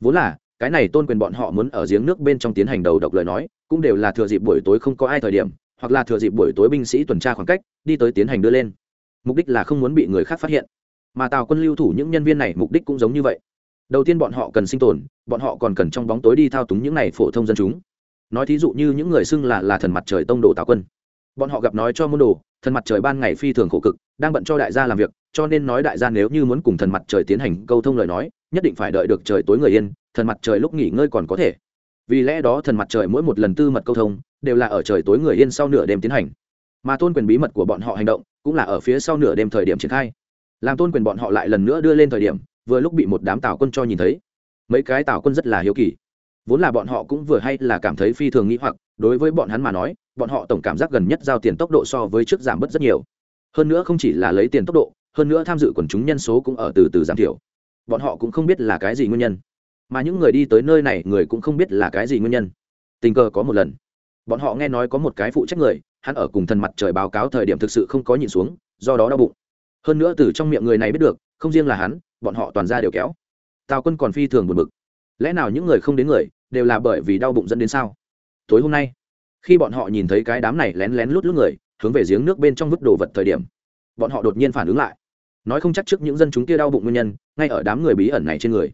Vốn là, cái này tôn quyền bọn họ muốn ở giếng nước bên trong tiến hành đầu độc lời nói, cũng đều là thừa dịp buổi tối không có ai thời điểm hoặc là thừa dịp buổi tối binh sĩ tuần tra khoảng cách, đi tới tiến hành đưa lên. Mục đích là không muốn bị người khác phát hiện. Mà tào quân lưu thủ những nhân viên này mục đích cũng giống như vậy. Đầu tiên bọn họ cần sinh tồn, bọn họ còn cần trong bóng tối đi thao túng những này phổ thông dân chúng. Nói thí dụ như những người xưng là là thần mặt trời tông đồ tào quân. Bọn họ gặp nói cho môn đồ, thần mặt trời ban ngày phi thường khổ cực, đang bận cho đại gia làm việc, cho nên nói đại gia nếu như muốn cùng thần mặt trời tiến hành câu thông lời nói, nhất định phải đợi được trời tối người yên, thần mặt trời lúc nghỉ ngơi còn có thể. Vì lẽ đó thần mặt trời mỗi một lần tư mật câu thông đều là ở trời tối người yên sau nửa đêm tiến hành. Mà tôn quyền bí mật của bọn họ hành động cũng là ở phía sau nửa đêm thời điểm triển khai. Làm tôn quyền bọn họ lại lần nữa đưa lên thời điểm, vừa lúc bị một đám tào quân cho nhìn thấy. Mấy cái tào quân rất là hiếu kỳ. Vốn là bọn họ cũng vừa hay là cảm thấy phi thường nghĩ hoặc, đối với bọn hắn mà nói, bọn họ tổng cảm giác gần nhất giao tiền tốc độ so với trước giảm bớt rất nhiều. Hơn nữa không chỉ là lấy tiền tốc độ, hơn nữa tham dự quần chúng nhân số cũng ở từ từ giảm thiểu. Bọn họ cũng không biết là cái gì nguyên nhân. Mà những người đi tới nơi này người cũng không biết là cái gì nguyên nhân. Tình cờ có một lần bọn họ nghe nói có một cái phụ trách người, hắn ở cùng thần mặt trời báo cáo thời điểm thực sự không có nhìn xuống, do đó đau bụng. Hơn nữa từ trong miệng người này biết được, không riêng là hắn, bọn họ toàn ra đều kéo. Tào quân còn phi thường buồn bực. Lẽ nào những người không đến người, đều là bởi vì đau bụng dẫn đến sao? Tối hôm nay, khi bọn họ nhìn thấy cái đám này lén lén lút lút người, hướng về giếng nước bên trong vứt đồ vật thời điểm, bọn họ đột nhiên phản ứng lại. Nói không chắc trước những dân chúng kia đau bụng nguyên nhân, ngay ở đám người bí ẩn này trên người.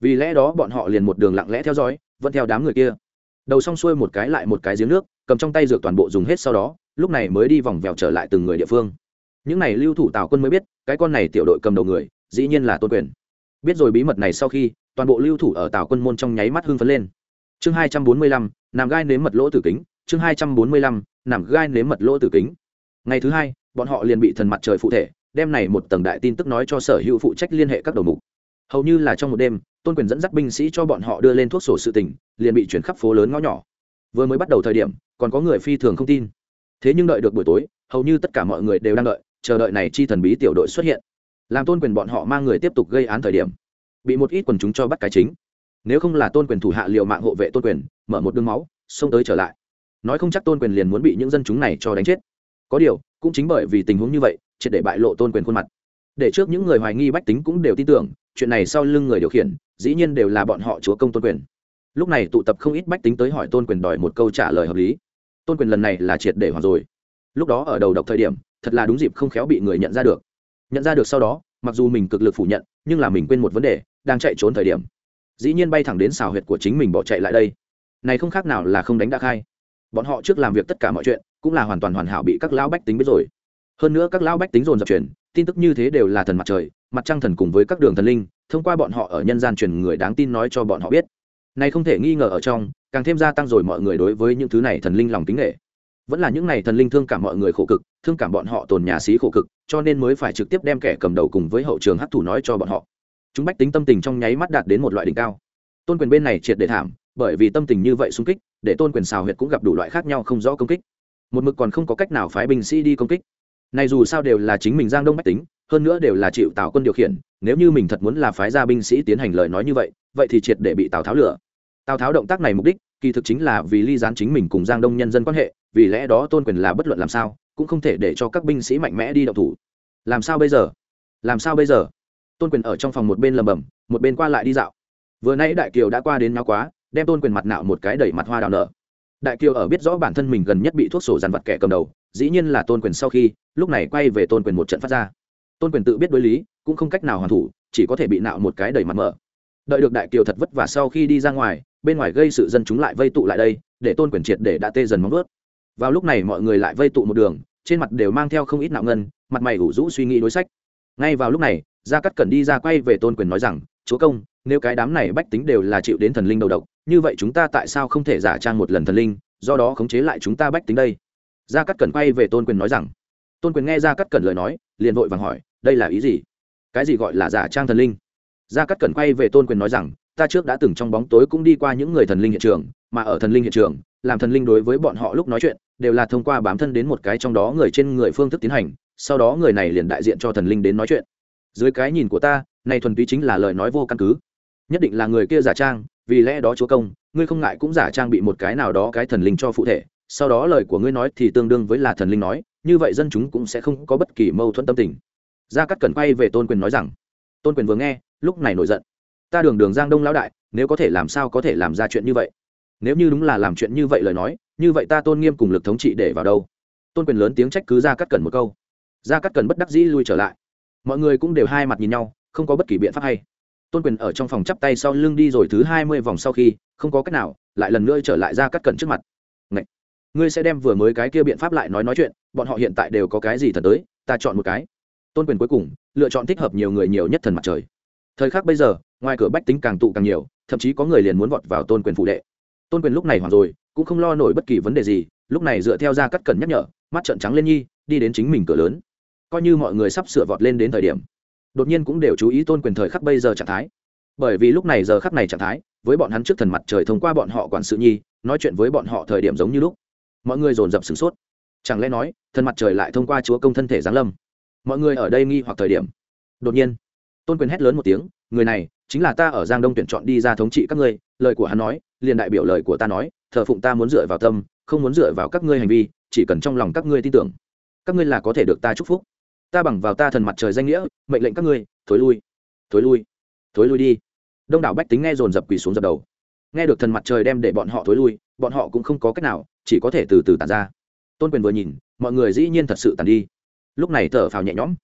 Vì lẽ đó bọn họ liền một đường lặng lẽ theo dõi, vẫn theo đám người kia đầu xong xuôi một cái lại một cái giếng nước, cầm trong tay dược toàn bộ dùng hết sau đó, lúc này mới đi vòng vèo trở lại từng người địa phương. Những này lưu thủ tào quân mới biết, cái con này tiểu đội cầm đầu người, dĩ nhiên là tôn quyền. Biết rồi bí mật này sau khi, toàn bộ lưu thủ ở tào quân môn trong nháy mắt hưng phấn lên. Chương hai trăm bốn mươi lăm, nằm gai nếm mật lỗ tử kính, chương hai trăm bốn mươi lăm, nằm gai nếm mật lỗ tử kính. Ngày thứ hai, bọn họ liền bị thần mặt trời phụ thể, đem này một tầng đại tin tức nói cho sở hữu phụ trách liên hệ các đầu mục. Hầu như là trong một đêm tôn quyền dẫn dắt binh sĩ cho bọn họ đưa lên thuốc sổ sự tỉnh, liền bị chuyển khắp phố lớn ngõ nhỏ. Vừa mới bắt đầu thời điểm còn có người phi thường không tin. Thế nhưng đợi được buổi tối hầu như tất cả mọi người đều đang đợi chờ đợi này chi thần bí tiểu đội xuất hiện. Làm tôn quyền bọn họ mang người tiếp tục gây án thời điểm bị một ít quần chúng cho bắt cái chính. Nếu không là tôn quyền thủ hạ liệu mạng hộ vệ tôn quyền mở một đường máu xông tới trở lại. Nói không chắc tôn quyền liền muốn bị những dân chúng này cho đánh chết. Có điều cũng chính bởi vì tình huống như vậy triệt để bại lộ tôn quyền khuôn mặt. Để trước những người hoài nghi bách tính cũng đều tin tưởng chuyện này sau lưng người điều khiển dĩ nhiên đều là bọn họ chúa công tôn quyền. Lúc này tụ tập không ít bách tính tới hỏi tôn quyền đòi một câu trả lời hợp lý. Tôn quyền lần này là triệt để hoàn rồi. Lúc đó ở đầu độc thời điểm, thật là đúng dịp không khéo bị người nhận ra được. Nhận ra được sau đó, mặc dù mình cực lực phủ nhận, nhưng là mình quên một vấn đề, đang chạy trốn thời điểm. Dĩ nhiên bay thẳng đến xào huyệt của chính mình bỏ chạy lại đây. Này không khác nào là không đánh đã khai. Bọn họ trước làm việc tất cả mọi chuyện, cũng là hoàn toàn hoàn hảo bị các lão bách tính biết rồi. Hơn nữa các lão bách tính dồn dập truyền tin tức như thế đều là thần mặt trời, mặt trăng thần cùng với các đường thần linh, thông qua bọn họ ở nhân gian truyền người đáng tin nói cho bọn họ biết. Này không thể nghi ngờ ở trong, càng thêm gia tăng rồi mọi người đối với những thứ này thần linh lòng kính nghệ vẫn là những này thần linh thương cảm mọi người khổ cực, thương cảm bọn họ tồn nhà sĩ khổ cực, cho nên mới phải trực tiếp đem kẻ cầm đầu cùng với hậu trường hấp thủ nói cho bọn họ. Chúng bách tính tâm tình trong nháy mắt đạt đến một loại đỉnh cao. Tôn quyền bên này triệt để thảm, bởi vì tâm tình như vậy xung kích, để tôn quyền xào huyệt cũng gặp đủ loại khác nhau không rõ công kích. Một mực còn không có cách nào phái binh sĩ đi công kích này dù sao đều là chính mình giang đông bách tính, hơn nữa đều là chịu tào quân điều khiển, nếu như mình thật muốn là phái gia binh sĩ tiến hành lời nói như vậy vậy thì triệt để bị tào tháo lửa tào tháo động tác này mục đích, kỳ thực chính là vì ly gián chính mình cùng giang đông nhân dân quan hệ, vì lẽ đó tôn quyền là bất luận làm sao, cũng không thể để cho các binh sĩ mạnh mẽ đi động thủ. Làm sao bây giờ? Làm sao bây giờ? Tôn quyền ở trong phòng một bên lầm bầm, một bên qua lại đi dạo. Vừa nãy đại kiều đã qua đến nhau quá, đem tôn quyền mặt nạo một cái đẩy mặt hoa đào nở. Đại kiều ở biết rõ bản thân mình gần nhất bị thuốc sổ dàn vật kẻ cầm đầu dĩ nhiên là tôn quyền sau khi, lúc này quay về tôn quyền một trận phát ra. Tôn quyền tự biết đối lý, cũng không cách nào hoàn thủ, chỉ có thể bị nạo một cái đẩy mặt mở. Đợi được đại kiều thật vất vả sau khi đi ra ngoài, bên ngoài gây sự dân chúng lại vây tụ lại đây, để tôn quyền triệt để đã tê dần móng ướt vào lúc này mọi người lại vây tụ một đường, trên mặt đều mang theo không ít nạo ngân, mặt mày ủ rũ suy nghĩ đối sách. Ngay vào lúc này, gia cắt cẩn đi ra quay về tôn quyền nói rằng, chúa công, nếu cái đám này bách tính đều là chịu đến thần linh đầu độc, như vậy chúng ta tại sao không thể giả trang một lần thần linh, do đó khống chế lại chúng ta bách tính đây? Gia cắt cẩn quay về tôn quyền nói rằng, tôn quyền nghe gia cắt cẩn lời nói, liền vội vàng hỏi, đây là ý gì? Cái gì gọi là giả trang thần linh? Gia cắt cẩn quay về tôn quyền nói rằng, ta trước đã từng trong bóng tối cũng đi qua những người thần linh hiện trường, mà ở thần linh hiện trường, làm thần linh đối với bọn họ lúc nói chuyện, đều là thông qua bám thân đến một cái trong đó người trên người phương thức tiến hành, sau đó người này liền đại diện cho thần linh đến nói chuyện. Dưới cái nhìn của ta, này thuần túy chính là lời nói vô căn cứ. Nhất định là người kia giả trang, vì lẽ đó chúa công, ngươi không ngại cũng giả trang bị một cái nào đó cái thần linh cho phụ thể sau đó lời của ngươi nói thì tương đương với là thần linh nói, như vậy dân chúng cũng sẽ không có bất kỳ mâu thuẫn tâm tình. Gia cắt cẩn quay về tôn quyền nói rằng, tôn quyền vừa nghe, lúc này nổi giận. Ta đường đường giang đông lão đại, nếu có thể làm sao có thể làm ra chuyện như vậy? Nếu như đúng là làm chuyện như vậy lời nói, như vậy ta tôn nghiêm cùng lực thống trị để vào đâu? Tôn quyền lớn tiếng trách cứ ra cắt cẩn một câu. Ra cắt cẩn bất đắc dĩ lui trở lại. Mọi người cũng đều hai mặt nhìn nhau, không có bất kỳ biện pháp hay. Tôn quyền ở trong phòng chắp tay sau lưng đi rồi thứ hai mươi vòng sau khi, không có cách nào, lại lần nữa trở lại ra cắt cẩn trước mặt ngươi sẽ đem vừa mới cái kia biện pháp lại nói nói chuyện, bọn họ hiện tại đều có cái gì thần tới, ta chọn một cái. Tôn quyền cuối cùng, lựa chọn thích hợp nhiều người nhiều nhất thần mặt trời. Thời khắc bây giờ, ngoài cửa bách tính càng tụ càng nhiều, thậm chí có người liền muốn vọt vào tôn quyền phụ đệ. Tôn quyền lúc này hoảng rồi, cũng không lo nổi bất kỳ vấn đề gì, lúc này dựa theo ra cắt cẩn nhắc nhở, mắt trợn trắng lên nhi, đi đến chính mình cửa lớn. Coi như mọi người sắp sửa vọt lên đến thời điểm, đột nhiên cũng đều chú ý tôn quyền thời khắc bây giờ trạng thái. Bởi vì lúc này giờ khắc này trạng thái, với bọn hắn trước thần mặt trời thông qua bọn họ quản sự nhi, nói chuyện với bọn họ thời điểm giống như lúc mọi người dồn dập sửng sốt. Chẳng lẽ nói thần mặt trời lại thông qua chúa công thân thể giáng lâm? Mọi người ở đây nghi hoặc thời điểm. Đột nhiên, tôn quyền hét lớn một tiếng, người này, chính là ta ở giang đông tuyển chọn đi ra thống trị các ngươi. Lời của hắn nói, liền đại biểu lời của ta nói, thờ phụng ta muốn dựa vào tâm, không muốn dựa vào các ngươi hành vi, chỉ cần trong lòng các ngươi tin tưởng, các ngươi là có thể được ta chúc phúc. Ta bằng vào ta thần mặt trời danh nghĩa, mệnh lệnh các ngươi, thối lui thối lui thối lui đi. Đông đảo bách tính nghe dồn dập quỳ xuống dập đầu nghe được thần mặt trời đem để bọn họ thối lui, bọn họ cũng không có cách nào, chỉ có thể từ từ tàn ra. Tôn quyền vừa nhìn, mọi người dĩ nhiên thật sự tàn đi. Lúc này thở phào nhẹ nhõm.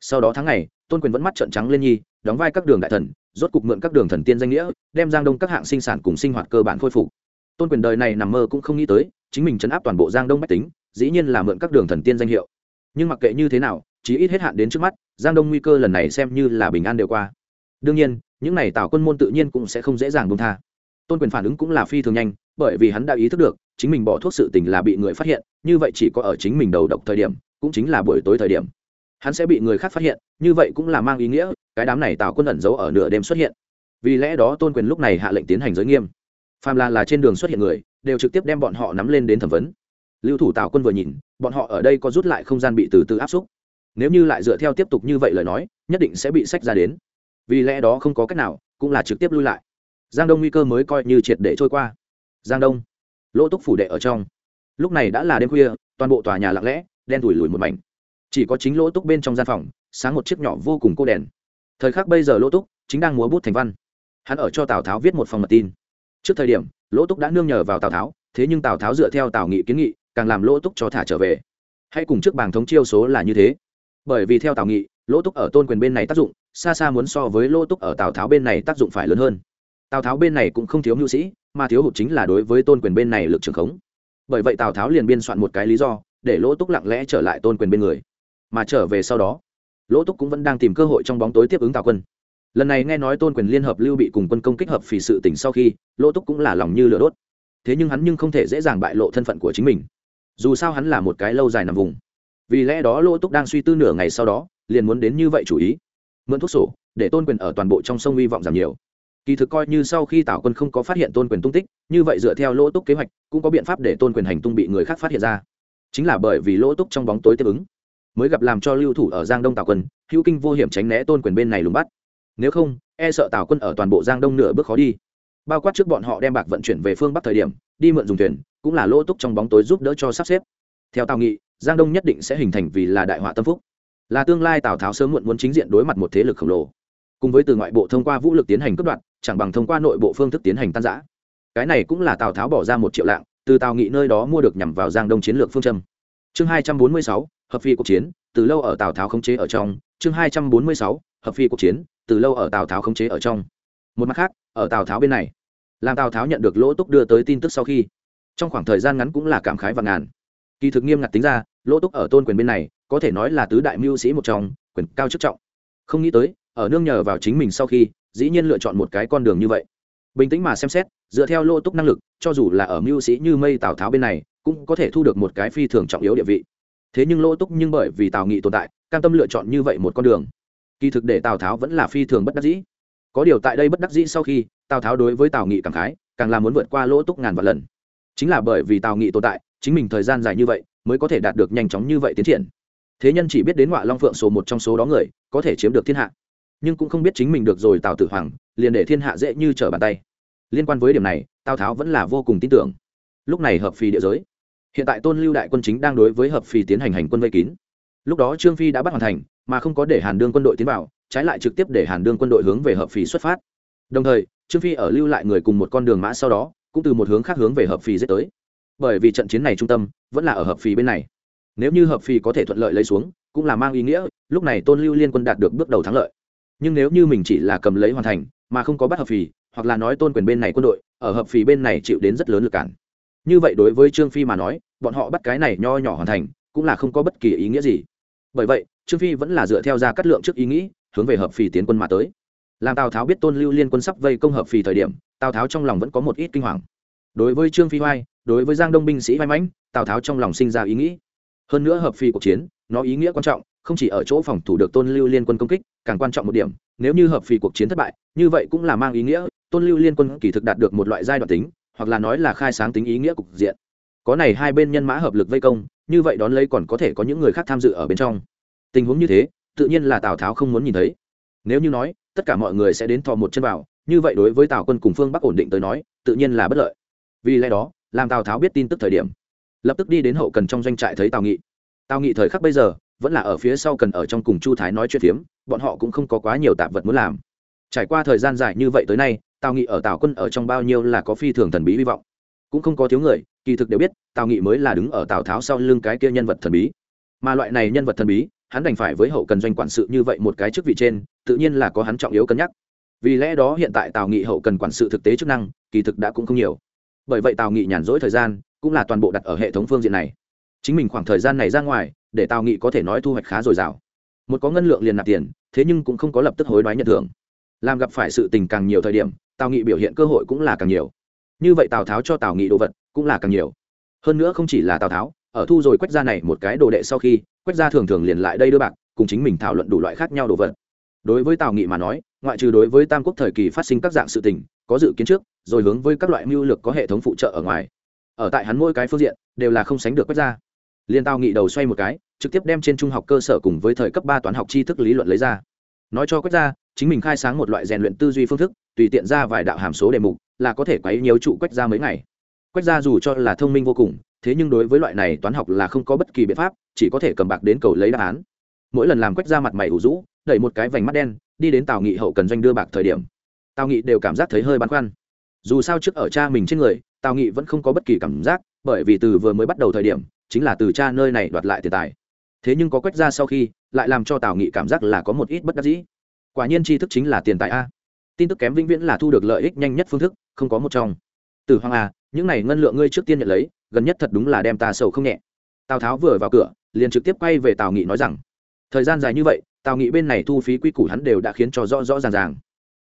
Sau đó tháng ngày, tôn quyền vẫn mắt trợn trắng lên nhi, đóng vai các đường đại thần, rốt cục mượn các đường thần tiên danh nghĩa, đem giang đông các hạng sinh sản cùng sinh hoạt cơ bản khôi phục. Tôn quyền đời này nằm mơ cũng không nghĩ tới, chính mình chấn áp toàn bộ giang đông bách tính, dĩ nhiên là mượn các đường thần tiên danh hiệu. Nhưng mặc kệ như thế nào, chí ít hết hạn đến trước mắt, giang đông nguy cơ lần này xem như là bình an đều qua. Đương nhiên, những này tào quân môn tự nhiên cũng sẽ không dễ dàng bông tha tôn quyền phản ứng cũng là phi thường nhanh, bởi vì hắn đã ý thức được, chính mình bỏ thuốc sự tình là bị người phát hiện, như vậy chỉ có ở chính mình đầu độc thời điểm, cũng chính là buổi tối thời điểm. Hắn sẽ bị người khác phát hiện, như vậy cũng là mang ý nghĩa, cái đám này tào quân ẩn giấu ở nửa đêm xuất hiện. Vì lẽ đó tôn quyền lúc này hạ lệnh tiến hành giới nghiêm. Phàm là là trên đường xuất hiện người, đều trực tiếp đem bọn họ nắm lên đến thẩm vấn. Lưu thủ tào quân vừa nhìn, bọn họ ở đây có rút lại không gian bị từ từ áp xúc. Nếu như lại dựa theo tiếp tục như vậy lời nói, nhất định sẽ bị sách ra đến. Vì lẽ đó không có cách nào, cũng là trực tiếp lui lại giang đông nguy cơ mới coi như triệt để trôi qua. Giang đông, lỗ túc phủ đệ ở trong. Lúc này đã là đêm khuya, toàn bộ tòa nhà lặng lẽ, đen thủi lùi một mảnh. Chỉ có chính lỗ túc bên trong gian phòng, sáng một chiếc nhỏ vô cùng cô đèn. Thời khắc bây giờ lỗ túc chính đang múa bút thành văn. Hắn ở cho tào tháo viết một phòng mật tin. Trước thời điểm, lỗ túc đã nương nhờ vào tào tháo, thế nhưng tào tháo dựa theo tào nghị kiến nghị, càng làm lỗ túc cho thả trở về. Hãy cùng trước bảng thống chiêu số là như thế. Bởi vì theo tào nghị, lỗ túc ở tôn quyền bên này tác dụng, xa xa muốn so với lỗ túc ở tào tháo bên này tác dụng phải lớn hơn tào tháo bên này cũng không thiếu mưu sĩ, mà thiếu hụt chính là đối với tôn quyền bên này lực trường khống. Bởi vậy tào tháo liền biên soạn một cái lý do, để lỗ túc lặng lẽ trở lại tôn quyền bên người. Mà trở về sau đó, lỗ túc cũng vẫn đang tìm cơ hội trong bóng tối tiếp ứng tào quân. Lần này nghe nói tôn quyền liên hợp lưu bị cùng quân công kích hợp phì sự tỉnh sau khi, lỗ túc cũng là lòng như lửa đốt. Thế nhưng hắn nhưng không thể dễ dàng bại lộ thân phận của chính mình. Dù sao hắn là một cái lâu dài nằm vùng. Vì lẽ đó lỗ túc đang suy tư nửa ngày sau đó, liền muốn đến như vậy chủ ý. Mượn thuốc sổ, để tôn quyền ở toàn bộ trong sông hy vọng giảm nhiều kỳ thực coi như sau khi tào quân không có phát hiện tôn quyền tung tích, như vậy dựa theo lỗ túc kế hoạch, cũng có biện pháp để tôn quyền hành tung bị người khác phát hiện ra. Chính là bởi vì lỗ túc trong bóng tối tiếp ứng, mới gặp làm cho lưu thủ ở giang đông tào quân, hữu kinh vô hiểm tránh né tôn quyền bên này lùng bắt. Nếu không e sợ tào quân ở toàn bộ giang đông nửa bước khó đi. Bao quát trước bọn họ đem bạc vận chuyển về phương bắc thời điểm, đi mượn dùng thuyền, cũng là lỗ túc trong bóng tối giúp đỡ cho sắp xếp. Theo tào nghị giang đông nhất định sẽ hình thành vì là đại họa tâm phúc. Là tương lai tào tháo sớm muộn muốn chính diện đối mặt một thế lực khổng lồ. Cùng với từ ngoại bộ thông qua vũ lực tiến hành cướp đoạt chẳng bằng thông qua nội bộ phương thức tiến hành tan giã. Cái này cũng là tào tháo bỏ ra một triệu lạng, từ tào nghị nơi đó mua được nhằm vào giang đông chiến lược phương châm. Chương hai trăm bốn mươi sáu, hợp phi cuộc chiến, từ lâu ở tào tháo khống chế ở trong. Chương hai trăm bốn mươi sáu, hợp phi cuộc chiến, từ lâu ở tào tháo khống chế ở trong. Một mặt khác, ở tào tháo bên này, làm tào tháo nhận được lỗ túc đưa tới tin tức sau khi, trong khoảng thời gian ngắn cũng là cảm khái và ngàn. Kỳ thực nghiêm ngặt tính ra, lỗ túc ở tôn quyền bên này, có thể nói là tứ đại mưu sĩ một trong, quyền cao chức trọng. Không nghĩ tới, ở nương nhờ vào chính mình sau khi dĩ nhiên lựa chọn một cái con đường như vậy. Bình tĩnh mà xem xét, dựa theo lô túc năng lực, cho dù là ở mưu sĩ như mây tào tháo bên này, cũng có thể thu được một cái phi thường trọng yếu địa vị. Thế nhưng lô túc nhưng bởi vì tào nghị tồn tại, cam tâm lựa chọn như vậy một con đường. Kỳ thực để tào tháo vẫn là phi thường bất đắc dĩ. Có điều tại đây bất đắc dĩ sau khi, tào tháo đối với tào nghị càng khái, càng là muốn vượt qua lỗ túc ngàn vạn lần. Chính là bởi vì tào nghị tồn tại, chính mình thời gian dài như vậy, mới có thể đạt được nhanh chóng như vậy tiến triển. Thế nhân chỉ biết đến ngọa long phượng số một trong số đó người, có thể chiếm được thiên hạ nhưng cũng không biết chính mình được rồi tào tử hoàng, liền để thiên hạ dễ như trở bàn tay. Liên quan với điểm này, tào tháo vẫn là vô cùng tin tưởng. Lúc này hợp phì địa giới. Hiện tại tôn lưu đại quân chính đang đối với hợp phì tiến hành hành quân vây kín. Lúc đó trương phi đã bắt hoàn thành, mà không có để hàn đương quân đội tiến vào, trái lại trực tiếp để hàn đương quân đội hướng về hợp phì xuất phát. Đồng thời, trương phi ở lưu lại người cùng một con đường mã sau đó, cũng từ một hướng khác hướng về hợp phì dễ tới. Bởi vì trận chiến này trung tâm, vẫn là ở hợp phì bên này. Nếu như hợp phì có thể thuận lợi lấy xuống, cũng là mang ý nghĩa, lúc này tôn lưu liên quân đạt được bước đầu thắng lợi nhưng nếu như mình chỉ là cầm lấy hoàn thành, mà không có bắt hợp phì, hoặc là nói tôn quyền bên này quân đội, ở hợp phì bên này chịu đến rất lớn lực cản. Như vậy đối với trương phi mà nói, bọn họ bắt cái này nho nhỏ hoàn thành, cũng là không có bất kỳ ý nghĩa gì. Bởi vậy, trương phi vẫn là dựa theo ra cắt lượng trước ý nghĩ, hướng về hợp phì tiến quân mà tới. Làm tào tháo biết tôn lưu liên quân sắp vây công hợp phì thời điểm, tào tháo trong lòng vẫn có một ít kinh hoàng. Đối với trương phi hoai đối với giang đông binh sĩ vai mãnh tào tháo trong lòng sinh ra ý nghĩ. Hơn nữa hợp phì cuộc chiến, nó ý nghĩa quan trọng không chỉ ở chỗ phòng thủ được tôn lưu liên quân công kích, càng quan trọng một điểm, nếu như hợp phì cuộc chiến thất bại, như vậy cũng là mang ý nghĩa, tôn lưu liên quân kỳ thực đạt được một loại giai đoạn tính, hoặc là nói là khai sáng tính ý nghĩa cục diện. Có này hai bên nhân mã hợp lực vây công, như vậy đón lấy còn có thể có những người khác tham dự ở bên trong. Tình huống như thế, tự nhiên là tào tháo không muốn nhìn thấy. Nếu như nói, tất cả mọi người sẽ đến thò một chân vào, như vậy đối với tào quân cùng phương bắc ổn định tới nói, tự nhiên là bất lợi. Vì lẽ đó, làm tào tháo biết tin tức thời điểm, lập tức đi đến hậu cần trong doanh trại thấy tào nghị. Tào nghị thời khắc bây giờ vẫn là ở phía sau cần ở trong cùng chu thái nói chuyện phiếm, bọn họ cũng không có quá nhiều tạp vật muốn làm. Trải qua thời gian dài như vậy tới nay, tào nghị ở tào quân ở trong bao nhiêu là có phi thường thần bí hy vọng. Cũng không có thiếu người, kỳ thực đều biết, tào nghị mới là đứng ở tào tháo sau lưng cái kia nhân vật thần bí. Mà loại này nhân vật thần bí, hắn đành phải với hậu cần doanh quản sự như vậy một cái chức vị trên, tự nhiên là có hắn trọng yếu cân nhắc. Vì lẽ đó hiện tại tào nghị hậu cần quản sự thực tế chức năng, kỳ thực đã cũng không nhiều. Bởi vậy tào nghị nhàn rỗi thời gian, cũng là toàn bộ đặt ở hệ thống phương diện này. Chính mình khoảng thời gian này ra ngoài để tào nghị có thể nói thu hoạch khá dồi dào. Một có ngân lượng liền nạp tiền, thế nhưng cũng không có lập tức hối đoái nhận thưởng. Làm gặp phải sự tình càng nhiều thời điểm, tào nghị biểu hiện cơ hội cũng là càng nhiều. Như vậy tào tháo cho tào nghị đồ vật cũng là càng nhiều. Hơn nữa không chỉ là tào tháo, ở thu rồi quách ra này một cái đồ đệ sau khi, quách ra thường thường liền lại đây đưa bạc, cùng chính mình thảo luận đủ loại khác nhau đồ vật. Đối với tào nghị mà nói, ngoại trừ đối với tam quốc thời kỳ phát sinh các dạng sự tình, có dự kiến trước, rồi hướng với các loại mưu lược có hệ thống phụ trợ ở ngoài. Ở tại hắn mỗi cái phương diện, đều là không sánh được quách ra liên tao nghị đầu xoay một cái, trực tiếp đem trên trung học cơ sở cùng với thời cấp ba toán học tri thức lý luận lấy ra. Nói cho quách ra chính mình khai sáng một loại rèn luyện tư duy phương thức, tùy tiện ra vài đạo hàm số đề mục, là có thể quấy nhiều trụ quách ra mấy ngày. Quách ra dù cho là thông minh vô cùng, thế nhưng đối với loại này toán học là không có bất kỳ biện pháp, chỉ có thể cầm bạc đến cầu lấy đáp án. Mỗi lần làm quách ra mặt mày ủ rũ, đẩy một cái vành mắt đen, đi đến tào nghị hậu cần doanh đưa bạc thời điểm. Tào nghị đều cảm giác thấy hơi băn khoăn. Dù sao trước ở cha mình trên người, tào nghị vẫn không có bất kỳ cảm giác, bởi vì từ vừa mới bắt đầu thời điểm chính là từ cha nơi này đoạt lại tiền tài. Thế nhưng có quách ra sau khi, lại làm cho tào nghị cảm giác là có một ít bất đắc dĩ. Quả nhiên tri thức chính là tiền tài a. Tin tức kém vĩnh viễn là thu được lợi ích nhanh nhất phương thức, không có một trong. Từ hoàng a những này ngân lượng ngươi trước tiên nhận lấy, gần nhất thật đúng là đem ta sầu không nhẹ. Tào tháo vừa vào cửa, liền trực tiếp quay về tào nghị nói rằng, thời gian dài như vậy, tào nghị bên này thu phí quy củ hắn đều đã khiến cho rõ rõ ràng ràng.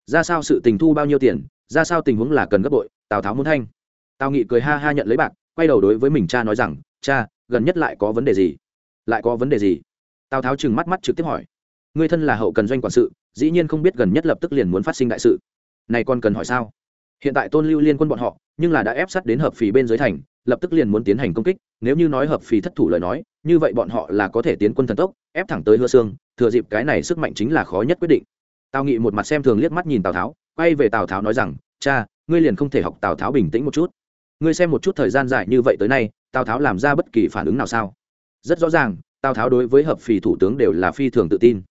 Ra sao sự tình thu bao nhiêu tiền, ra sao tình huống là cần gấp bội, tào tháo muốn thanh. Tào nghị cười ha ha nhận lấy bạc, quay đầu đối với mình cha nói rằng, cha gần nhất lại có vấn đề gì? Lại có vấn đề gì? Tào tháo chừng mắt mắt trực tiếp hỏi. Người thân là hậu cần doanh quản sự, dĩ nhiên không biết gần nhất lập tức liền muốn phát sinh đại sự. Này còn cần hỏi sao? Hiện tại tôn lưu liên quân bọn họ, nhưng là đã ép sát đến hợp phì bên dưới thành, lập tức liền muốn tiến hành công kích, nếu như nói hợp phì thất thủ lời nói, như vậy bọn họ là có thể tiến quân thần tốc, ép thẳng tới hứa xương thừa dịp cái này sức mạnh chính là khó nhất quyết định. Tào nghị một mặt xem thường liếc mắt nhìn tào tháo, quay về tào tháo nói rằng, cha, ngươi liền không thể học tào tháo bình tĩnh một chút. Ngươi xem một chút thời gian dài như vậy tới nay tào tháo làm ra bất kỳ phản ứng nào sao? Rất rõ ràng, tào tháo đối với hợp phì thủ tướng đều là phi thường tự tin.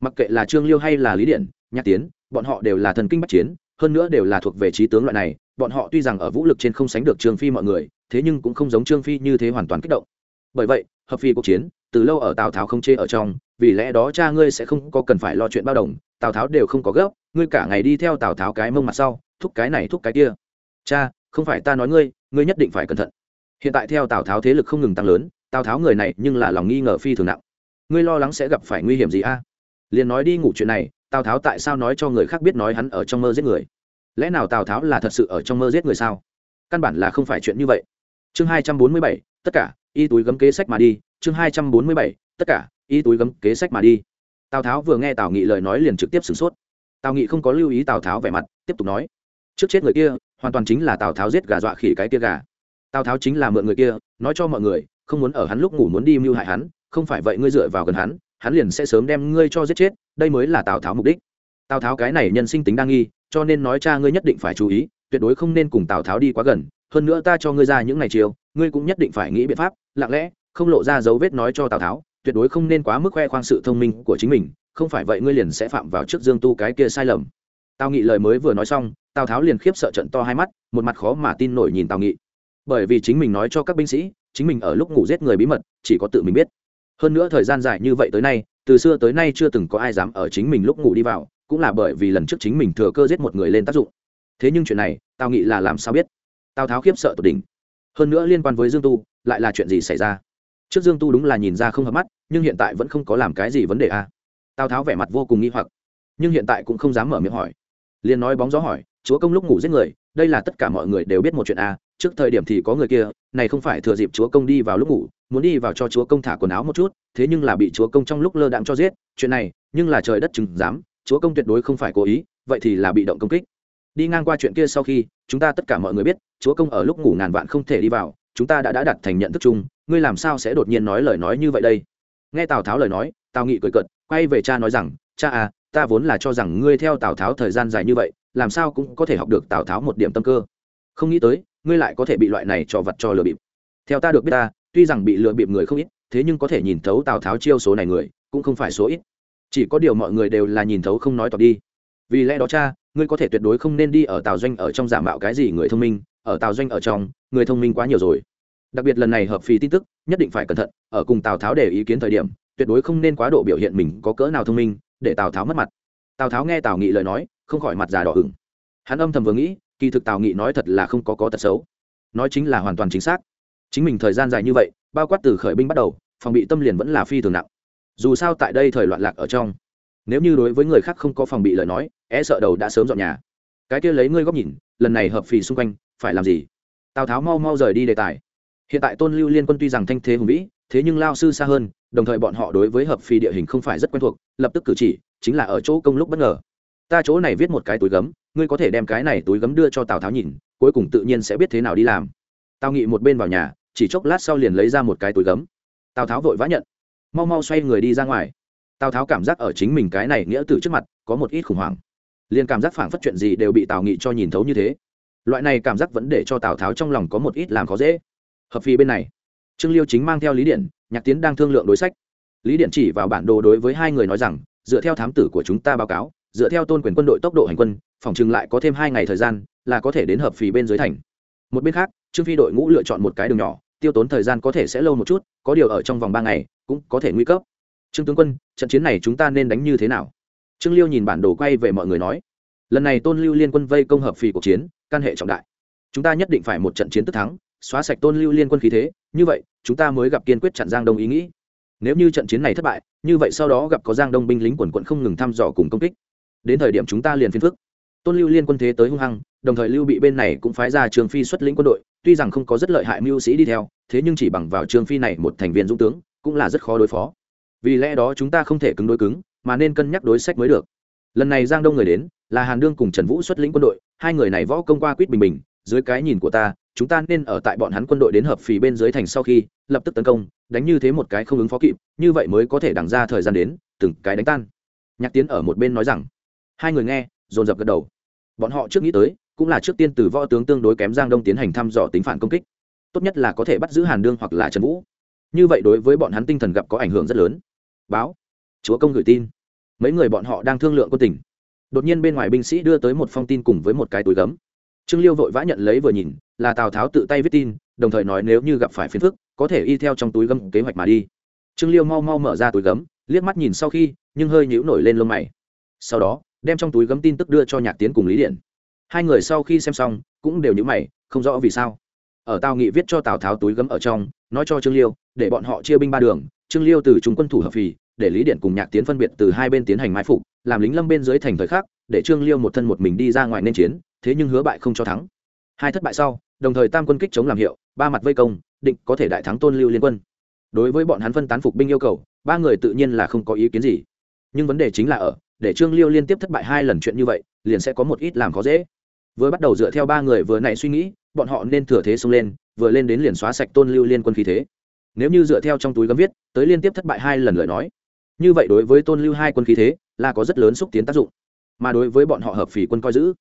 Mặc kệ là trương liêu hay là lý điện nhạc tiến, bọn họ đều là thần kinh bắc chiến, hơn nữa đều là thuộc về trí tướng loại này, bọn họ tuy rằng ở vũ lực trên không sánh được trương phi mọi người, thế nhưng cũng không giống trương phi như thế hoàn toàn kích động. Bởi vậy, hợp phi cuộc chiến, từ lâu ở tào tháo không chê ở trong, vì lẽ đó cha ngươi sẽ không có cần phải lo chuyện bao đồng, tào tháo đều không có gấp, ngươi cả ngày đi theo tào tháo cái mông mặt sau, thúc cái này thúc cái kia. Cha, không phải ta nói ngươi ngươi nhất định phải cẩn thận hiện tại theo tào tháo thế lực không ngừng tăng lớn, tào tháo người này nhưng là lòng nghi ngờ phi thường nặng. Ngươi lo lắng sẽ gặp phải nguy hiểm gì a? Liền nói đi ngủ chuyện này, tào tháo tại sao nói cho người khác biết nói hắn ở trong mơ giết người? Lẽ nào tào tháo là thật sự ở trong mơ giết người sao? Căn bản là không phải chuyện như vậy. Chương hai trăm bốn mươi bảy, tất cả, y túi gấm kế sách mà đi. Chương hai trăm bốn mươi bảy, tất cả, y túi gấm kế sách mà đi. Tào tháo vừa nghe tào nghị lời nói liền trực tiếp sửng sốt. Tào nghị không có lưu ý tào tháo vẻ mặt, tiếp tục nói. Trước chết người kia, hoàn toàn chính là tào tháo giết gà dọa khỉ cái kia gà tào tháo chính là mượn người kia, nói cho mọi người, không muốn ở hắn lúc ngủ muốn đi mưu hại hắn, không phải vậy ngươi dựa vào gần hắn hắn liền sẽ sớm đem ngươi cho giết chết, đây mới là tào tháo mục đích. Tào tháo cái này nhân sinh tính đa nghi, cho nên nói cha ngươi nhất định phải chú ý, tuyệt đối không nên cùng tào tháo đi quá gần, hơn nữa ta cho ngươi ra những ngày chiều, ngươi cũng nhất định phải nghĩ biện pháp, lặng lẽ, không lộ ra dấu vết nói cho tào tháo, tuyệt đối không nên quá mức khoe khoang sự thông minh của chính mình, không phải vậy ngươi liền sẽ phạm vào trước dương tu cái kia sai lầm. Tào nghị lời mới vừa nói xong, tào tháo liền khiếp sợ trận to hai mắt, một mặt khó mà tin nổi nhìn tào nghị bởi vì chính mình nói cho các binh sĩ, chính mình ở lúc ngủ giết người bí mật, chỉ có tự mình biết. Hơn nữa thời gian dài như vậy tới nay, từ xưa tới nay chưa từng có ai dám ở chính mình lúc ngủ đi vào, cũng là bởi vì lần trước chính mình thừa cơ giết một người lên tác dụng. Thế nhưng chuyện này, tao nghĩ là làm sao biết? Tào tháo khiếp sợ tột đỉnh. Hơn nữa liên quan với dương tu, lại là chuyện gì xảy ra? Trước dương tu đúng là nhìn ra không hợp mắt, nhưng hiện tại vẫn không có làm cái gì vấn đề a à. tào tháo vẻ mặt vô cùng nghi hoặc, nhưng hiện tại cũng không dám mở miệng hỏi. Liền nói bóng gió hỏi, chúa công lúc ngủ giết người, đây là tất cả mọi người đều biết một chuyện a à trước thời điểm thì có người kia, này không phải thừa dịp chúa công đi vào lúc ngủ, muốn đi vào cho chúa công thả quần áo một chút, thế nhưng là bị chúa công trong lúc lơ đạm cho giết, chuyện này, nhưng là trời đất chừng dám, chúa công tuyệt đối không phải cố ý, vậy thì là bị động công kích. Đi ngang qua chuyện kia sau khi, chúng ta tất cả mọi người biết, chúa công ở lúc ngủ ngàn vạn không thể đi vào, chúng ta đã đã đặt thành nhận thức chung, ngươi làm sao sẽ đột nhiên nói lời nói như vậy đây? Nghe tào tháo lời nói, tào nghị cười cợt, quay về cha nói rằng, cha à ta vốn là cho rằng ngươi theo tào tháo thời gian dài như vậy, làm sao cũng có thể học được tào tháo một điểm tâm cơ. Không nghĩ tới ngươi lại có thể bị loại này cho vật cho lừa bịp. Theo ta được biết ta, tuy rằng bị lừa bịp người không ít, thế nhưng có thể nhìn thấu tào tháo chiêu số này người, cũng không phải số ít. Chỉ có điều mọi người đều là nhìn thấu không nói tỏ đi. Vì lẽ đó cha, ngươi có thể tuyệt đối không nên đi ở tào doanh ở trong giả mạo cái gì người thông minh, ở tào doanh ở trong, người thông minh quá nhiều rồi. Đặc biệt lần này hợp phì tin tức, nhất định phải cẩn thận, ở cùng tào tháo để ý kiến thời điểm, tuyệt đối không nên quá độ biểu hiện mình có cỡ nào thông minh, để tào tháo mất mặt. Tào tháo nghe tào nghị lời nói, không khỏi mặt già đỏ ửng. Hắn âm thầm vừa nghĩ kỳ thực tào nghị nói thật là không có có tật xấu. Nói chính là hoàn toàn chính xác. Chính mình thời gian dài như vậy, bao quát từ khởi binh bắt đầu, phòng bị tâm liền vẫn là phi thường nặng. Dù sao tại đây thời loạn lạc ở trong, nếu như đối với người khác không có phòng bị lời nói e sợ đầu đã sớm dọn nhà. Cái kia lấy ngươi góc nhìn, lần này hợp phì xung quanh, phải làm gì? Tào tháo mau mau rời đi đề tài. Hiện tại tôn lưu liên quân tuy rằng thanh thế hùng vĩ, thế nhưng lao sư xa hơn, đồng thời bọn họ đối với hợp phì địa hình không phải rất quen thuộc, lập tức cử chỉ, chính là ở chỗ công lúc bất ngờ. Ta chỗ này viết một cái túi gấm ngươi có thể đem cái này túi gấm đưa cho tào tháo nhìn cuối cùng tự nhiên sẽ biết thế nào đi làm tào nghị một bên vào nhà chỉ chốc lát sau liền lấy ra một cái túi gấm tào tháo vội vã nhận mau mau xoay người đi ra ngoài tào tháo cảm giác ở chính mình cái này nghĩa từ trước mặt có một ít khủng hoảng liền cảm giác phảng phất chuyện gì đều bị tào nghị cho nhìn thấu như thế loại này cảm giác vẫn để cho tào tháo trong lòng có một ít làm khó dễ hợp phi bên này trương liêu chính mang theo lý điện nhạc tiến đang thương lượng đối sách lý điện chỉ vào bản đồ đối với hai người nói rằng dựa theo thám tử của chúng ta báo cáo dựa theo tôn quyền quân đội tốc độ hành quân phòng chừng lại có thêm hai ngày thời gian, là có thể đến hợp phì bên dưới thành. Một bên khác, trương phi đội ngũ lựa chọn một cái đường nhỏ, tiêu tốn thời gian có thể sẽ lâu một chút, có điều ở trong vòng ba ngày, cũng có thể nguy cấp. Trương tướng quân, trận chiến này chúng ta nên đánh như thế nào? Trương liêu nhìn bản đồ quay về mọi người nói. Lần này tôn lưu liên quân vây công hợp phì cuộc chiến căn hệ trọng đại. Chúng ta nhất định phải một trận chiến tức thắng, xóa sạch tôn lưu liên quân khí thế, như vậy, chúng ta mới gặp kiên quyết chặn giang đông ý nghĩ. Nếu như trận chiến này thất bại, như vậy sau đó gặp có giang đông binh lính quần quận không ngừng thăm dò cùng công kích. Đến thời điểm chúng ta liền phiên phức tôn lưu liên quân thế tới hung hăng, đồng thời lưu bị bên này cũng phái ra trường phi xuất lĩnh quân đội, tuy rằng không có rất lợi hại mưu sĩ đi theo, thế nhưng chỉ bằng vào trường phi này một thành viên dũng tướng, cũng là rất khó đối phó. Vì lẽ đó chúng ta không thể cứng đối cứng, mà nên cân nhắc đối sách mới được. Lần này giang đông người đến, là hàn đương cùng trần vũ xuất lĩnh quân đội, hai người này võ công qua quýt bình bình, dưới cái nhìn của ta, chúng ta nên ở tại bọn hắn quân đội đến hợp phì bên dưới thành sau khi, lập tức tấn công, đánh như thế một cái không ứng phó kịp, như vậy mới có thể đằng ra thời gian đến, từng cái đánh tan. Nhạc tiến ở một bên nói rằng, hai người nghe, dồn dập gật đầu bọn họ trước nghĩ tới, cũng là trước tiên từ võ tướng tương đối kém giang đông tiến hành thăm dò tính phản công kích. Tốt nhất là có thể bắt giữ hàn đương hoặc là trần vũ. Như vậy đối với bọn hắn tinh thần gặp có ảnh hưởng rất lớn. Báo. Chúa công gửi tin. Mấy người bọn họ đang thương lượng quân tình. Đột nhiên bên ngoài binh sĩ đưa tới một phong tin cùng với một cái túi gấm. Trương liêu vội vã nhận lấy vừa nhìn, là tào tháo tự tay viết tin, đồng thời nói nếu như gặp phải phiền phức, có thể y theo trong túi gấm kế hoạch mà đi. Trương liêu mau mau mở ra túi gấm, liếc mắt nhìn sau khi, nhưng hơi nhíu nổi lên lông mày. Sau đó đem trong túi gấm tin tức đưa cho nhạc tiến cùng lý điện. Hai người sau khi xem xong, cũng đều nhíu mày, không rõ vì sao. Ở tào nghị viết cho tào tháo túi gấm ở trong, nói cho trương liêu, để bọn họ chia binh ba đường, trương liêu từ trung quân thủ hợp phì, để lý điện cùng nhạc tiến phân biệt từ hai bên tiến hành mái phục, làm lính lâm bên dưới thành thời khắc, để trương liêu một thân một mình đi ra ngoài nên chiến, thế nhưng hứa bại không cho thắng. Hai thất bại sau, đồng thời tam quân kích chống làm hiệu, ba mặt vây công, định có thể đại thắng tôn lưu liên quân. Đối với bọn hắn phân tán phục binh yêu cầu, ba người tự nhiên là không có ý kiến gì. Nhưng vấn đề chính là ở để trương liêu liên tiếp thất bại hai lần chuyện như vậy, liền sẽ có một ít làm khó dễ. Vừa bắt đầu dựa theo ba người vừa nãy suy nghĩ, bọn họ nên thừa thế xông lên, vừa lên đến liền xóa sạch tôn lưu liên quân khí thế. Nếu như dựa theo trong túi gấm viết, tới liên tiếp thất bại hai lần lời nói, như vậy đối với tôn lưu hai quân khí thế là có rất lớn xúc tiến tác dụng. Mà đối với bọn họ hợp phỉ quân coi giữ,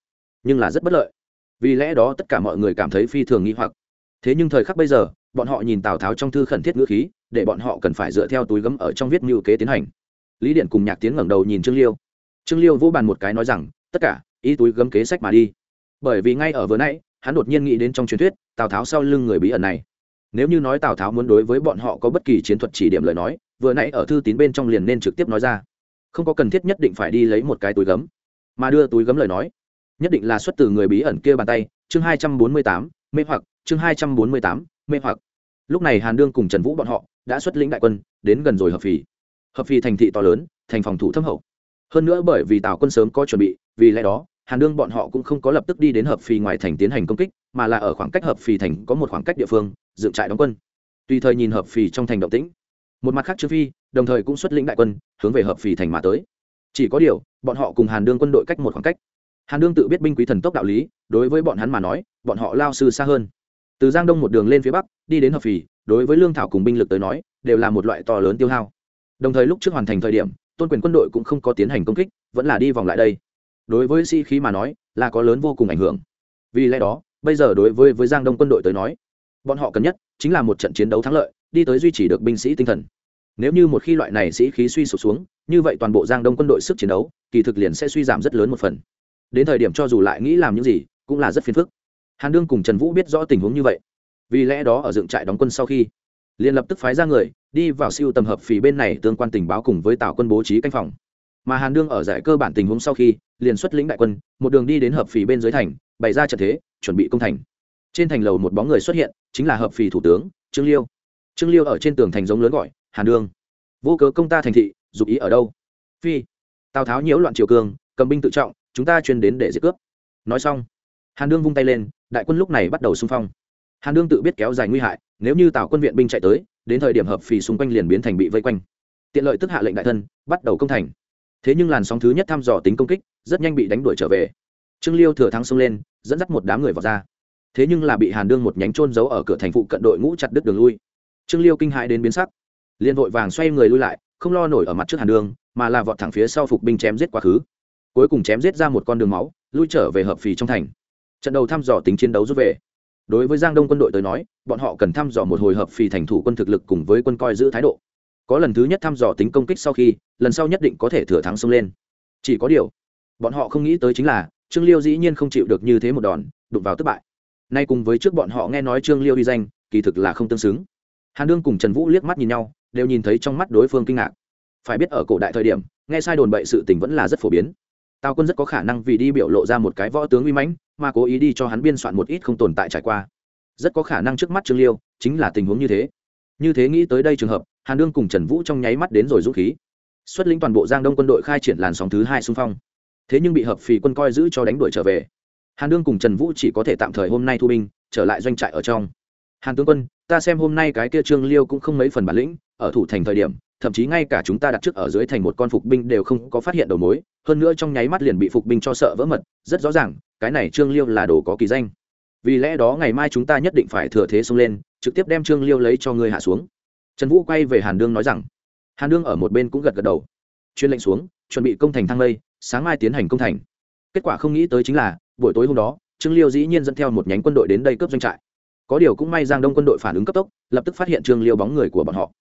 nhưng là rất bất lợi. Vì lẽ đó tất cả mọi người cảm thấy phi thường nghi hoặc. Thế nhưng thời khắc bây giờ, bọn họ nhìn tào tháo trong thư khẩn thiết ngữ khí, để bọn họ cần phải dựa theo túi gấm ở trong viết mưu kế tiến hành. Lý điện cùng nhạc tiến ngẩng đầu nhìn trương liêu trương liêu vỗ bàn một cái nói rằng, tất cả ý túi gấm kế sách mà đi. Bởi vì ngay ở vừa nãy, hắn đột nhiên nghĩ đến trong truyền thuyết, tào tháo sau lưng người bí ẩn này. Nếu như nói tào tháo muốn đối với bọn họ có bất kỳ chiến thuật chỉ điểm lời nói, vừa nãy ở thư tín bên trong liền nên trực tiếp nói ra. Không có cần thiết nhất định phải đi lấy một cái túi gấm. Mà đưa túi gấm lời nói, nhất định là xuất từ người bí ẩn kia bàn tay, chương hai trăm bốn mươi tám, mê hoặc, chương hai trăm bốn mươi tám, mê hoặc. Lúc này hàn đương cùng trần vũ bọn họ đã xuất lĩnh đại quân, đến gần rồi hợp phì. Hợp phì thành thị to lớn, thành phòng thủ thâm hậu hơn nữa bởi vì tào quân sớm có chuẩn bị, vì lẽ đó, hàn đương bọn họ cũng không có lập tức đi đến hợp phì ngoài thành tiến hành công kích, mà là ở khoảng cách hợp phì thành có một khoảng cách địa phương, dựng trại đóng quân. Tùy thời nhìn hợp phì trong thành động tĩnh. Một mặt khác trương phi, đồng thời cũng xuất lĩnh đại quân, hướng về hợp phì thành mà tới. Chỉ có điều, bọn họ cùng hàn đương quân đội cách một khoảng cách. Hàn đương tự biết binh quý thần tốc đạo lý, đối với bọn hắn mà nói, bọn họ lao sư xa hơn. Từ giang đông một đường lên phía bắc, đi đến hợp phì, đối với lương thảo cùng binh lực tới nói, đều là một loại to lớn tiêu hao. Đồng thời lúc trước hoàn thành thời điểm tôn quyền quân đội cũng không có tiến hành công kích, vẫn là đi vòng lại đây. Đối với sĩ、si、khí mà nói, là có lớn vô cùng ảnh hưởng. Vì lẽ đó, bây giờ đối với với giang đông quân đội tới nói, bọn họ cần nhất chính là một trận chiến đấu thắng lợi, đi tới duy trì được binh sĩ tinh thần. Nếu như một khi loại này sĩ khí suy sụp xuống, như vậy toàn bộ giang đông quân đội sức chiến đấu, kỳ thực liền sẽ suy giảm rất lớn một phần. Đến thời điểm cho dù lại nghĩ làm những gì, cũng là rất phiền phức. Hàn đương cùng trần vũ biết rõ tình huống như vậy. Vì lẽ đó ở dựng trại đóng quân sau khi liền lập tức phái ra người, đi vào siêu tầm hợp phì bên này tương quan tình báo cùng với tào quân bố trí canh phòng. Mà hàn đương ở giải cơ bản tình huống sau khi, liền xuất lĩnh đại quân, một đường đi đến hợp phì bên dưới thành, bày ra trận thế, chuẩn bị công thành. Trên thành lầu một bóng người xuất hiện, chính là hợp phì thủ tướng, trương liêu. Trương liêu ở trên tường thành giống lớn gọi, hàn đương, vô cớ công ta thành thị, dục ý ở đâu? Phi, tào tháo nhiễu loạn triều cường, cầm binh tự trọng, chúng ta chuyên đến để giết cướp. Nói xong, hàn đương vung tay lên, đại quân lúc này bắt đầu xung phong. Hàn đương tự biết kéo dài nguy hại nếu như tào quân viện binh chạy tới, đến thời điểm hợp phì xung quanh liền biến thành bị vây quanh. Tiện lợi tức hạ lệnh đại thân, bắt đầu công thành. Thế nhưng làn sóng thứ nhất thăm dò tính công kích, rất nhanh bị đánh đuổi trở về. Trương liêu thừa thắng xông lên, dẫn dắt một đám người vào ra. Thế nhưng là bị hàn đương một nhánh trôn giấu ở cửa thành phụ cận đội ngũ chặt đứt đường lui. Trương liêu kinh hãi đến biến sắc. Liền vội vàng xoay người lui lại, không lo nổi ở mặt trước hàn đương, mà là vọt thẳng phía sau phục binh chém giết quá khứ. Cuối cùng chém giết ra một con đường máu, lui trở về hợp phì trong thành. Trận đầu thăm dò tính chiến đấu rút về đối với giang đông quân đội tới nói, bọn họ cần thăm dò một hồi hợp phì thành thủ quân thực lực cùng với quân coi giữ thái độ. Có lần thứ nhất thăm dò tính công kích sau khi, lần sau nhất định có thể thừa thắng xông lên. Chỉ có điều, bọn họ không nghĩ tới chính là, trương liêu dĩ nhiên không chịu được như thế một đòn, đụng vào thất bại. Nay cùng với trước bọn họ nghe nói trương liêu đi danh, kỳ thực là không tương xứng. Hàn đương cùng trần vũ liếc mắt nhìn nhau, đều nhìn thấy trong mắt đối phương kinh ngạc. Phải biết ở cổ đại thời điểm, nghe sai đồn bậy sự tình vẫn là rất phổ biến. Tào quân rất có khả năng vì đi biểu lộ ra một cái võ tướng uy mãnh mà cố ý đi cho hắn biên soạn một ít không tồn tại trải qua. Rất có khả năng trước mắt trương liêu chính là tình huống như thế. Như thế nghĩ tới đây trường hợp, hàn đương cùng trần vũ trong nháy mắt đến rồi dũng khí. Xuất lĩnh toàn bộ giang đông quân đội khai triển làn sóng thứ hai xung phong. Thế nhưng bị hợp phì quân coi giữ cho đánh đuổi trở về. Hàn đương cùng trần vũ chỉ có thể tạm thời hôm nay thu binh, trở lại doanh trại ở trong. Hàn tướng quân, ta xem hôm nay cái kia trương liêu cũng không mấy phần bản lĩnh, ở thủ thành thời điểm thậm chí ngay cả chúng ta đặt trước ở dưới thành một con phục binh đều không có phát hiện đầu mối, hơn nữa trong nháy mắt liền bị phục binh cho sợ vỡ mật, rất rõ ràng, cái này trương liêu là đồ có kỳ danh. Vì lẽ đó ngày mai chúng ta nhất định phải thừa thế xông lên, trực tiếp đem trương liêu lấy cho ngươi hạ xuống. Trần vũ quay về hàn đương nói rằng. Hàn đương ở một bên cũng gật gật đầu. Chuyên lệnh xuống, chuẩn bị công thành thăng lây, sáng mai tiến hành công thành. Kết quả không nghĩ tới chính là, buổi tối hôm đó, trương liêu dĩ nhiên dẫn theo một nhánh quân đội đến đây cướp doanh trại. Có điều cũng may giang đông quân đội phản ứng cấp tốc, lập tức phát hiện trương liêu bóng người của bọn họ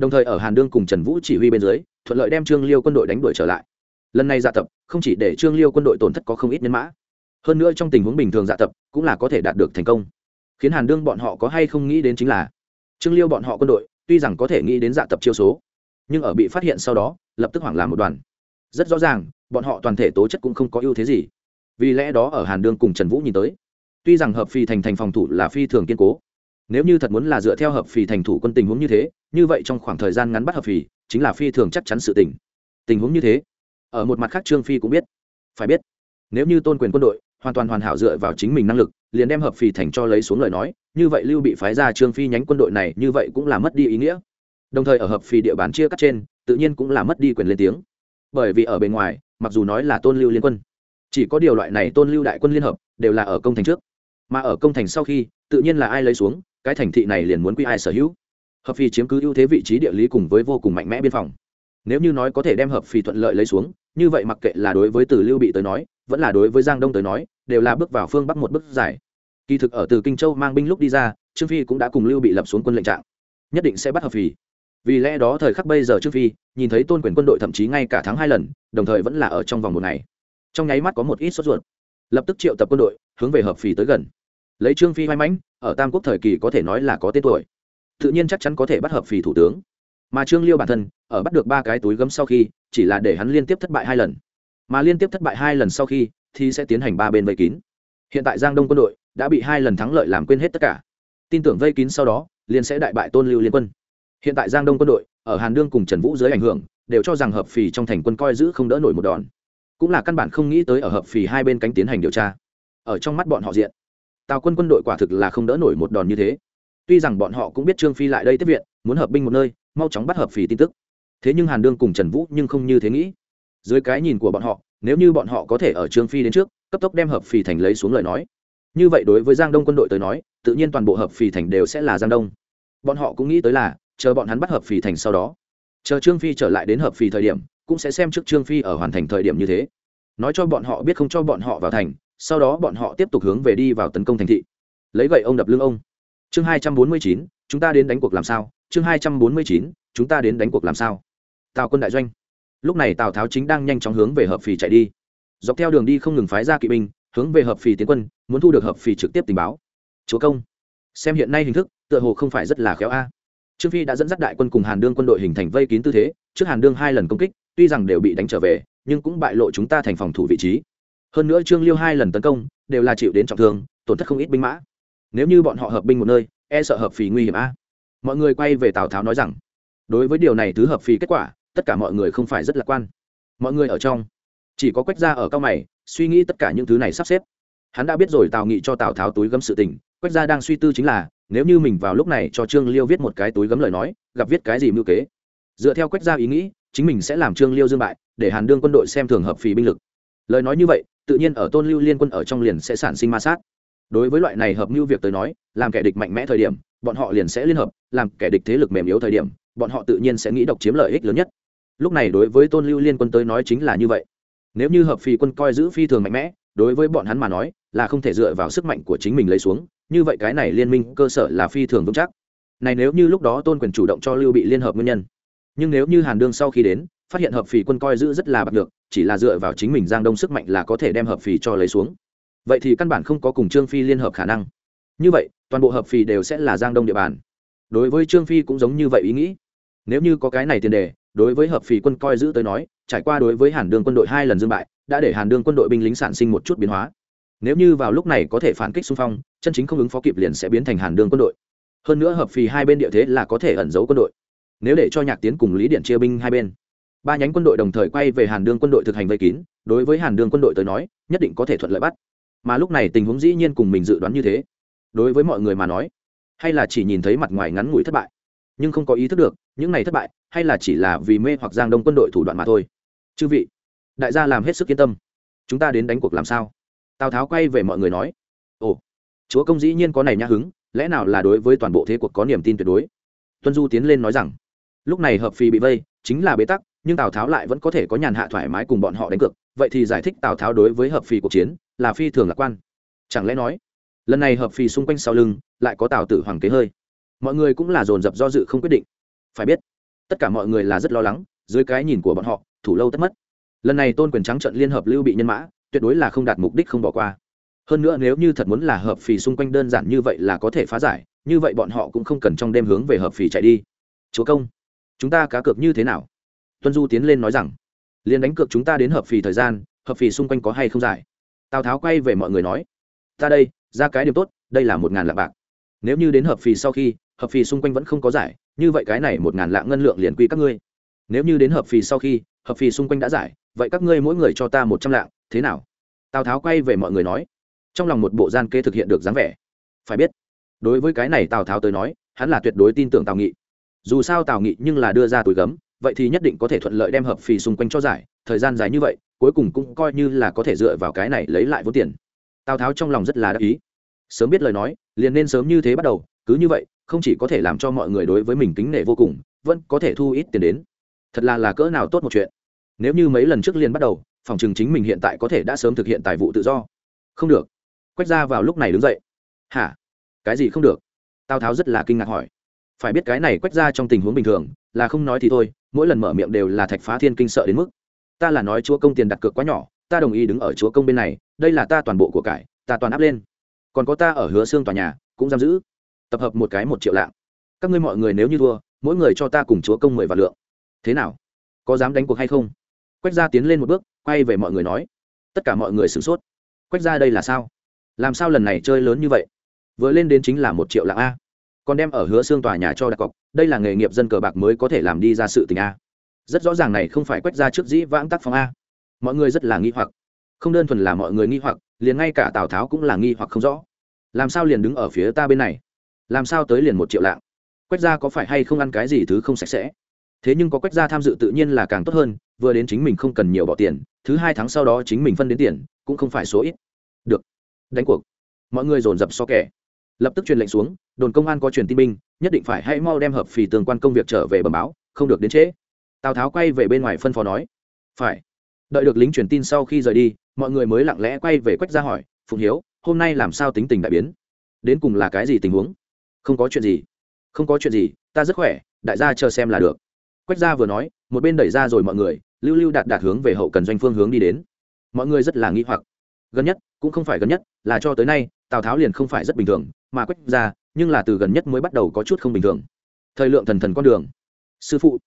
đồng thời ở hàn đương cùng trần vũ chỉ huy bên dưới, thuận lợi đem trương liêu quân đội đánh đuổi trở lại. Lần này dạ tập, không chỉ để trương liêu quân đội tổn thất có không ít nhân mã, hơn nữa trong tình huống bình thường dạ tập cũng là có thể đạt được thành công. Khiến hàn đương bọn họ có hay không nghĩ đến chính là, trương liêu bọn họ quân đội, tuy rằng có thể nghĩ đến dạ tập chiêu số, nhưng ở bị phát hiện sau đó, lập tức hoảng làm một đoàn. Rất rõ ràng, bọn họ toàn thể tố chất cũng không có ưu thế gì. Vì lẽ đó ở hàn đương cùng trần vũ nhìn tới, tuy rằng hợp phi thành thành phòng thủ là phi thường kiên cố nếu như thật muốn là dựa theo hợp phì thành thủ quân tình huống như thế, như vậy trong khoảng thời gian ngắn bắt hợp phì, chính là phi thường chắc chắn sự tình. Tình huống như thế, ở một mặt khác trương phi cũng biết. Phải biết, nếu như tôn quyền quân đội hoàn toàn hoàn hảo dựa vào chính mình năng lực, liền đem hợp phì thành cho lấy xuống lời nói, như vậy lưu bị phái ra trương phi nhánh quân đội này như vậy cũng là mất đi ý nghĩa. Đồng thời ở hợp phì địa bàn chia cắt trên, tự nhiên cũng là mất đi quyền lên tiếng. Bởi vì ở bên ngoài, mặc dù nói là tôn lưu liên quân, chỉ có điều loại này tôn lưu đại quân liên hợp đều là ở công thành trước. Mà ở công thành sau khi, tự nhiên là ai lấy xuống cái thành thị này liền muốn quy ai sở hữu. Hợp Phi chiếm cứ ưu thế vị trí địa lý cùng với vô cùng mạnh mẽ biên phòng. Nếu như nói có thể đem hợp Phi thuận lợi lấy xuống, như vậy mặc kệ là đối với từ lưu bị tới nói, vẫn là đối với giang đông tới nói, đều là bước vào phương bắc một bước giải. kỳ thực ở từ kinh châu mang binh lúc đi ra, trương phi cũng đã cùng lưu bị lập xuống quân lệnh trạng. Nhất định sẽ bắt hợp Phi. vì lẽ đó thời khắc bây giờ trương phi nhìn thấy tôn quyền quân đội thậm chí ngay cả tháng hai lần, đồng thời vẫn là ở trong vòng một ngày. Trong nháy mắt có một ít sốt ruột. Lập tức triệu tập quân đội hướng về hợp phì tới gần lấy trương phi may mắn, ở tam quốc thời kỳ có thể nói là có tên tuổi. Tự nhiên chắc chắn có thể bắt hợp phì thủ tướng. Mà trương liêu bản thân, ở bắt được ba cái túi gấm sau khi, chỉ là để hắn liên tiếp thất bại hai lần. Mà liên tiếp thất bại hai lần sau khi, thì sẽ tiến hành ba bên vây kín. Hiện tại giang đông quân đội đã bị hai lần thắng lợi làm quên hết tất cả. Tin tưởng vây kín sau đó, liền sẽ đại bại tôn lưu liên quân. Hiện tại giang đông quân đội, ở hàn đương cùng trần vũ dưới ảnh hưởng, đều cho rằng hợp phì trong thành quân coi giữ không đỡ nổi một đòn. Cũng là căn bản không nghĩ tới ở hợp phì hai bên cánh tiến hành điều tra. Ở trong mắt bọn họ diện tào quân quân đội quả thực là không đỡ nổi một đòn như thế. Tuy rằng bọn họ cũng biết trương phi lại đây tiếp viện, muốn hợp binh một nơi, mau chóng bắt hợp phì tin tức. Thế nhưng hàn đương cùng trần vũ nhưng không như thế nghĩ. Dưới cái nhìn của bọn họ, nếu như bọn họ có thể ở trương phi đến trước, cấp tốc đem hợp phì thành lấy xuống lời nói. Như vậy đối với giang đông quân đội tới nói, tự nhiên toàn bộ hợp phì thành đều sẽ là giang đông. Bọn họ cũng nghĩ tới là, chờ bọn hắn bắt hợp phì thành sau đó, chờ trương phi trở lại đến hợp phì thời điểm, cũng sẽ xem trước trương phi ở hoàn thành thời điểm như thế. Nói cho bọn họ biết không cho bọn họ vào thành sau đó bọn họ tiếp tục hướng về đi vào tấn công thành thị. Lấy gậy ông đập lưng ông. Chương hai trăm bốn mươi chín, chúng ta đến đánh cuộc làm sao? Chương hai trăm bốn mươi chín, chúng ta đến đánh cuộc làm sao? Tào quân đại doanh. Lúc này tào tháo chính đang nhanh chóng hướng về hợp phì chạy đi. Dọc theo đường đi không ngừng phái ra kỵ binh, hướng về hợp phì tiến quân, muốn thu được hợp phì trực tiếp tình báo. Chúa công. Xem hiện nay hình thức, tựa hồ không phải rất là khéo a. Trương phi đã dẫn dắt đại quân cùng hàn đương quân đội hình thành vây kín tư thế, trước hàn đương hai lần công kích, tuy rằng đều bị đánh trở về, nhưng cũng bại lộ chúng ta thành phòng thủ vị trí hơn nữa trương liêu hai lần tấn công đều là chịu đến trọng thương, tổn thất không ít binh mã. Nếu như bọn họ hợp binh một nơi e sợ hợp phì nguy hiểm a. Mọi người quay về tào tháo nói rằng, đối với điều này thứ hợp phì kết quả, tất cả mọi người không phải rất lạc quan. Mọi người ở trong, chỉ có quách ra ở cao mày, suy nghĩ tất cả những thứ này sắp xếp. Hắn đã biết rồi tào nghị cho tào tháo túi gấm sự tình, quách ra đang suy tư chính là, nếu như mình vào lúc này cho trương liêu viết một cái túi gấm lời nói, gặp viết cái gì mưu kế. Dựa theo quách ra ý nghĩ, chính mình sẽ làm trương liêu dương bại, để hàn đương quân đội xem thường hợp phì binh lực. Lời nói như vậy tự nhiên ở tôn lưu liên quân ở trong liền sẽ sản sinh ma sát. Đối với loại này hợp mưu việc tới nói, làm kẻ địch mạnh mẽ thời điểm, bọn họ liền sẽ liên hợp, làm kẻ địch thế lực mềm yếu thời điểm, bọn họ tự nhiên sẽ nghĩ độc chiếm lợi ích lớn nhất. Lúc này đối với tôn lưu liên quân tới nói chính là như vậy. Nếu như hợp phi quân coi giữ phi thường mạnh mẽ, đối với bọn hắn mà nói, là không thể dựa vào sức mạnh của chính mình lấy xuống, như vậy cái này liên minh cơ sở là phi thường vững chắc. Này nếu như lúc đó tôn quyền chủ động cho lưu bị liên hợp nguyên nhân, nhưng nếu như hàn đương sau khi đến phát hiện hợp phì quân coi giữ rất là bạc được chỉ là dựa vào chính mình giang đông sức mạnh là có thể đem hợp phì cho lấy xuống. Vậy thì căn bản không có cùng trương phi liên hợp khả năng. Như vậy, toàn bộ hợp phì đều sẽ là giang đông địa bàn. Đối với trương phi cũng giống như vậy ý nghĩ. Nếu như có cái này tiền đề, đối với hợp phì quân coi giữ tới nói, trải qua đối với hàn đương quân đội hai lần dương bại, đã để hàn đương quân đội binh lính sản sinh một chút biến hóa. Nếu như vào lúc này có thể phản kích xung phong, chân chính không ứng phó kịp liền sẽ biến thành hàn đương quân đội. Hơn nữa hợp phì hai bên địa thế là có thể ẩn giấu quân đội. Nếu để cho nhạc tiến cùng lý điện chia binh hai bên ba nhánh quân đội đồng thời quay về hàn đương quân đội thực hành vây kín, đối với hàn đương quân đội tới nói, nhất định có thể thuận lợi bắt. Mà lúc này tình huống dĩ nhiên cùng mình dự đoán như thế. Đối với mọi người mà nói, hay là chỉ nhìn thấy mặt ngoài ngắn ngủi thất bại, nhưng không có ý thức được, những này thất bại, hay là chỉ là vì mê hoặc giang đông quân đội thủ đoạn mà thôi. Chư vị, đại gia làm hết sức yên tâm. Chúng ta đến đánh cuộc làm sao? Tào tháo quay về mọi người nói. Ồ, chúa công dĩ nhiên có này nhã hứng, lẽ nào là đối với toàn bộ thế cuộc có niềm tin tuyệt đối? Tuân du tiến lên nói rằng, lúc này hợp phi bị vây, chính là bế tắc nhưng tào tháo lại vẫn có thể có nhàn hạ thoải mái cùng bọn họ đánh cược, vậy thì giải thích tào tháo đối với hợp phì cuộc chiến là phi thường lạc quan. Chẳng lẽ nói, lần này hợp phì xung quanh sau lưng lại có tào tử hoàng kế hơi? Mọi người cũng là dồn dập do dự không quyết định. Phải biết, tất cả mọi người là rất lo lắng dưới cái nhìn của bọn họ, thủ lâu tất mất. Lần này tôn quyền trắng trận liên hợp lưu bị nhân mã, tuyệt đối là không đạt mục đích không bỏ qua. Hơn nữa nếu như thật muốn là hợp phì xung quanh đơn giản như vậy là có thể phá giải, như vậy bọn họ cũng không cần trong đêm hướng về hợp phì chạy đi. Chúa công, chúng ta cá cược như thế nào? Tuân du tiến lên nói rằng liền đánh cược chúng ta đến hợp phì thời gian, hợp phì xung quanh có hay không giải tào tháo quay về mọi người nói, ta đây, ra cái điểm tốt, đây là một ngàn lạng bạc. Nếu như đến hợp phì sau khi, hợp phì xung quanh vẫn không có giải, như vậy cái này một ngàn lạng ngân lượng liền quy các ngươi. Nếu như đến hợp phì sau khi, hợp phì xung quanh đã giải, vậy các ngươi mỗi người cho ta một trăm lạng, thế nào? Tào tháo quay về mọi người nói, trong lòng một bộ gian kê thực hiện được dáng vẻ. Phải biết, đối với cái này tào tháo tới nói, hắn là tuyệt đối tin tưởng tào nghị. Dù sao tào nghị nhưng là đưa ra túi gấm vậy thì nhất định có thể thuận lợi đem hợp phì xung quanh cho giải. Thời gian dài như vậy, cuối cùng cũng coi như là có thể dựa vào cái này lấy lại vốn tiền. Tào tháo trong lòng rất là đắc ý. Sớm biết lời nói, liền nên sớm như thế bắt đầu. Cứ như vậy, không chỉ có thể làm cho mọi người đối với mình kính nể vô cùng, vẫn có thể thu ít tiền đến. Thật là là cỡ nào tốt một chuyện. Nếu như mấy lần trước liền bắt đầu, phòng trường chính mình hiện tại có thể đã sớm thực hiện tài vụ tự do. Không được. Quách ra vào lúc này đứng dậy. Hả? Cái gì không được? Tào tháo rất là kinh ngạc hỏi phải biết cái này quách ra trong tình huống bình thường, là không nói thì thôi, mỗi lần mở miệng đều là thạch phá thiên kinh sợ đến mức. Ta là nói chúa công tiền đặt cược quá nhỏ, ta đồng ý đứng ở chúa công bên này, đây là ta toàn bộ của cải, ta toàn áp lên. Còn có ta ở hứa xương tòa nhà, cũng giam giữ. Tập hợp một cái một triệu lạng. Các ngươi mọi người nếu như thua, mỗi người cho ta cùng chúa công mười vạn lượng. Thế nào? Có dám đánh cuộc hay không? Quách gia tiến lên một bước, quay về mọi người nói. Tất cả mọi người sửng sốt. Quách gia đây là sao? Làm sao lần này chơi lớn như vậy? Vừa lên đến chính là một triệu lạng a còn đem ở hứa xương tòa nhà cho đặt cọc, đây là nghề nghiệp dân cờ bạc mới có thể làm đi ra sự tình a. Rất rõ ràng này không phải quách gia trước dĩ vãng tác phong a. Mọi người rất là nghi hoặc. Không đơn thuần là mọi người nghi hoặc, liền ngay cả tào tháo cũng là nghi hoặc không rõ. Làm sao liền đứng ở phía ta bên này? Làm sao tới liền một triệu lạng? Quách gia có phải hay không ăn cái gì thứ không sạch sẽ? Thế nhưng có quách gia tham dự tự nhiên là càng tốt hơn, vừa đến chính mình không cần nhiều bỏ tiền, thứ hai tháng sau đó chính mình phân đến tiền, cũng không phải số ít. Được. Đánh cuộc. Mọi người dồn dập so kẻ. Lập tức truyền lệnh xuống đồn công an có truyền tin binh, nhất định phải hãy mau đem hợp phì tương quan công việc trở về bẩm báo, không được đến trễ. Tào tháo quay về bên ngoài phân phó nói. Phải. Đợi được lính truyền tin sau khi rời đi, mọi người mới lặng lẽ quay về quách ra hỏi, phụng hiếu, hôm nay làm sao tính tình đại biến? Đến cùng là cái gì tình huống? Không có chuyện gì. Không có chuyện gì, ta rất khỏe, đại gia chờ xem là được. Quách gia vừa nói, một bên đẩy ra rồi mọi người, lưu lưu đạt đạt hướng về hậu cần doanh phương hướng đi đến. Mọi người rất là nghi hoặc. Gần nhất, cũng không phải gần nhất, là cho tới nay, tào tháo liền không phải rất bình thường, mà quách gia nhưng là từ gần nhất mới bắt đầu có chút không bình thường. Thời lượng thần thần con đường. Sư phụ,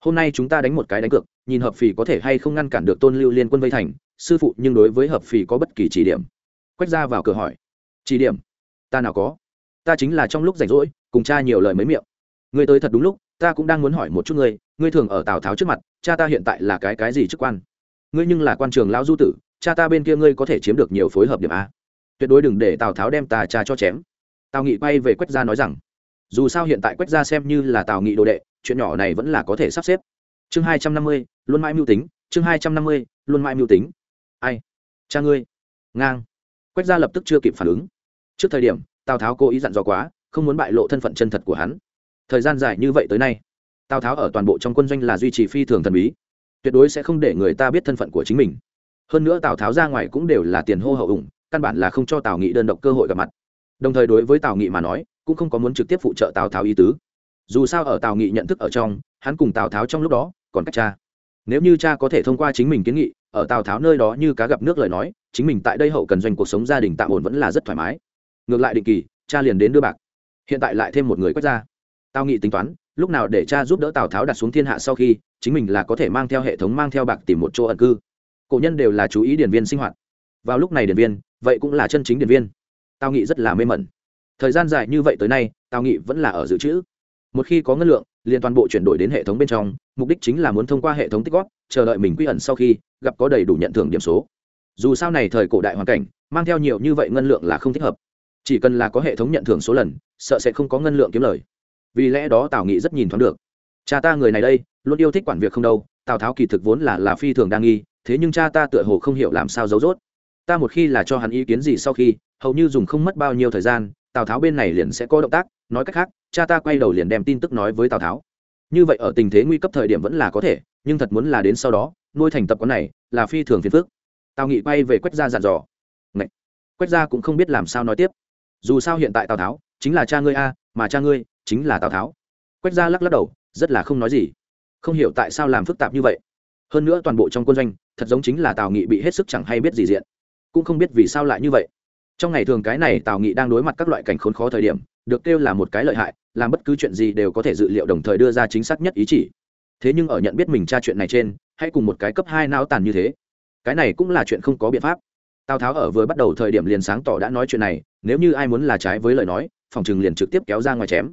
hôm nay chúng ta đánh một cái đánh cược, nhìn hợp phì có thể hay không ngăn cản được tôn lưu liên quân vây thành. Sư phụ, nhưng đối với hợp phì có bất kỳ chỉ điểm. Quách ra vào cửa hỏi. Chỉ điểm? Ta nào có? Ta chính là trong lúc rảnh rỗi, cùng cha nhiều lời mấy miệng. Ngươi tới thật đúng lúc, ta cũng đang muốn hỏi một chút ngươi ngươi thường ở tào tháo trước mặt, cha ta hiện tại là cái cái gì chức quan? Ngươi nhưng là quan trường lão du tử, cha ta bên kia ngươi có thể chiếm được nhiều phối hợp điểm a. Tuyệt đối đừng để tào tháo đem ta cha cho chém tào nghị quay về quách gia nói rằng, dù sao hiện tại quách gia xem như là tào nghị đồ đệ, chuyện nhỏ này vẫn là có thể sắp xếp. Chương hai trăm năm mươi, luôn mãi mưu tính, chương hai trăm năm mươi, luôn mãi mưu tính. Ai? Cha ngươi. Ngang. Quách gia lập tức chưa kịp phản ứng. Trước thời điểm, tào tháo cố ý dặn dò quá, không muốn bại lộ thân phận chân thật của hắn. Thời gian dài như vậy tới nay, tào tháo ở toàn bộ trong quân doanh là duy trì phi thường thần bí, tuyệt đối sẽ không để người ta biết thân phận của chính mình. Hơn nữa tào tháo ra ngoài cũng đều là tiền hô hậu ủng, căn bản là không cho tào nghị đơn độc cơ hội gặp mặt đồng thời đối với tào nghị mà nói, cũng không có muốn trực tiếp phụ trợ tào tháo ý tứ. Dù sao ở tào nghị nhận thức ở trong, hắn cùng tào tháo trong lúc đó còn cách cha nếu như cha có thể thông qua chính mình kiến nghị, ở tào tháo nơi đó như cá gặp nước lời nói, chính mình tại đây hậu cần doanh cuộc sống gia đình tạm ổn vẫn là rất thoải mái. Ngược lại định kỳ, cha liền đến đưa bạc. Hiện tại lại thêm một người quét ra. Tào nghị tính toán, lúc nào để cha giúp đỡ tào tháo đặt xuống thiên hạ sau khi, chính mình là có thể mang theo hệ thống mang theo bạc tìm một chỗ ẩn cư. Cổ nhân đều là chú ý điển viên sinh hoạt. Vào lúc này điển viên, vậy cũng là chân chính điển viên tào nghị rất là mê mẩn. Thời gian dài như vậy tới nay tào nghị vẫn là ở dự trữ. Một khi có ngân lượng, liền toàn bộ chuyển đổi đến hệ thống bên trong, mục đích chính là muốn thông qua hệ thống tích góp, chờ đợi mình quy ẩn sau khi gặp có đầy đủ nhận thưởng điểm số. Dù sao này thời cổ đại hoàn cảnh, mang theo nhiều như vậy ngân lượng là không thích hợp. Chỉ cần là có hệ thống nhận thưởng số lần, sợ sẽ không có ngân lượng kiếm lời. Vì lẽ đó tào nghị rất nhìn thoáng được. Cha ta người này đây, luôn yêu thích quản việc không đâu, tào tháo kỳ thực vốn là là phi thường đa nghi, thế nhưng cha ta tựa hồ không hiểu làm sao giấu dốt ta một khi là cho hắn ý kiến gì sau khi hầu như dùng không mất bao nhiêu thời gian, tào tháo bên này liền sẽ có động tác, nói cách khác, cha ta quay đầu liền đem tin tức nói với tào tháo. Như vậy ở tình thế nguy cấp thời điểm vẫn là có thể, nhưng thật muốn là đến sau đó, nuôi thành tập quán này là phi thường phiền phức. Tào nghị quay về quách gia dặn dò. Ngậy! quách gia cũng không biết làm sao nói tiếp. Dù sao hiện tại tào tháo chính là cha ngươi a, mà cha ngươi chính là tào tháo. Quách gia lắc lắc đầu, rất là không nói gì. Không hiểu tại sao làm phức tạp như vậy. Hơn nữa toàn bộ trong quân doanh, thật giống chính là tào nghị bị hết sức chẳng hay biết gì diện. Cũng không biết vì sao lại như vậy trong ngày thường cái này tào nghị đang đối mặt các loại cảnh khốn khó thời điểm, được kêu là một cái lợi hại, làm bất cứ chuyện gì đều có thể dự liệu đồng thời đưa ra chính xác nhất ý chỉ. Thế nhưng ở nhận biết mình tra chuyện này trên, hãy cùng một cái cấp hai não tàn như thế. Cái này cũng là chuyện không có biện pháp. Tào tháo ở vừa bắt đầu thời điểm liền sáng tỏ đã nói chuyện này, nếu như ai muốn là trái với lời nói, phòng chừng liền trực tiếp kéo ra ngoài chém.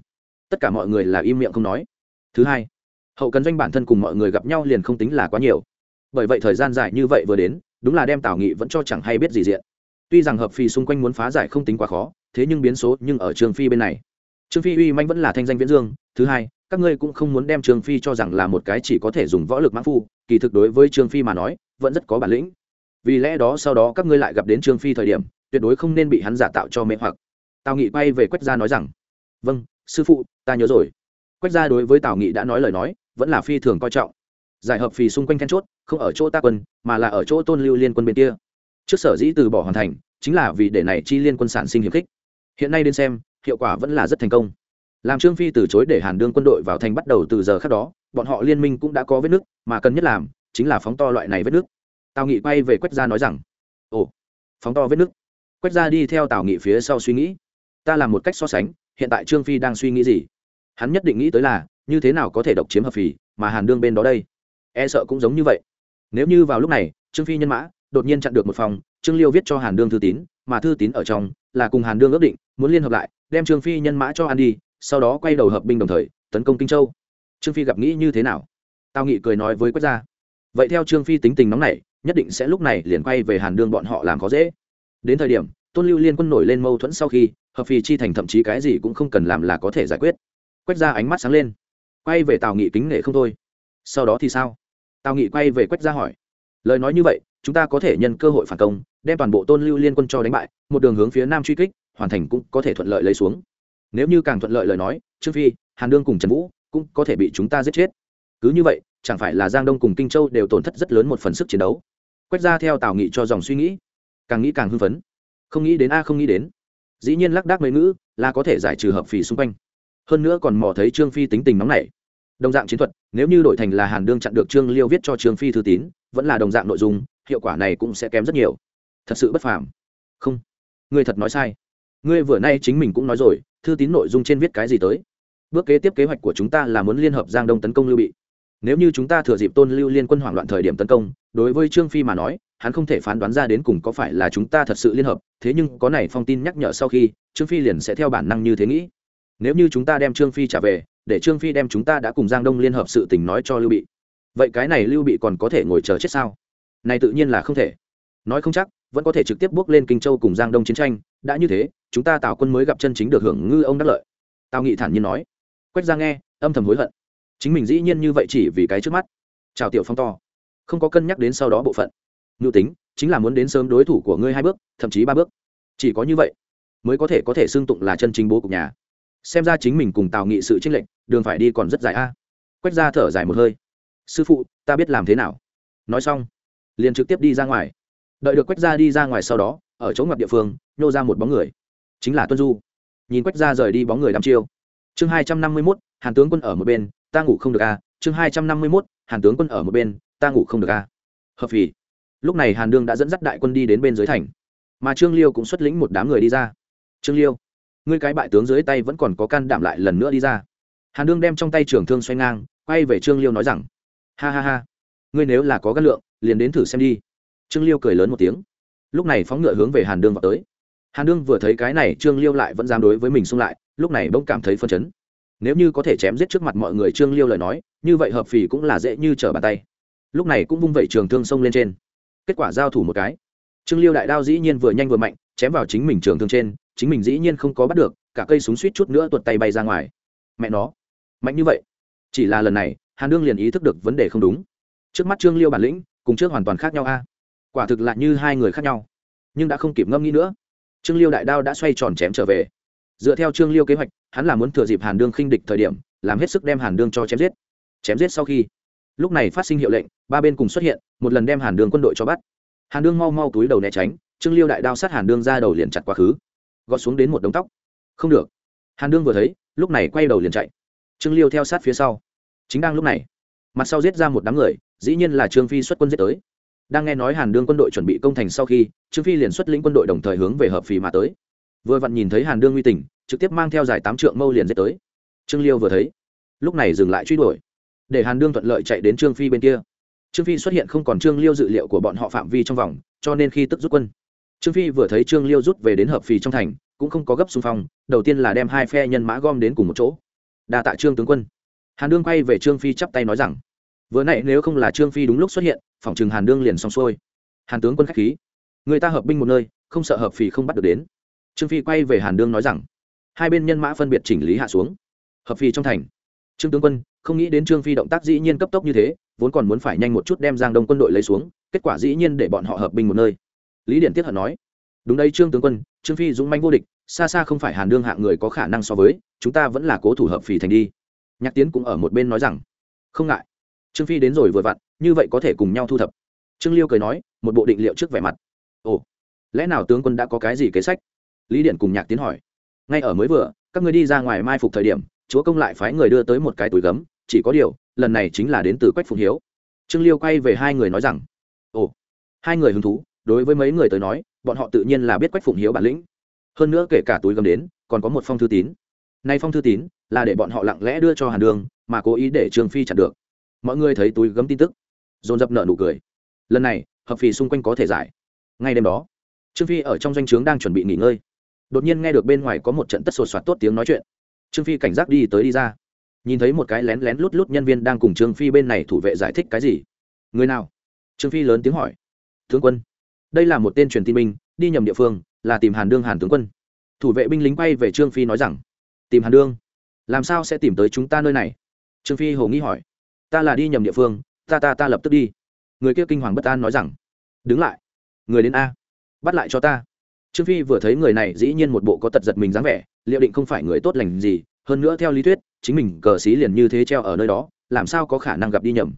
Tất cả mọi người là im miệng không nói. Thứ hai, hậu cần doanh bản thân cùng mọi người gặp nhau liền không tính là quá nhiều. Bởi vậy thời gian dài như vậy vừa đến, đúng là đem tào nghị vẫn cho chẳng hay biết gì diện tuy rằng hợp phi xung quanh muốn phá giải không tính quá khó, thế nhưng biến số nhưng ở trường phi bên này. Trương phi uy manh vẫn là thanh danh viễn dương. Thứ hai, các ngươi cũng không muốn đem trương phi cho rằng là một cái chỉ có thể dùng võ lực mãn phu, kỳ thực đối với trương phi mà nói, vẫn rất có bản lĩnh. Vì lẽ đó sau đó các ngươi lại gặp đến trương phi thời điểm, tuyệt đối không nên bị hắn giả tạo cho mê hoặc. Tào nghị bay về quách gia nói rằng vâng sư phụ, ta nhớ rồi. Quách gia đối với tào nghị đã nói lời nói, vẫn là phi thường coi trọng. Giải hợp phì xung quanh then chốt, không ở chỗ ta quân, mà là ở chỗ tôn lưu liên quân bên kia trước sở dĩ từ bỏ hoàn thành, chính là vì để này chi liên quân sản sinh hiệp khích. Hiện nay đến xem, hiệu quả vẫn là rất thành công. Làm trương phi từ chối để hàn đương quân đội vào thành bắt đầu từ giờ khác đó, bọn họ liên minh cũng đã có vết nước, mà cần nhất làm, chính là phóng to loại này vết nước. Tào nghị quay về quách gia nói rằng, ồ, phóng to vết nước. Quách gia đi theo tào nghị phía sau suy nghĩ, ta làm một cách so sánh, hiện tại trương phi đang suy nghĩ gì? Hắn nhất định nghĩ tới là, như thế nào có thể độc chiếm hợp phì, mà hàn đương bên đó đây? E sợ cũng giống như vậy. Nếu như vào lúc này, trương phi nhân mã đột nhiên chặn được một phòng, trương liêu viết cho hàn đương thư tín, mà thư tín ở trong là cùng hàn đương ước định, muốn liên hợp lại, đem trương phi nhân mã cho an đi, sau đó quay đầu hợp binh đồng thời, tấn công kinh châu. Trương phi gặp nghĩ như thế nào? Tao nghị cười nói với quách gia. Vậy theo trương phi tính tình nóng này nhất định sẽ lúc này liền quay về hàn đương bọn họ làm khó dễ. Đến thời điểm, tôn lưu liên quân nổi lên mâu thuẫn sau khi, hợp phi chi thành thậm chí cái gì cũng không cần làm là có thể giải quyết. Quách gia ánh mắt sáng lên. Quay về tào nghị kính nể không thôi. Sau đó thì sao? Tào nghị quay về quách gia hỏi. Lời nói như vậy chúng ta có thể nhân cơ hội phản công, đem toàn bộ tôn lưu liên quân cho đánh bại, một đường hướng phía nam truy kích, hoàn thành cũng có thể thuận lợi lấy xuống. Nếu như càng thuận lợi lời nói, trương phi, hàn đương cùng trần vũ cũng có thể bị chúng ta giết chết. Cứ như vậy, chẳng phải là giang đông cùng kinh châu đều tổn thất rất lớn một phần sức chiến đấu? Quét ra theo tào nghị cho dòng suy nghĩ, càng nghĩ càng hưng phấn. Không nghĩ đến a, không nghĩ đến. Dĩ nhiên lắc đác mấy ngữ, là có thể giải trừ hợp phì xung quanh. Hơn nữa còn mò thấy trương phi tính tình nóng nảy. Đồng dạng chiến thuật, nếu như đổi thành là hàn đương chặn được trương liêu viết cho trương phi thư tín, vẫn là đồng dạng nội dung hiệu quả này cũng sẽ kém rất nhiều. Thật sự bất phàm. Không. Ngươi thật nói sai. Ngươi vừa nay chính mình cũng nói rồi, thư tín nội dung trên viết cái gì tới? Bước kế tiếp kế hoạch của chúng ta là muốn liên hợp giang đông tấn công lưu bị. Nếu như chúng ta thừa dịp tôn lưu liên quân hoảng loạn thời điểm tấn công, đối với trương phi mà nói, hắn không thể phán đoán ra đến cùng có phải là chúng ta thật sự liên hợp, thế nhưng có này phong tin nhắc nhở sau khi, trương phi liền sẽ theo bản năng như thế nghĩ. Nếu như chúng ta đem trương phi trả về, để trương phi đem chúng ta đã cùng giang đông liên hợp sự tình nói cho lưu bị, vậy cái này lưu bị còn có thể ngồi chờ chết sao? Này tự nhiên là không thể. Nói không chắc, vẫn có thể trực tiếp bước lên kinh châu cùng giang đông chiến tranh. Đã như thế, chúng ta tào quân mới gặp chân chính được hưởng ngư ông đắc lợi. Tào nghị thản nhiên nói. Quách ra nghe, âm thầm hối hận. Chính mình dĩ nhiên như vậy chỉ vì cái trước mắt. Chào tiểu phong to. Không có cân nhắc đến sau đó bộ phận. Ngưu tính, chính là muốn đến sớm đối thủ của ngươi hai bước, thậm chí ba bước. Chỉ có như vậy, mới có thể có thể xưng tụng là chân chính bố cục nhà. Xem ra chính mình cùng tào nghị sự tranh lệch, đường phải đi còn rất dài a. Quách ra thở dài một hơi. Sư phụ, ta biết làm thế nào. Nói xong liền trực tiếp đi ra ngoài. Đợi được quách ra đi ra ngoài sau đó, ở chỗ ngập địa phương, nhô ra một bóng người. Chính là tuân du. Nhìn quách ra rời đi bóng người đăm chiêu. Chương hai trăm năm mươi mốt, hàn tướng quân ở một bên, ta ngủ không được a chương hai trăm năm mươi mốt, hàn tướng quân ở một bên, ta ngủ không được a hợp vì lúc này hàn đương đã dẫn dắt đại quân đi đến bên dưới thành. Mà trương liêu cũng xuất lĩnh một đám người đi ra. Trương liêu, ngươi cái bại tướng dưới tay vẫn còn có can đảm lại lần nữa đi ra. Hàn đương đem trong tay trưởng thương xoay ngang, quay về trương liêu nói rằng, ha ha ha, ngươi nếu là có gắt lượng liền đến thử xem đi. Trương liêu cười lớn một tiếng. Lúc này phóng ngựa hướng về hàn đương vào tới. Hàn đương vừa thấy cái này, trương liêu lại vẫn dám đối với mình xung lại, lúc này bỗng cảm thấy phân chấn. Nếu như có thể chém giết trước mặt mọi người trương liêu lời nói, như vậy hợp phì cũng là dễ như trở bàn tay. Lúc này cũng vung vẩy trường thương xông lên trên. Kết quả giao thủ một cái. Trương liêu đại đao dĩ nhiên vừa nhanh vừa mạnh, chém vào chính mình trường thương trên, chính mình dĩ nhiên không có bắt được, cả cây súng suýt chút nữa tuột tay bay ra ngoài. Mẹ nó. Mạnh như vậy. Chỉ là lần này, hàn đương liền ý thức được vấn đề không đúng. Trước mắt trương liêu bản lĩnh cùng trước hoàn toàn khác nhau a. Quả thực là như hai người khác nhau. Nhưng đã không kịp ngâm nghĩ nữa. Trương liêu đại đao đã xoay tròn chém trở về. Dựa theo trương liêu kế hoạch, hắn là muốn thừa dịp hàn đương khinh địch thời điểm, làm hết sức đem hàn đương cho chém giết. Chém giết sau khi, lúc này phát sinh hiệu lệnh, ba bên cùng xuất hiện, một lần đem hàn đương quân đội cho bắt. Hàn đương mau mau túi đầu né tránh, trương liêu đại đao sát hàn đương ra đầu liền chặt quá khứ. Gọt xuống đến một đống tóc. Không được. Hàn đương vừa thấy, lúc này quay đầu liền chạy. Trương liêu theo sát phía sau. Chính đang lúc này, mặt sau giết ra một đám người dĩ nhiên là trương phi xuất quân giết tới. Đang nghe nói hàn đương quân đội chuẩn bị công thành sau khi, trương phi liền xuất lĩnh quân đội đồng thời hướng về hợp phì mà tới. Vừa vặn nhìn thấy hàn đương nguy tình, trực tiếp mang theo giải tám trượng mâu liền giết tới. Trương liêu vừa thấy, lúc này dừng lại truy đuổi, để hàn đương thuận lợi chạy đến trương phi bên kia. Trương phi xuất hiện không còn trương liêu dự liệu của bọn họ phạm vi trong vòng, cho nên khi tức rút quân, trương phi vừa thấy trương liêu rút về đến hợp phì trong thành, cũng không có gấp xung phong, đầu tiên là đem hai phe nhân mã gom đến cùng một chỗ. Đa tạ trương tướng quân. Hàn đương quay về trương phi chắp tay nói rằng vừa nãy nếu không là trương phi đúng lúc xuất hiện, phòng chừng hàn đương liền xong xuôi. Hàn tướng quân k h á c h khí. Người ta hợp binh một nơi, không sợ hợp phì không bắt được đến. Trương phi quay về hàn đương nói rằng, hai bên nhân mã phân biệt chỉnh lý hạ xuống. Hợp phì trong thành. Trương tướng quân, không nghĩ đến trương phi động tác dĩ nhiên cấp tốc như thế, vốn còn muốn phải nhanh một chút đem giang đông quân đội lấy xuống, kết quả dĩ nhiên để bọn họ hợp binh một nơi. Lý điển tiết hận nói, đúng đây trương tướng quân, trương phi dũng manh vô địch, xa xa không phải hàn đương hạng người có khả năng so với, chúng ta vẫn là cố thủ hợp phì thành đi. Nhạc tiến cũng ở một bên nói rằng, không ngại trương phi đến rồi vừa vặn, như vậy có thể cùng nhau thu thập. Trương liêu cười nói, một bộ định liệu trước vẻ mặt. Ồ, lẽ nào tướng quân đã có cái gì kế sách? Lý điện cùng nhạc tiến hỏi. Ngay ở mới vừa, các người đi ra ngoài mai phục thời điểm, chúa công lại phái người đưa tới một cái túi gấm, chỉ có điều, lần này chính là đến từ quách phụng hiếu. Trương liêu quay về hai người nói rằng, ồ, hai người hứng thú, đối với mấy người tới nói, bọn họ tự nhiên là biết quách phụng hiếu bản lĩnh. Hơn nữa kể cả túi gấm đến, còn có một phong thư tín. Nay phong thư tín là để bọn họ lặng lẽ đưa cho hàn đường, mà cố ý để trương phi chặn được mọi người thấy túi gấm tin tức, dồn dập nợ nụ cười. Lần này, hợp phì xung quanh có thể giải. Ngay đêm đó, trương phi ở trong doanh trướng đang chuẩn bị nghỉ ngơi. Đột nhiên nghe được bên ngoài có một trận tất sột soạt tốt tiếng nói chuyện. Trương phi cảnh giác đi tới đi ra. Nhìn thấy một cái lén lén lút lút nhân viên đang cùng trương phi bên này thủ vệ giải thích cái gì. Người nào? Trương phi lớn tiếng hỏi. Tướng quân. Đây là một tên truyền tin binh, đi nhầm địa phương, là tìm hàn đương hàn tướng quân. Thủ vệ binh lính quay về trương phi nói rằng, tìm hàn đương, làm sao sẽ tìm tới chúng ta nơi này? Trương phi hồ nghĩ hỏi ta là đi nhầm địa phương, ta ta ta lập tức đi. Người kia kinh hoàng bất an nói rằng, đứng lại, người đến a, bắt lại cho ta. Trương phi vừa thấy người này dĩ nhiên một bộ có tật giật mình dáng vẻ, liệu định không phải người tốt lành gì, hơn nữa theo lý thuyết, chính mình cờ xí liền như thế treo ở nơi đó, làm sao có khả năng gặp đi nhầm.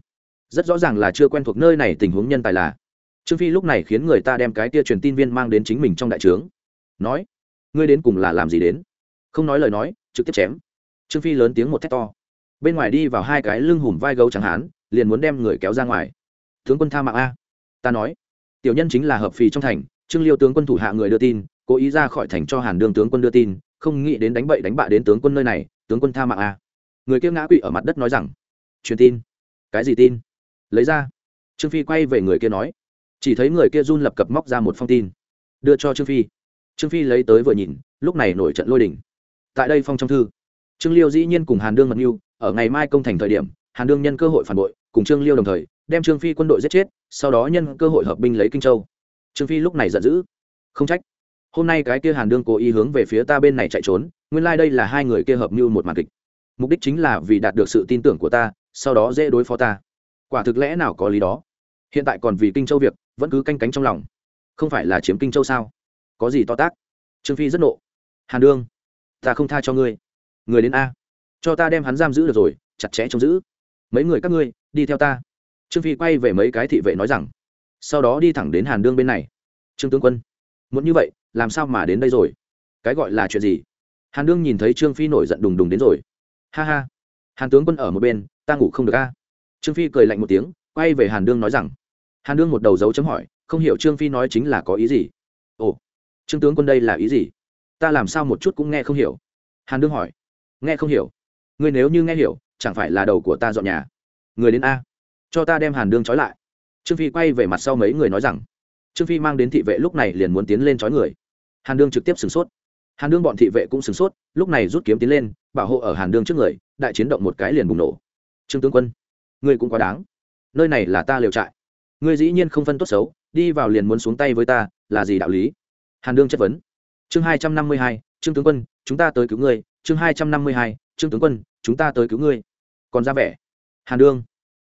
Rất rõ ràng là chưa quen thuộc nơi này tình huống nhân tài là. Trương phi lúc này khiến người ta đem cái tia truyền tin viên mang đến chính mình trong đại trướng. Nói, ngươi đến cùng là làm gì đến? Không nói lời nói, trực tiếp chém. Trương phi lớn tiếng một thét to bên ngoài đi vào hai cái lưng hùm vai gấu chẳng hán, liền muốn đem người kéo ra ngoài. Tướng quân tha mạng a. Ta nói, tiểu nhân chính là hợp phì trong thành, trương liêu tướng quân thủ hạ người đưa tin, cố ý ra khỏi thành cho hàn đương tướng quân đưa tin, không nghĩ đến đánh bậy đánh bạ đến tướng quân nơi này, tướng quân tha mạng a. Người kia ngã quỵ ở mặt đất nói rằng, truyền tin. Cái gì tin? Lấy ra. Trương phi quay về người kia nói, chỉ thấy người kia run lập cập móc ra một phong tin. Đưa cho trương phi. Trương phi lấy tới vừa nhìn, lúc này nổi trận lôi đỉnh tại đây phong trong thư, trương liêu dĩ nhiên cùng hàn đương mật mưu ở ngày mai công thành thời điểm, hàn đương nhân cơ hội phản bội, cùng trương liêu đồng thời, đem trương phi quân đội giết chết, sau đó nhân cơ hội hợp binh lấy kinh châu. Trương phi lúc này giận dữ. Không trách. Hôm nay cái kia hàn đương cố ý hướng về phía ta bên này chạy trốn, nguyên lai、like、đây là hai người kia hợp mưu một màn kịch. Mục đích chính là vì đạt được sự tin tưởng của ta, sau đó dễ đối phó ta. Quả thực lẽ nào có lý đó. Hiện tại còn vì kinh châu việc, vẫn cứ canh cánh trong lòng. Không phải là chiếm kinh châu sao? Có gì to tác trương phi rất nộ. Hàn đương, ta không tha cho ngươi. Người đến a cho ta đem hắn giam giữ được rồi, chặt chẽ trông giữ. Mấy người các ngươi, đi theo ta. Trương phi quay về mấy cái thị vệ nói rằng, sau đó đi thẳng đến hàn đương bên này. Trương tướng quân, muốn như vậy, làm sao mà đến đây rồi? Cái gọi là chuyện gì? Hàn đương nhìn thấy trương phi nổi giận đùng đùng đến rồi. Ha ha, hàn tướng quân ở một bên, ta ngủ không được a. Trương phi cười lạnh một tiếng, quay về hàn đương nói rằng, hàn đương một đầu dấu chấm hỏi, không hiểu trương phi nói chính là có ý gì? Ồ, trương tướng quân đây là ý gì? Ta làm sao một chút cũng nghe không hiểu? Hàn đương hỏi, nghe không hiểu ngươi nếu như nghe hiểu, chẳng phải là đầu của ta dọn nhà. Người đến a. Cho ta đem hàn đương trói lại. Trương phi quay về mặt sau mấy người nói rằng, trương phi mang đến thị vệ lúc này liền muốn tiến lên trói người. Hàn đương trực tiếp sửng sốt. Hàn đương bọn thị vệ cũng sửng sốt, lúc này rút kiếm tiến lên, bảo hộ ở hàn đương trước người, đại chiến động một cái liền bùng nổ. Trương tướng quân, ngươi cũng quá đáng. Nơi này là ta liều trại. Ngươi dĩ nhiên không phân tốt xấu, đi vào liền muốn xuống tay với ta, là gì đạo lý? Hàn đương chất vấn. Chương hai trăm năm mươi hai, trương tướng quân, chúng ta tới cứu ngươi. Chương hai trăm năm mươi hai trương tướng quân, chúng ta tới cứu ngươi. Còn ra vẻ. Hàn đương,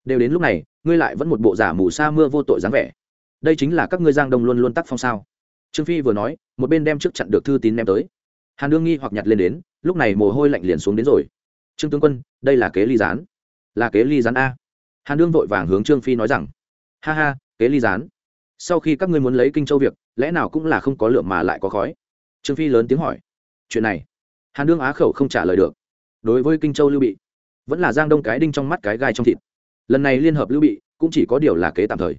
đều đến lúc này, ngươi lại vẫn một bộ giả mù sa mưa vô tội dáng vẻ. Đây chính là các ngươi giang đông luôn luôn tắc phong sao? Trương phi vừa nói, một bên đem trước chặn được thư tín ném tới. Hàn đương nghi hoặc nhặt lên đến, lúc này mồ hôi lạnh liền xuống đến rồi. Trương tướng quân, đây là kế ly gián. Là kế ly gián a. Hàn đương vội vàng hướng trương phi nói rằng, ha ha, kế ly gián. Sau khi các ngươi muốn lấy kinh châu việc, lẽ nào cũng là không có lượng mà lại có khói? Trương phi lớn tiếng hỏi. Chuyện này. Hàn đương á khẩu không trả lời được đối với kinh châu lưu bị, vẫn là giang đông cái đinh trong mắt cái gai trong thịt. Lần này liên hợp lưu bị cũng chỉ có điều là kế tạm thời.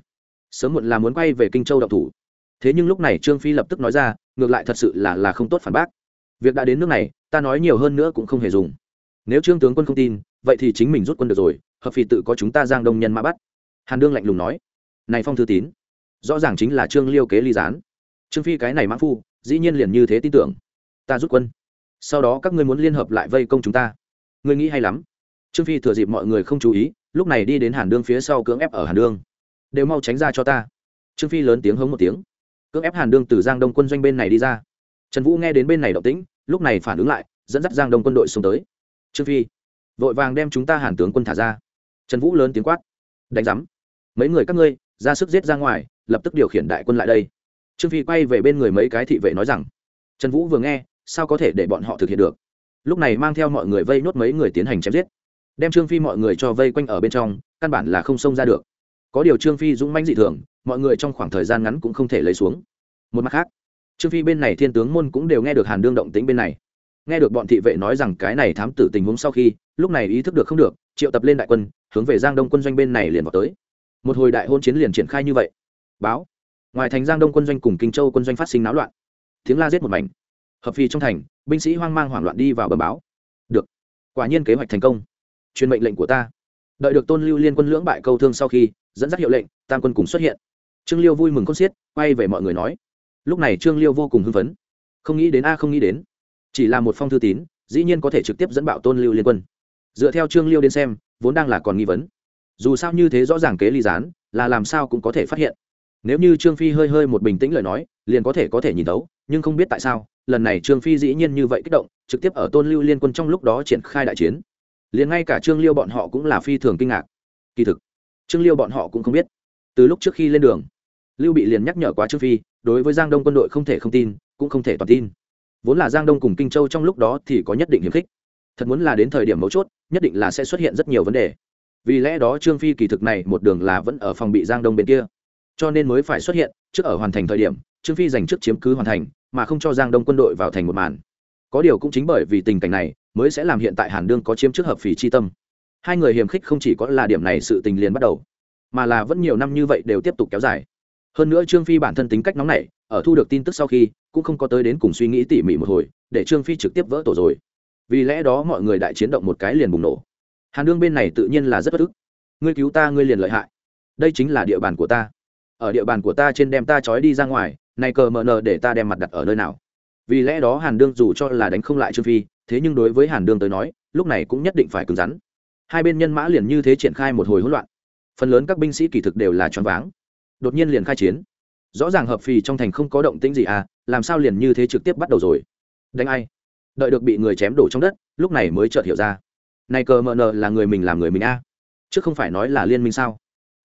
Sớm muộn là muốn quay về kinh châu đậu thủ. Thế nhưng lúc này trương phi lập tức nói ra, ngược lại thật sự là là không tốt phản bác. Việc đã đến nước này, ta nói nhiều hơn nữa cũng không hề dùng. Nếu trương tướng quân không tin, vậy thì chính mình rút quân được rồi, hợp phi tự có chúng ta giang đông nhân mã bắt. Hàn đương lạnh lùng nói. Này phong thư tín, rõ ràng chính là trương liêu kế ly gián. Trương phi cái này mã phu, dĩ nhiên liền như thế tin tưởng. Ta rút quân sau đó các ngươi muốn liên hợp lại vây công chúng ta. Ngươi nghĩ hay lắm. Trương phi thừa dịp mọi người không chú ý, lúc này đi đến hàn đương phía sau cưỡng ép ở hàn đương. Đều mau tránh ra cho ta. Trương phi lớn tiếng hống một tiếng. Cưỡng ép hàn đương từ giang đông quân doanh bên này đi ra. Trần vũ nghe đến bên này động tĩnh, lúc này phản ứng lại, dẫn dắt giang đông quân đội xuống tới. Trương phi, vội vàng đem chúng ta hàn tướng quân thả ra. Trần vũ lớn tiếng quát, đánh giám. Mấy người các ngươi, ra sức giết ra ngoài, lập tức điều khiển đại quân lại đây. Trương phi quay về bên người mấy cái thị vệ nói rằng. Trần vũ vừa nghe sao có thể để bọn họ thực hiện được? Lúc này mang theo mọi người vây nốt mấy người tiến hành chém giết. Đem trương phi mọi người cho vây quanh ở bên trong, căn bản là không xông ra được. Có điều trương phi dũng mãnh dị thường, mọi người trong khoảng thời gian ngắn cũng không thể lấy xuống. Một mặt khác, trương phi bên này thiên tướng môn cũng đều nghe được hàn đương động tĩnh bên này. Nghe được bọn thị vệ nói rằng cái này thám tử tình huống sau khi, lúc này ý thức được không được, triệu tập lên đại quân, hướng về giang đông quân doanh bên này liền vào tới. Một hồi đại hôn chiến liền triển khai như vậy. Báo. Ngoài thành giang đông quân doanh cùng kinh châu quân doanh phát sinh náo loạn. Tiếng la giết một mảnh hợp phi trong thành, binh sĩ hoang mang hoảng loạn đi vào bờ báo. Được. Quả nhiên kế hoạch thành công. Truyền mệnh lệnh của ta. Đợi được tôn lưu liên quân lưỡng bại câu thương sau khi, dẫn dắt hiệu lệnh, tam quân cùng xuất hiện. Trương liêu vui mừng con xiết, quay về mọi người nói. Lúc này trương liêu vô cùng hưng phấn. Không nghĩ đến a, không nghĩ đến. Chỉ là một phong thư tín, dĩ nhiên có thể trực tiếp dẫn bạo tôn lưu liên quân. Dựa theo trương liêu đến xem, vốn đang là còn nghi vấn. Dù sao như thế rõ ràng kế ly gián, là làm sao cũng có thể phát hiện. Nếu như trương phi hơi hơi một bình tĩnh lời nói, liền có thể có thể nhìn tấu nhưng không biết tại sao lần này trương phi dĩ nhiên như vậy kích động, trực tiếp ở tôn lưu liên quân trong lúc đó triển khai đại chiến. Liền ngay cả trương liêu bọn họ cũng là phi thường kinh ngạc. Kỳ thực, trương liêu bọn họ cũng không biết. Từ lúc trước khi lên đường, lưu bị liền nhắc nhở quá trương phi, đối với giang đông quân đội không thể không tin, cũng không thể toàn tin. Vốn là giang đông cùng kinh châu trong lúc đó thì có nhất định hiềm khích. Thật muốn là đến thời điểm mấu chốt, nhất định là sẽ xuất hiện rất nhiều vấn đề. Vì lẽ đó trương phi kỳ thực này một đường là vẫn ở phòng bị giang đông bên kia. Cho nên mới phải xuất hiện, trước ở hoàn thành thời điểm, trương phi giành trước chiếm cứ hoàn thành mà không cho giang đông quân đội vào thành một màn. Có điều cũng chính bởi vì tình cảnh này, mới sẽ làm hiện tại hàn đương có chiếm trước hợp phì chi tâm. Hai người hiềm khích không chỉ có là điểm này sự tình liền bắt đầu, mà là vẫn nhiều năm như vậy đều tiếp tục kéo dài. Hơn nữa trương phi bản thân tính cách nóng nảy, ở thu được tin tức sau khi, cũng không có tới đến cùng suy nghĩ tỉ mỉ một hồi, để trương phi trực tiếp vỡ tổ rồi. Vì lẽ đó mọi người đại chiến động một cái liền bùng nổ. Hàn đương bên này tự nhiên là rất bất ức. Ngươi cứu ta, ngươi liền lợi hại. Đây chính là địa bàn của ta. Ở địa bàn của ta trên đem ta trói đi ra ngoài này cờ mờ nờ để ta đem mặt đặt ở nơi nào? Vì lẽ đó hàn đương dù cho là đánh không lại trương phi, thế nhưng đối với hàn đương tới nói, lúc này cũng nhất định phải cứng rắn. Hai bên nhân mã liền như thế triển khai một hồi hỗn loạn. Phần lớn các binh sĩ kỳ thực đều là choáng váng. Đột nhiên liền khai chiến. Rõ ràng hợp phì trong thành không có động tĩnh gì à làm sao liền như thế trực tiếp bắt đầu rồi? Đánh ai? Đợi được bị người chém đổ trong đất, lúc này mới chợt hiểu ra. Này cờ mờ nờ là người mình làm người mình a. Chứ không phải nói là liên minh sao?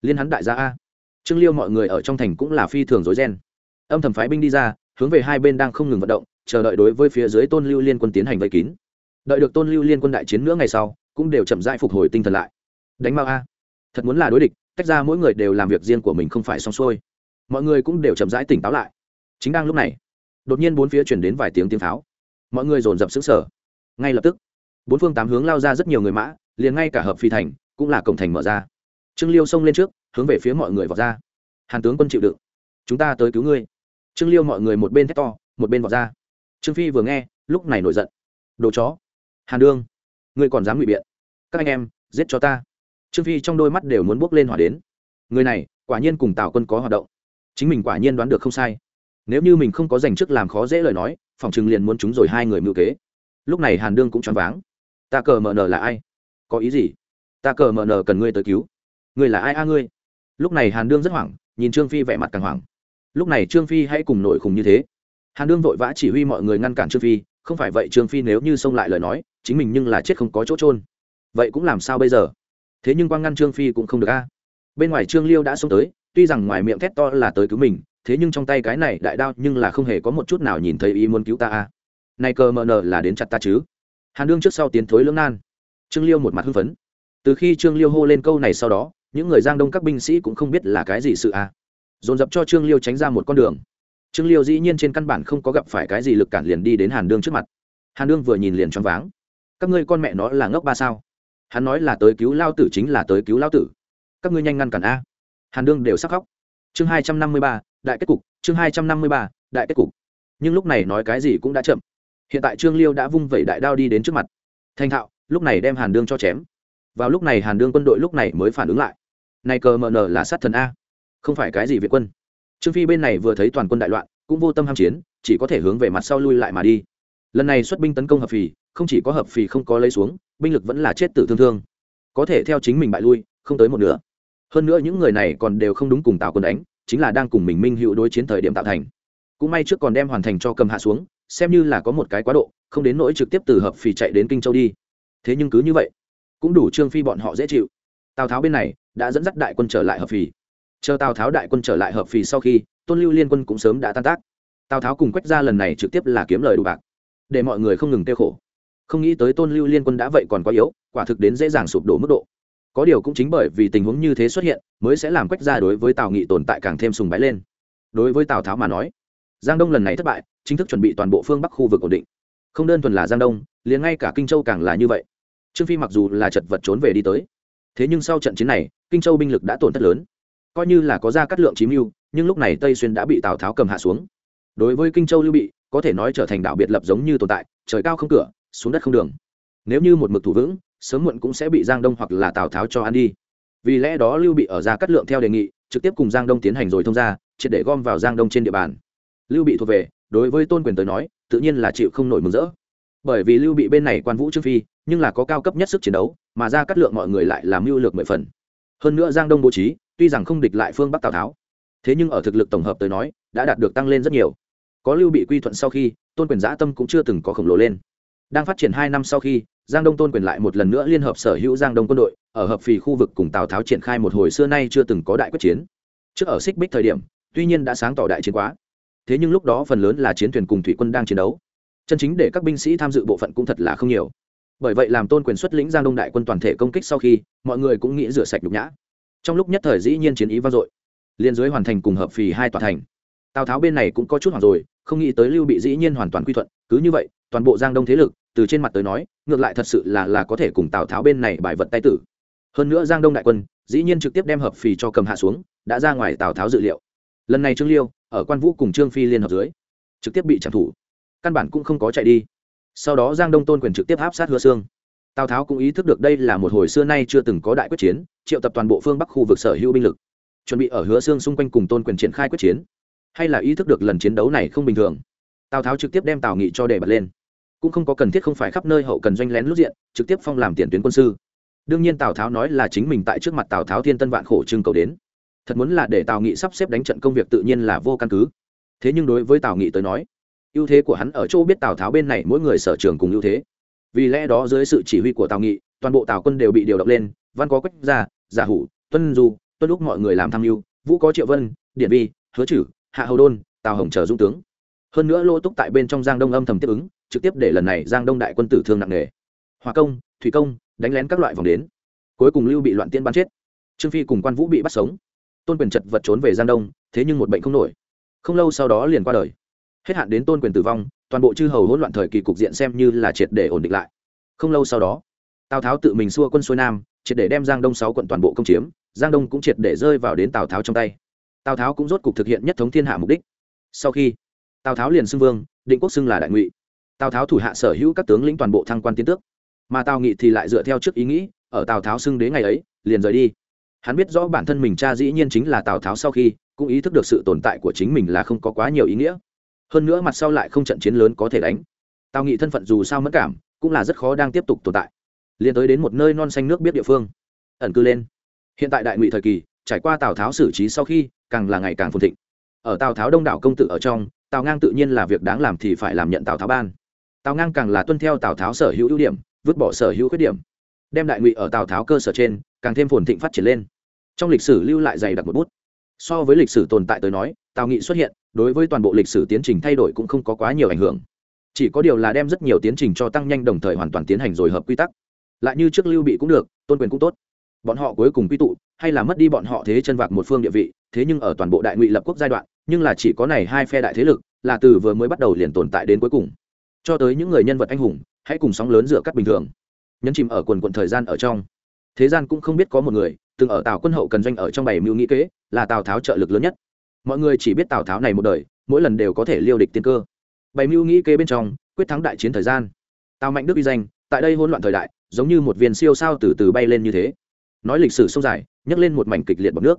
Liên hắn đại gia a. Trương liêu mọi người ở trong thành cũng là phi thường dối ghen âm thầm phái binh đi ra, hướng về hai bên đang không ngừng vận động, chờ đợi đối với phía dưới tôn lưu liên quân tiến hành vây kín. Đợi được tôn lưu liên quân đại chiến nữa ngày sau, cũng đều chậm rãi phục hồi tinh thần lại. Đánh mau a. Thật muốn là đối địch, tách ra mỗi người đều làm việc riêng của mình không phải xong xuôi. Mọi người cũng đều chậm rãi tỉnh táo lại. Chính đang lúc này, đột nhiên bốn phía chuyển đến vài tiếng tiếng pháo. Mọi người dồn dập xứng sở ngay lập tức, bốn phương tám hướng lao ra rất nhiều người mã, liền ngay cả hợp phi thành cũng là cổng thành mở ra. Trương liêu xông lên trước, hướng về phía mọi người vào ra. Hàn tướng quân chịu đựng. Chúng ta tới cứu ngươi trương liêu mọi người một bên thét to, một bên vọt ra. Trương phi vừa nghe, lúc này nổi giận. Đồ chó, hàn đương, ngươi còn dám ngụy biện? Các anh em, giết cho ta. Trương phi trong đôi mắt đều muốn bước lên hỏa đến. Người này, quả nhiên cùng tào quân có hoạt động. Chính mình quả nhiên đoán được không sai. Nếu như mình không có dành chức làm khó dễ lời nói, phòng chừng liền muốn chúng rồi hai người mưu kế. Lúc này hàn đương cũng choáng váng. Ta cờ mờ nờ là ai? Có ý gì? Ta cờ mờ nờ cần ngươi tới cứu. Ngươi là ai a ngươi? Lúc này hàn đương rất hoảng, nhìn trương phi vẻ mặt càng hoảng lúc này trương phi hãy cùng nổi khùng như thế. Hàn đương vội vã chỉ huy mọi người ngăn cản trương phi, không phải vậy trương phi nếu như xông lại lời nói, chính mình nhưng là chết không có chỗ trôn vậy cũng làm sao bây giờ? Thế nhưng quang ngăn trương phi cũng không được a. Bên ngoài trương liêu đã xông tới, tuy rằng ngoài miệng thét to là tới cứu mình, thế nhưng trong tay cái này đại đao nhưng là không hề có một chút nào nhìn thấy ý muốn cứu ta a. Này cờ mờ nờ là đến chặt ta chứ? Hàn đương trước sau tiến thối lưỡng nan. Trương liêu một mặt hưng phấn. Từ khi trương liêu hô lên câu này sau đó, những người giang đông các binh sĩ cũng không biết là cái gì sự a dồn dập cho trương liêu tránh ra một con đường. Trương liêu dĩ nhiên trên căn bản không có gặp phải cái gì lực cản liền đi đến hàn đương trước mặt. Hàn đương vừa nhìn liền choáng váng. Các ngươi con mẹ nó là ngốc ba sao? Hắn nói là tới cứu lao tử chính là tới cứu lao tử. Các ngươi nhanh ngăn cản a. Hàn đương đều sắc khóc. Chương hai trăm năm mươi ba, đại kết cục, chương hai trăm năm mươi ba, đại kết cục. Nhưng lúc này nói cái gì cũng đã chậm. Hiện tại trương liêu đã vung vẩy đại đao đi đến trước mặt. Thanh thạo, lúc này đem hàn đương cho chém. Vào lúc này hàn đương quân đội lúc này mới phản ứng lại. Này cờ mờ nờ là sát thần a không phải cái gì việt quân. Trương phi bên này vừa thấy toàn quân đại loạn, cũng vô tâm ham chiến, chỉ có thể hướng về mặt sau lui lại mà đi. Lần này xuất binh tấn công hợp phì, không chỉ có hợp phì không có lấy xuống, binh lực vẫn là chết tử thương thương. Có thể theo chính mình bại lui, không tới một nửa. Hơn nữa những người này còn đều không đúng cùng tạo quân đánh, chính là đang cùng mình minh hữu đối chiến thời điểm tạo thành. Cũng may trước còn đem hoàn thành cho cầm hạ xuống, xem như là có một cái quá độ, không đến nỗi trực tiếp từ hợp phì chạy đến kinh châu đi. Thế nhưng cứ như vậy, cũng đủ trương phi bọn họ dễ chịu. Tào tháo bên này, đã dẫn dắt đại quân trở lại hợp phì chờ tào tháo đại quân trở lại hợp phì sau khi, tôn lưu liên quân cũng sớm đã tan tác. Tào tháo cùng quách ra lần này trực tiếp là kiếm lời đủ bạc, để mọi người không ngừng tiêu khổ. Không nghĩ tới tôn lưu liên quân đã vậy còn quá yếu, quả thực đến dễ dàng sụp đổ mức độ. Có điều cũng chính bởi vì tình huống như thế xuất hiện, mới sẽ làm quách ra đối với tào nghị tồn tại càng thêm sùng bái lên. Đối với tào tháo mà nói, giang đông lần này thất bại, chính thức chuẩn bị toàn bộ phương bắc khu vực ổn định. Không đơn thuần là giang đông, liền ngay cả kinh châu càng là như vậy. Trương phi mặc dù là chật vật trốn về đi tới, thế nhưng sau trận chiến này, kinh châu binh lực đã tổn thất lớn coi như là có ra cắt lượng chiếm mưu nhưng lúc này tây xuyên đã bị tào tháo cầm hạ xuống. Đối với kinh châu lưu bị, có thể nói trở thành đảo biệt lập giống như tồn tại, trời cao không cửa, xuống đất không đường. Nếu như một mực thủ vững, sớm muộn cũng sẽ bị giang đông hoặc là tào tháo cho ăn đi. Vì lẽ đó lưu bị ở ra cắt lượng theo đề nghị, trực tiếp cùng giang đông tiến hành rồi thông ra, triệt để gom vào giang đông trên địa bàn. Lưu bị thuộc về, đối với tôn quyền tới nói, tự nhiên là chịu không nổi mừng rỡ. Bởi vì lưu bị bên này quan vũ trương phi, nhưng là có cao cấp nhất sức chiến đấu, mà ra cắt lượng mọi người lại làm mưu lược mười phần. Hơn nữa giang đông bố trí tuy rằng không địch lại phương bắc tào tháo thế nhưng ở thực lực tổng hợp tới nói đã đạt được tăng lên rất nhiều có lưu bị quy thuận sau khi tôn quyền giã tâm cũng chưa từng có khổng lồ lên đang phát triển hai năm sau khi giang đông tôn quyền lại một lần nữa liên hợp sở hữu giang đông quân đội ở hợp phì khu vực cùng tào tháo triển khai một hồi xưa nay chưa từng có đại quyết chiến trước ở xích bích thời điểm tuy nhiên đã sáng tỏ đại chiến quá thế nhưng lúc đó phần lớn là chiến thuyền cùng thủy quân đang chiến đấu chân chính để các binh sĩ tham dự bộ phận cũng thật là không nhiều bởi vậy làm tôn quyền xuất lĩnh giang đông đại quân toàn thể công kích sau khi mọi người cũng nghĩ rửa sạch nhục nhã trong lúc nhất thời dĩ nhiên chiến ý vang dội. Liên giới hoàn thành cùng hợp phì hai tòa thành. Tào tháo bên này cũng có chút hoảng rồi, không nghĩ tới lưu bị dĩ nhiên hoàn toàn quy thuận, cứ như vậy, toàn bộ giang đông thế lực, từ trên mặt tới nói, ngược lại thật sự là là có thể cùng tào tháo bên này bài vật tay tử. Hơn nữa giang đông đại quân, dĩ nhiên trực tiếp đem hợp phì cho cầm hạ xuống, đã ra ngoài tào tháo dự liệu. Lần này trương liêu, ở quan vũ cùng trương phi liên hợp dưới, trực tiếp bị trả thủ căn bản cũng không có chạy đi. Sau đó giang đông tôn quyền trực tiếp áp sát hứa xương tào tháo cũng ý thức được đây là một hồi xưa nay chưa từng có đại quyết chiến, triệu tập toàn bộ phương bắc khu vực sở hữu binh lực, chuẩn bị ở hứa xương xung quanh cùng tôn quyền triển khai quyết chiến. Hay là ý thức được lần chiến đấu này không bình thường, tào tháo trực tiếp đem tào nghị cho để bật lên. Cũng không có cần thiết không phải khắp nơi hậu cần doanh lén lút diện, trực tiếp phong làm tiền tuyến quân sư. Đương nhiên tào tháo nói là chính mình tại trước mặt tào tháo thiên tân vạn khổ trưng cầu đến. Thật muốn là để tào nghị sắp xếp đánh trận công việc tự nhiên là vô căn cứ. Thế nhưng đối với tào nghị tới nói, ưu thế của hắn ở chỗ biết tào tháo bên này mỗi người sở trường cùng ưu thế vì lẽ đó dưới sự chỉ huy của tào nghị, toàn bộ tào quân đều bị điều động lên, văn có quách gia, giả hủ, tuân du, tuân lúc mọi người làm tham mưu, vũ có triệu vân điện vi, hứa chử hạ hầu đôn, tào hồng chờ dung tướng. Hơn nữa lô túc tại bên trong giang đông âm thầm tiếp ứng, trực tiếp để lần này giang đông đại quân tử thương nặng nề. Hòa công, thủy công, đánh lén các loại vòng đến. Cuối cùng lưu bị loạn tiên bắn chết. Trương phi cùng quan vũ bị bắt sống. Tôn quyền chật vật trốn về giang đông, thế nhưng một bệnh không nổi. Không lâu sau đó liền qua đời. Hết hạn đến tôn quyền tử vong toàn bộ chư hầu hỗn loạn thời kỳ cục diện xem như là triệt để ổn định lại. Không lâu sau đó, tào tháo tự mình xua quân xuôi nam, triệt để đem giang đông sáu quận toàn bộ công chiếm, giang đông cũng triệt để rơi vào đến tào tháo trong tay. Tào tháo cũng rốt cục thực hiện nhất thống thiên hạ mục đích. Sau khi tào tháo liền xưng vương, định quốc xưng là đại ngụy. Tào tháo thủ hạ sở hữu các tướng lĩnh toàn bộ thăng quan tiến tước. Mà tào nghị thì lại dựa theo trước ý nghĩ, ở tào tháo xưng đế ngày ấy, liền rời đi. Hắn biết rõ bản thân mình cha dĩ nhiên chính là tào tháo sau khi, cũng ý thức được sự tồn tại của chính mình là không có quá nhiều ý nghĩa hơn nữa mặt sau lại không trận chiến lớn có thể đánh. Tào nghị thân phận dù sao mất cảm, cũng là rất khó đang tiếp tục tồn tại. Liền tới đến một nơi non xanh nước biết địa phương. Ẩn cư lên. Hiện tại đại ngụy thời kỳ, trải qua tào tháo xử trí sau khi, càng là ngày càng phồn thịnh. Ở tào tháo đông đảo công tử ở trong, tào ngang tự nhiên là việc đáng làm thì phải làm nhận tào tháo ban. Tào ngang càng là tuân theo tào tháo sở hữu ưu điểm, vứt bỏ sở hữu khuyết điểm. Đem đại ngụy ở tào tháo cơ sở trên, càng thêm phồn thịnh phát triển lên. Trong lịch sử lưu lại dày đặc một bút. So với lịch sử tồn tại tới nói tào nghị xuất hiện, đối với toàn bộ lịch sử tiến trình thay đổi cũng không có quá nhiều ảnh hưởng. Chỉ có điều là đem rất nhiều tiến trình cho tăng nhanh đồng thời hoàn toàn tiến hành rồi hợp quy tắc. Lại như trước lưu bị cũng được, tôn quyền cũng tốt. Bọn họ cuối cùng quy tụ, hay là mất đi bọn họ thế chân vạc một phương địa vị, thế nhưng ở toàn bộ đại ngụy lập quốc giai đoạn, nhưng là chỉ có này hai phe đại thế lực, là từ vừa mới bắt đầu liền tồn tại đến cuối cùng. Cho tới những người nhân vật anh hùng, hãy cùng sóng lớn dựa cắt bình thường. Nhấn chìm ở quần quận thời gian ở trong. Thế gian cũng không biết có một người, từng ở tào quân hậu cần doanh ở trong bảy mưu nghĩ kế, là tào tháo trợ lực lớn nhất mọi người chỉ biết tào tháo này một đời, mỗi lần đều có thể liêu địch tiên cơ. Bảy mưu nghĩ kế bên trong, quyết thắng đại chiến thời gian. Tào mạnh đức uy danh, tại đây hỗn loạn thời đại, giống như một viên siêu sao từ từ bay lên như thế. Nói lịch sử sâu dài, nhấc lên một mảnh kịch liệt bọc nước.